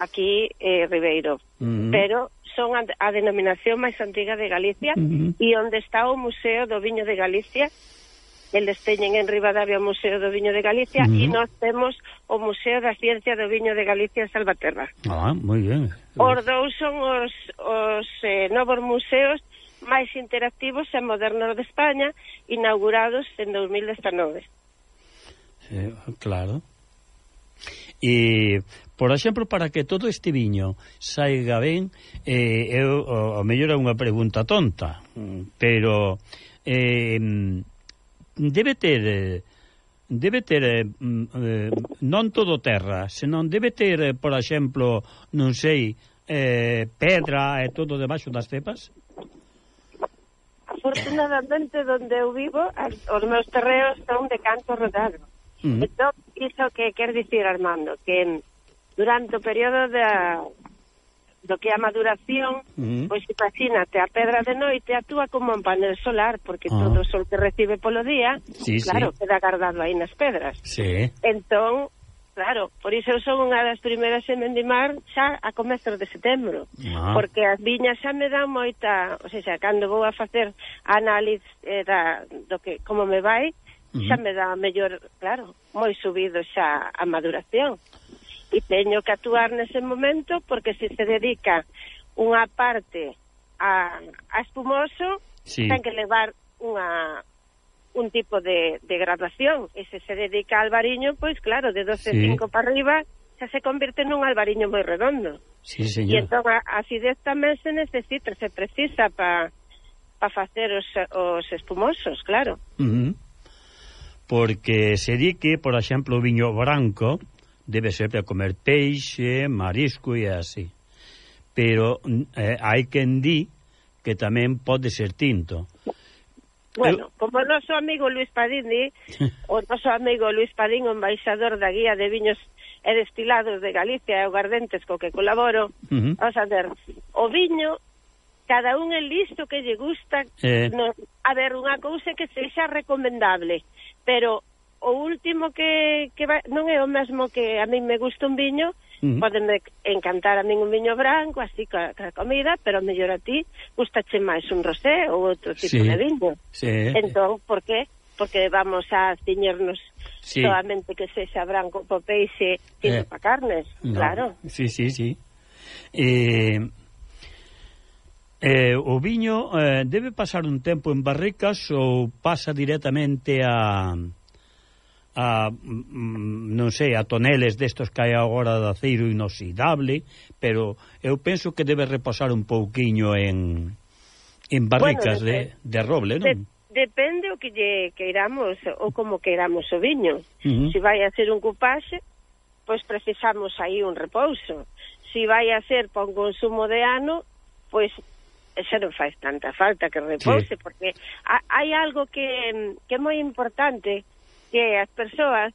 aquí eh, Ribeiro. Uh -huh. Pero son a, a denominación máis antiga de Galicia uh -huh. e onde está o Museo do Viño de Galicia eles teñen en Rivadavia o Museo do Viño de Galicia uh -huh. e nós temos o Museo da Ciencia do Viño de Galicia en Salvaterra. Ah, moi ben. Os dous son os, os eh, novos museos máis interactivos e modernos de España inaugurados en 2019. Eh, claro. E, por exemplo, para que todo este viño saiga ben, eh, eu, o, o mellor é unha pregunta tonta, pero eh, debe ter eh, debe ter eh, mm, eh, non todo terra, senón debe ter, eh, por exemplo, non sei, eh, pedra e todo debaixo das cepas? Afortunadamente, onde eu vivo, as, os meus terreos son de canto rodado. Uh -huh. Entón, iso que quer dicir, Armando, que durante o período da, do que é a maduración, uh -huh. pois imagínate, a pedra de noite actúa como un panel solar, porque ah. todo o sol que recibe polo día, sí, claro, sí. queda guardado aí nas pedras. Sí. Entón, claro, por iso son unha das primeiras en Mendimar xa a comezos de setembro, ah. porque as viñas xa me dan moita, ou seja, cando vou a facer análise eh, da, do que como me vai, xa me dá mellor, claro, moi subido xa a maduración e teño que actuar nese momento porque se se dedica unha parte a, a espumoso sí. ten que levar unha un tipo de, de graduación e se se dedica al bariño, pois claro, de 12 sí. 5 para arriba xa se convierte nun albariño moi redondo. Sí, señor. E entón a acidez tamén se necesita, se precisa para pa facer os, os espumosos, claro. Uh -huh. Porque se di que, por exemplo, o viño branco debe ser para comer peixe, marisco e así. Pero eh, hai quen di que tamén pode ser tinto. Bueno, Eu... como o noso amigo Luis Padín di, o noso amigo Luis Padín, o embaixador da guía de viños e destilados de Galicia e o Gardentes co que colaboro, uh -huh. vamos a ver, o viño cada un é listo que lle gusta eh... no, a ver, unha cousa que sexa recomendable pero o último que, que va, non é o mesmo que a min me gusta un viño, uh -huh. podeme encantar a min un viño branco, así ca, ca comida, pero mellor a ti gustache máis un rosé ou outro tipo sí. de viño. Sí. Entón, por qué? Porque vamos a ciñernos sí. solamente que sexa branco po peixe e eh. pa carnes, no. claro. Sí, sí, sí. Eh, eh, o viño eh, debe pasar un tempo en barricas ou pasa directamente a a non sei, a toneles destos que hai agora de aceiro inoxidable, pero eu penso que debe reposar un pouquiño en en barricas bueno, de, de roble, non? De, depende o que lle queiramos ou como queiramos o viño. Uh -huh. Se si vai a ser un cupaxe, pois precisamos aí un repouso. Se si vai a ser para un consumo de ano, pois xa non faz tanta falta que repose, sí. porque hai algo que, que é moi importante, que as persoas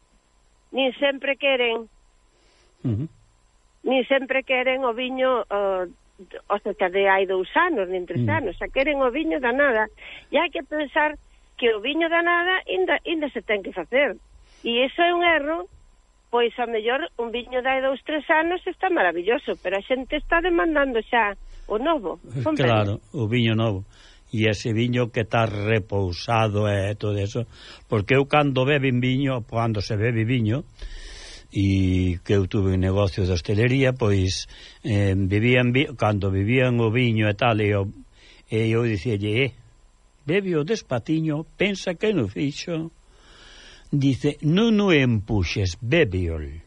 nin sempre queren uh -huh. nin sempre queren o viño o, o cerca de hai dous anos, nin tres uh -huh. anos, xa queren o viño da nada. E hai que pensar que o viño da nada ainda, ainda se ten que facer. E iso é un erro pois a mellor un viño dai dous, tres anos está maravilloso, pero a xente está demandando xa o novo. Comprende? Claro, o viño novo e ese viño que está repousado e todo eso, porque eu cando beben viño, cando se bebe viño, e que eu tuve un negocio de hostelería, pois eh, vivían vi, cando vivían o viño e tal, e eu, e eu dicíalle, eh, bebe o despatiño, pensa que no fixo, dice, non o empuxes, bebeol.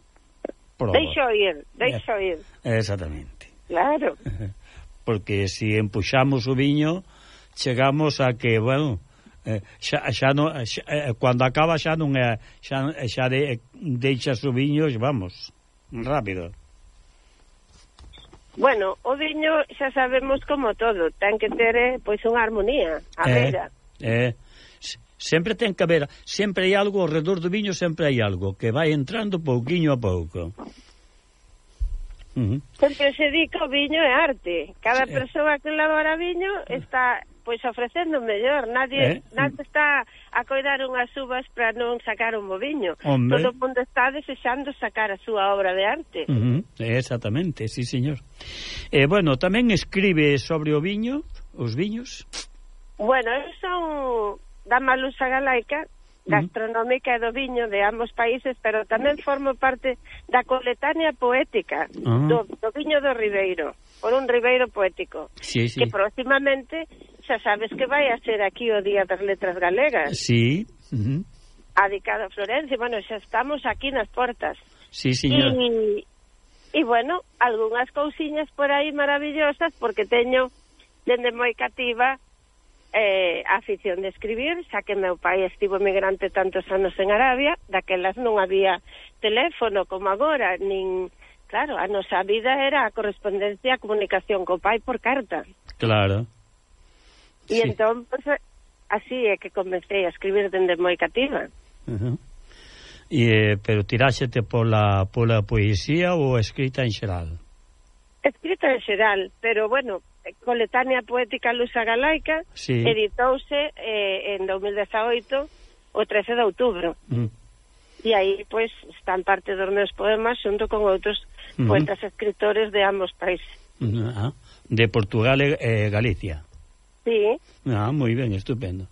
Deixa ir, deixa ir. Exactamente. Claro. Porque se si empuxamos o viño chegamos a que, bueno, eh, xa, xa, no, xa eh, cando acaba xa non é xa, eh, xa de, eh, deixas o viño vamos, rápido Bueno, o viño xa sabemos como todo, ten que ter eh, pois unha armonía, a eh, vera. Eh, sempre ten que haber, sempre hai algo ao redor do viño, sempre hai algo que vai entrando pouquiño a pouco. Uh -huh. Sempre se di que o viño é arte. Cada sí. Eh. persoa que elabora viño está pois ofrecendo mellor, nadie, eh? nadie está a coidar unhas uvas para non sacar un moviño. Hombre. Todo o mundo está desexando sacar a súa obra de arte. Uh -huh. Exactamente, sí, señor. Eh, bueno, tamén escribe sobre o viño, os viños. Bueno, eu son da Malusa Galaica, gastronómica e do viño de ambos países, pero tamén formo parte da coletánea poética ah. do, do viño do Ribeiro, por un Ribeiro poético, sí, sí. que próximamente xa sabes que vai a ser aquí o Día das Letras Galegas. Sí. Uh -huh. Adicado a Florencia, bueno, xa estamos aquí nas portas. Sí, señor. E, e bueno, algunhas cousiñas por aí maravillosas, porque teño dende moi cativa eh, a afición de escribir, xa que meu pai estivo emigrante tantos anos en Arabia, daquelas non había teléfono como agora, nin... Claro, a nosa vida era a correspondencia, a comunicación co pai por carta. Claro. E sí. entón, pues, así é que comecei a escribir dende moi cativa. Uh -huh. e, pero tiráxete pola, pola poesía ou escrita en xeral? Escrita en xeral, pero bueno, coletánea poética lusa galaica sí. editouse eh, en 2018 o 13 de outubro. Mm. E aí, pois, pues, están parte dos meus poemas xunto con outros mm. poetas escritores de ambos países. Ah, de Portugal e eh, Galicia. Sí. Ah, moi ben, estupendo.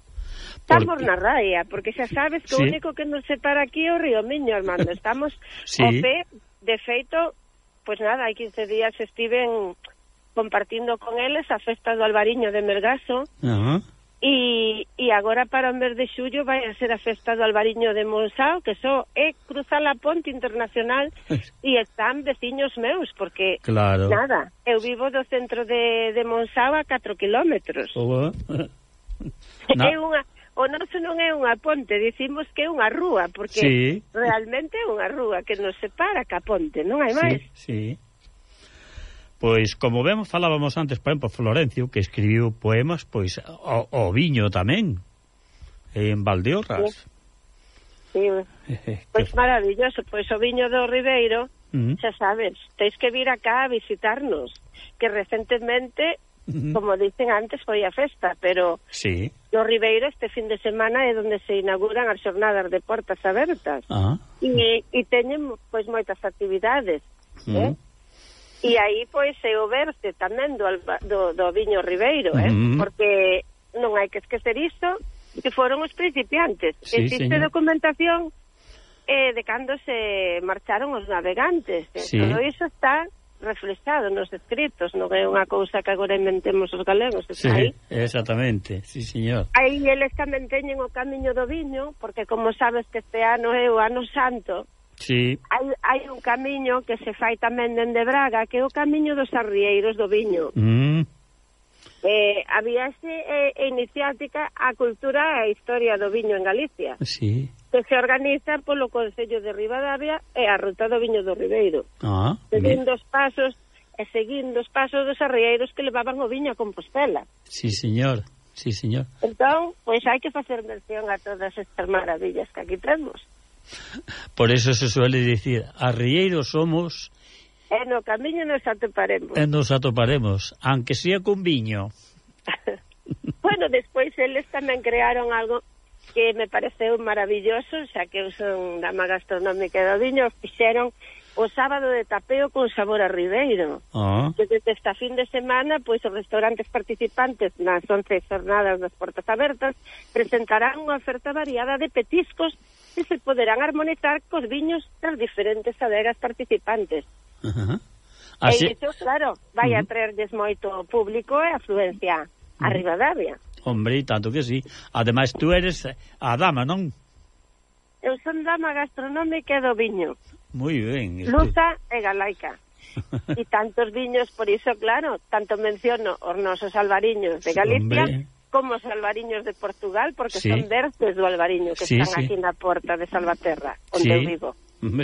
Estamos porque... na raia, porque xa sabes que sí. o único que nos separa aquí é o río Miño, Armando. Estamos sí. o pé, de feito, pois pues nada, hai 15 días estiven compartindo con eles a festa do Albariño de Melgaso. Ajá. Uh -huh E, e agora para o mes de xullo vai a ser a festa do Albariño de Monsao, que só é cruzar a ponte internacional e están veciños meus, porque claro. nada, eu vivo do centro de, de Monsao a 4 kilómetros. Oh. É unha, o noso non é unha ponte, dicimos que é unha rúa, porque sí. realmente é unha rúa que nos separa ca ponte, non hai máis. Sí, sí. Pois, como vemos, falábamos antes, por exemplo, Florencio, que escribiu poemas, pois, o, o viño tamén, en Valdeorras. Sí. sí. Pois maravilloso, pois o viño do Ribeiro, uh -huh. xa sabes, tens que vir acá a visitarnos, que recentemente, uh -huh. como dicen antes, foi a festa, pero sí. no Ribeiro este fin de semana é onde se inauguran as xornadas de portas abertas. Uh -huh. e, e teñen, pois, moitas actividades, uh -huh. eh? E aí, pois, é o verse tamén do, alba, do, do viño Ribeiro, eh? Mm -hmm. porque non hai que esquecer isto, que foron os principiantes. Sí, Existe señor. documentación eh, de cando se marcharon os navegantes. Eh? Sí. Todo iso está reflexado nos escritos, non é unha cousa que agora inventemos os galegos, sí, aí. exactamente, sí, señor. Aí eles tamén teñen o camiño do viño, porque como sabes que este ano é o ano santo, Sí. Hai, hai un camiño que se fai tamén dende Braga, que é o camiño dos arrieiros do viño. Mm. Eh, había ese eh, iniciática a cultura e a historia do viño en Galicia. Sí. Que se organiza polo Concello de Rivadavia e a Ruta do Viño do Ribeiro. Ah, seguindo os pasos e seguindo os pasos dos arrieiros que levaban o viño a Compostela. Sí, señor. Sí, señor. Entón, pois hai que facer mención a todas estas maravillas que aquí temos. Por eso se suele dicir, arrieiros somos... E no camiño nos atoparemos. E nos atoparemos, aunque sea con viño. bueno, despois eles tamén crearon algo que me pareceu maravilloso, xa que eu son dama gastronómica do viño, fixeron o sábado de tapeo con sabor a Ribeiro. Ah. Oh. Desde esta fin de semana, pois os restaurantes participantes nas 11 jornadas das portas abertas presentarán unha oferta variada de petiscos que se poderán armonizar cos viños das diferentes adegas participantes. Uh -huh. Así... E iso, claro, vai uh -huh. a traerlles moito público e afluencia uh -huh. a Rivadavia. Hombre, tanto que sí. Ademais, tú eres a dama, non? Eu son dama gastronómica do viño. Moi ben. Lusa e galaica. E tantos viños, por iso, claro, tanto menciono os nosos albariños de Galicia Hombre. como os albariños de Portugal, porque sí. son verdes do albariño que sí, están sí. aquí na porta de Salvaterra, onde sí. eu vivo.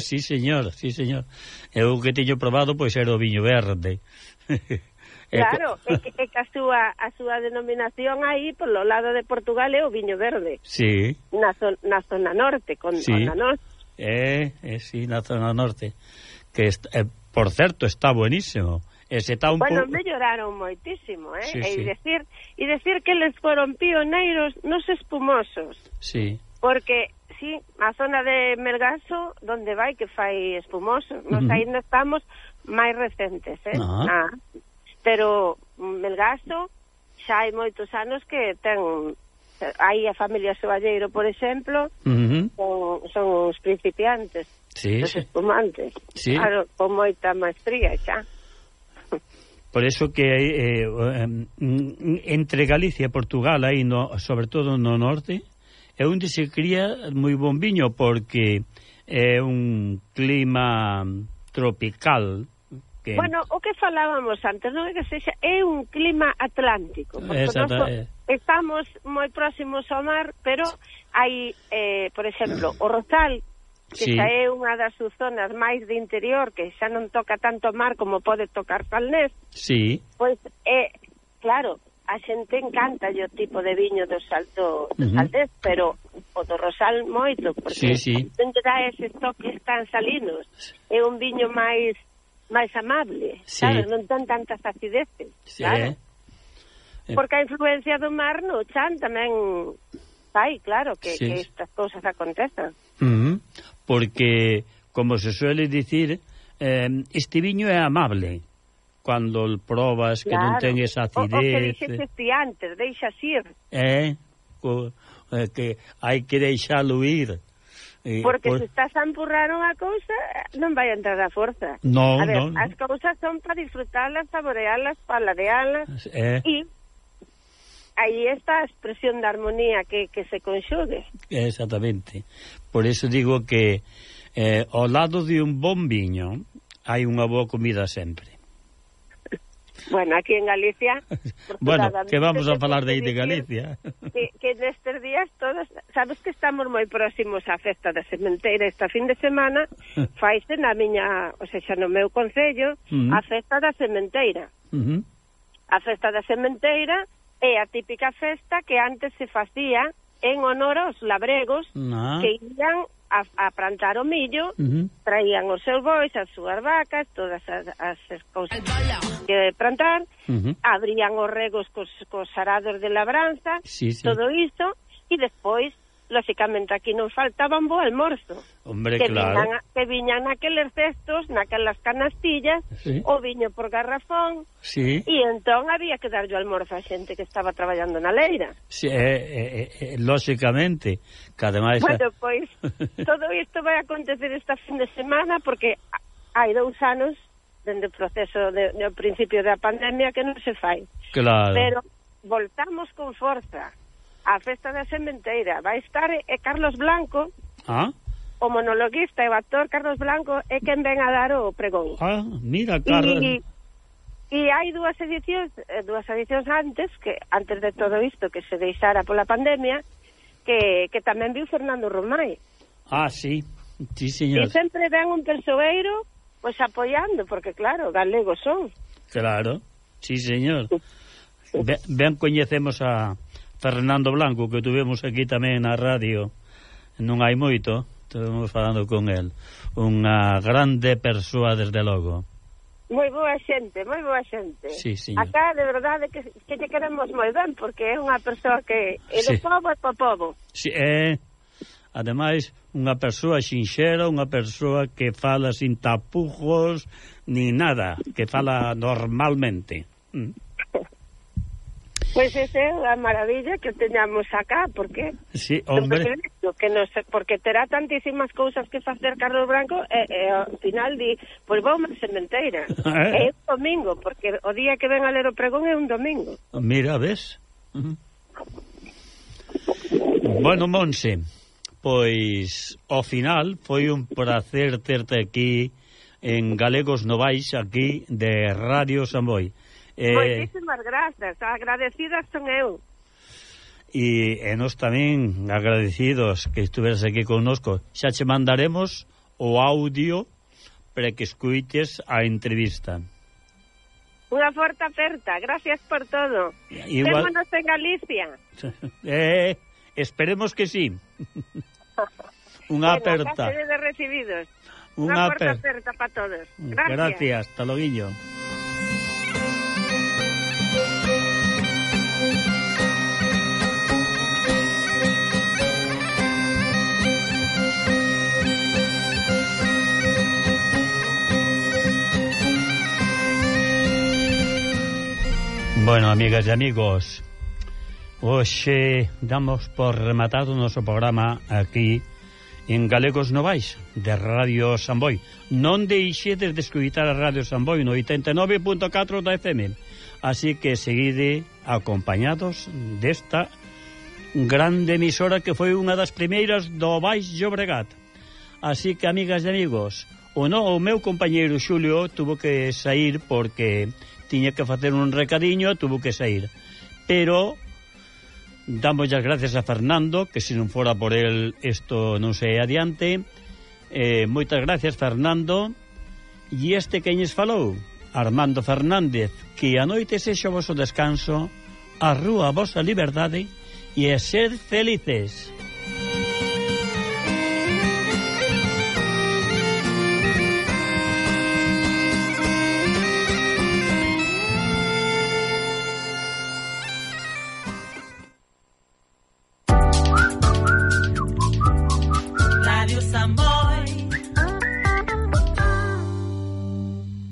Sí, señor, sí, señor. Eu que teño probado, pois, era o viño verde. Claro, é que, é que a súa a súa denominación aí polo lado de Portugal é o viño verde. Sí. Na, zon, na zona norte, con sí. na norte. É, é sí, na zona norte. Que, est, eh, por certo, está buenísimo. E se está un bueno, po... melloraron moitísimo, eh? Sí, e sí. decir, e decir que les foron pioneiros nos espumosos. Sí. Porque, sí, a zona de Melgaso, donde vai que fai espumoso, nos uh -huh. ainda estamos máis recentes, eh? Ah. Ah. Pero Melgaso xa hai moitos anos que ten Eh, aí a familia Soballeiro, por exemplo, uh -huh. son, son os principiantes, sí, os espumantes. Sí. Claro, con moita maestría xa. Por eso que eh, eh entre Galicia e Portugal, aí no, sobre todo no norte, é onde se cría moi bon viño, porque é un clima tropical Que... Bueno, o que falábamos antes, non é que sexa, é un clima atlántico. Porque Exacto, noso, eh. estamos moi próximos ao mar, pero hai, eh, por exemplo, o Rosal, que sí. xa é unha das súas zonas máis de interior, que xa non toca tanto mar como pode tocar Palnés, sí. pois é, claro, a xente encanta o tipo de viño do Salto do uh -huh. Pero o do Rosal moito, porque sí, sí. non dá eses toques tan salinos. É un viño máis máis amable, sí. sabes? Non tan tantas acideces, sí. claro. Eh. Porque a influencia do mar no chan tamén fai, claro, que, sí. que estas cousas acontezan. Uh -huh. Porque, como se suele dicir, eh, este viño é amable cando probas que claro. non ten esa acidez. O, o que dixeste eh. ti antes, deixas ir. Eh, eh que hai que deixalo ir. Eh, Porque por... se estás a empurrar unha cousa, eh, non vai entrar a forza. No, a ver, no, as cousas son para disfrutarlas, saborearlas, paladearlas, eh. e aí está a expresión da armonía que, que se conxugue. Exactamente. Por eso digo que eh, ao lado de un bon viño hai unha boa comida sempre. Bueno, aquí en Galicia... Bueno, que vamos a falar de aí de Galicia. Que, que nestes días todos... Sabes que estamos moi próximos á festa da sementeira esta fin de semana. Faise na miña... O sea, no meu concello, a festa da sementeira. A festa da sementeira é a típica festa que antes se facía en honor aos labregos ah. que irían a, a plantar o millo, uh -huh. traían os seus bois, as súas vacas, todas as, as cousas que plantar, uh -huh. abrían os regos cos, cos arados de labranza, sí, sí. todo isto, e despois lóxicamente aquí non faltaban bo almorzo. Hombre, que claro. Viñan, que viñan naqueles cestos, naquelas canastillas, sí. o viño por garrafón, sí. e entón había que darlle almorzo a xente que estaba traballando na leira. Sí, eh, eh, eh, eh lóxicamente, que ademais... Eh, bueno, pois, todo isto vai acontecer esta fin de semana, porque hai dous anos, dende o proceso de, do principio da pandemia, que non se fai. Claro. Pero voltamos con forza a festa da sementeira. Vai estar e Carlos Blanco, ah? o monologuista e o actor Carlos Blanco é quen ven a dar o pregón. Ah, mira, Carlos... E, e hai dúas edicións, eh, dúas edicións antes, que antes de todo isto que se deixara pola pandemia, que, que tamén viu Fernando Romay. Ah, sí, sí, señor. E sempre ven un persoeiro pois apoiando, porque claro, galegos son. Claro, sí, señor. Ben, ben coñecemos a Fernando Blanco, que tuvemos aquí tamén na radio, non hai moito, estuvemos falando con el. Unha grande persoa, desde logo. Moi boa xente, moi boa xente. Sí. Acá, de verdade, que, que te queremos moi ben, porque é unha persoa que é do sí. povo e po povo. Sí, é, ademais, unha persoa xinxera, unha persoa que fala sin tapujos, ni nada, que fala normalmente. Mm. Pois pues esa é a maravilla que teñamos acá, porque sí, hombre. que nos, porque terá tantísimas cousas que facer Carlos Branco e, eh, e eh, ao final di, pois pues vou máis sementeira. é eh. un domingo, porque o día que ven a ler o pregón é un domingo. Mira, ves? Bueno, Monse, pois ao final foi un placer terte aquí en Galegos Novais, aquí de Radio Samboy. Eh... Moitísimas grazas, agradecidas son eu. E, e nos tamén agradecidos que estuveras aquí connosco. Xa che mandaremos o audio para que escuites a entrevista. Unha forte aperta, gracias por todo. Igual... Témonos en Galicia. eh, esperemos que sí. Unha aperta. Unha aperta para todos. Mm, gracias, gracias hasta loguillo. Bueno, amigas e amigos, hoxe damos por rematado o noso programa aquí en Galegos Novais, de Radio Samboy. Non deixedes de escutar a Radio Samboy no 89.4 da FM. Así que seguide acompañados desta grande emisora que foi unha das primeiras do Baix Llobregat. Así que, amigas e amigos, o, no, o meu compañeiro Xulio tuvo que sair porque tiña que facer un recadiño, tuvo que sair. Pero damos as gracias a Fernando, que se non fora por el isto non sei adiante. Eh, moitas gracias, Fernando. E este queñes falou? Armando Fernández, que a noite sexa o vosso descanso, a rúa a vosa liberdade e a ser felices.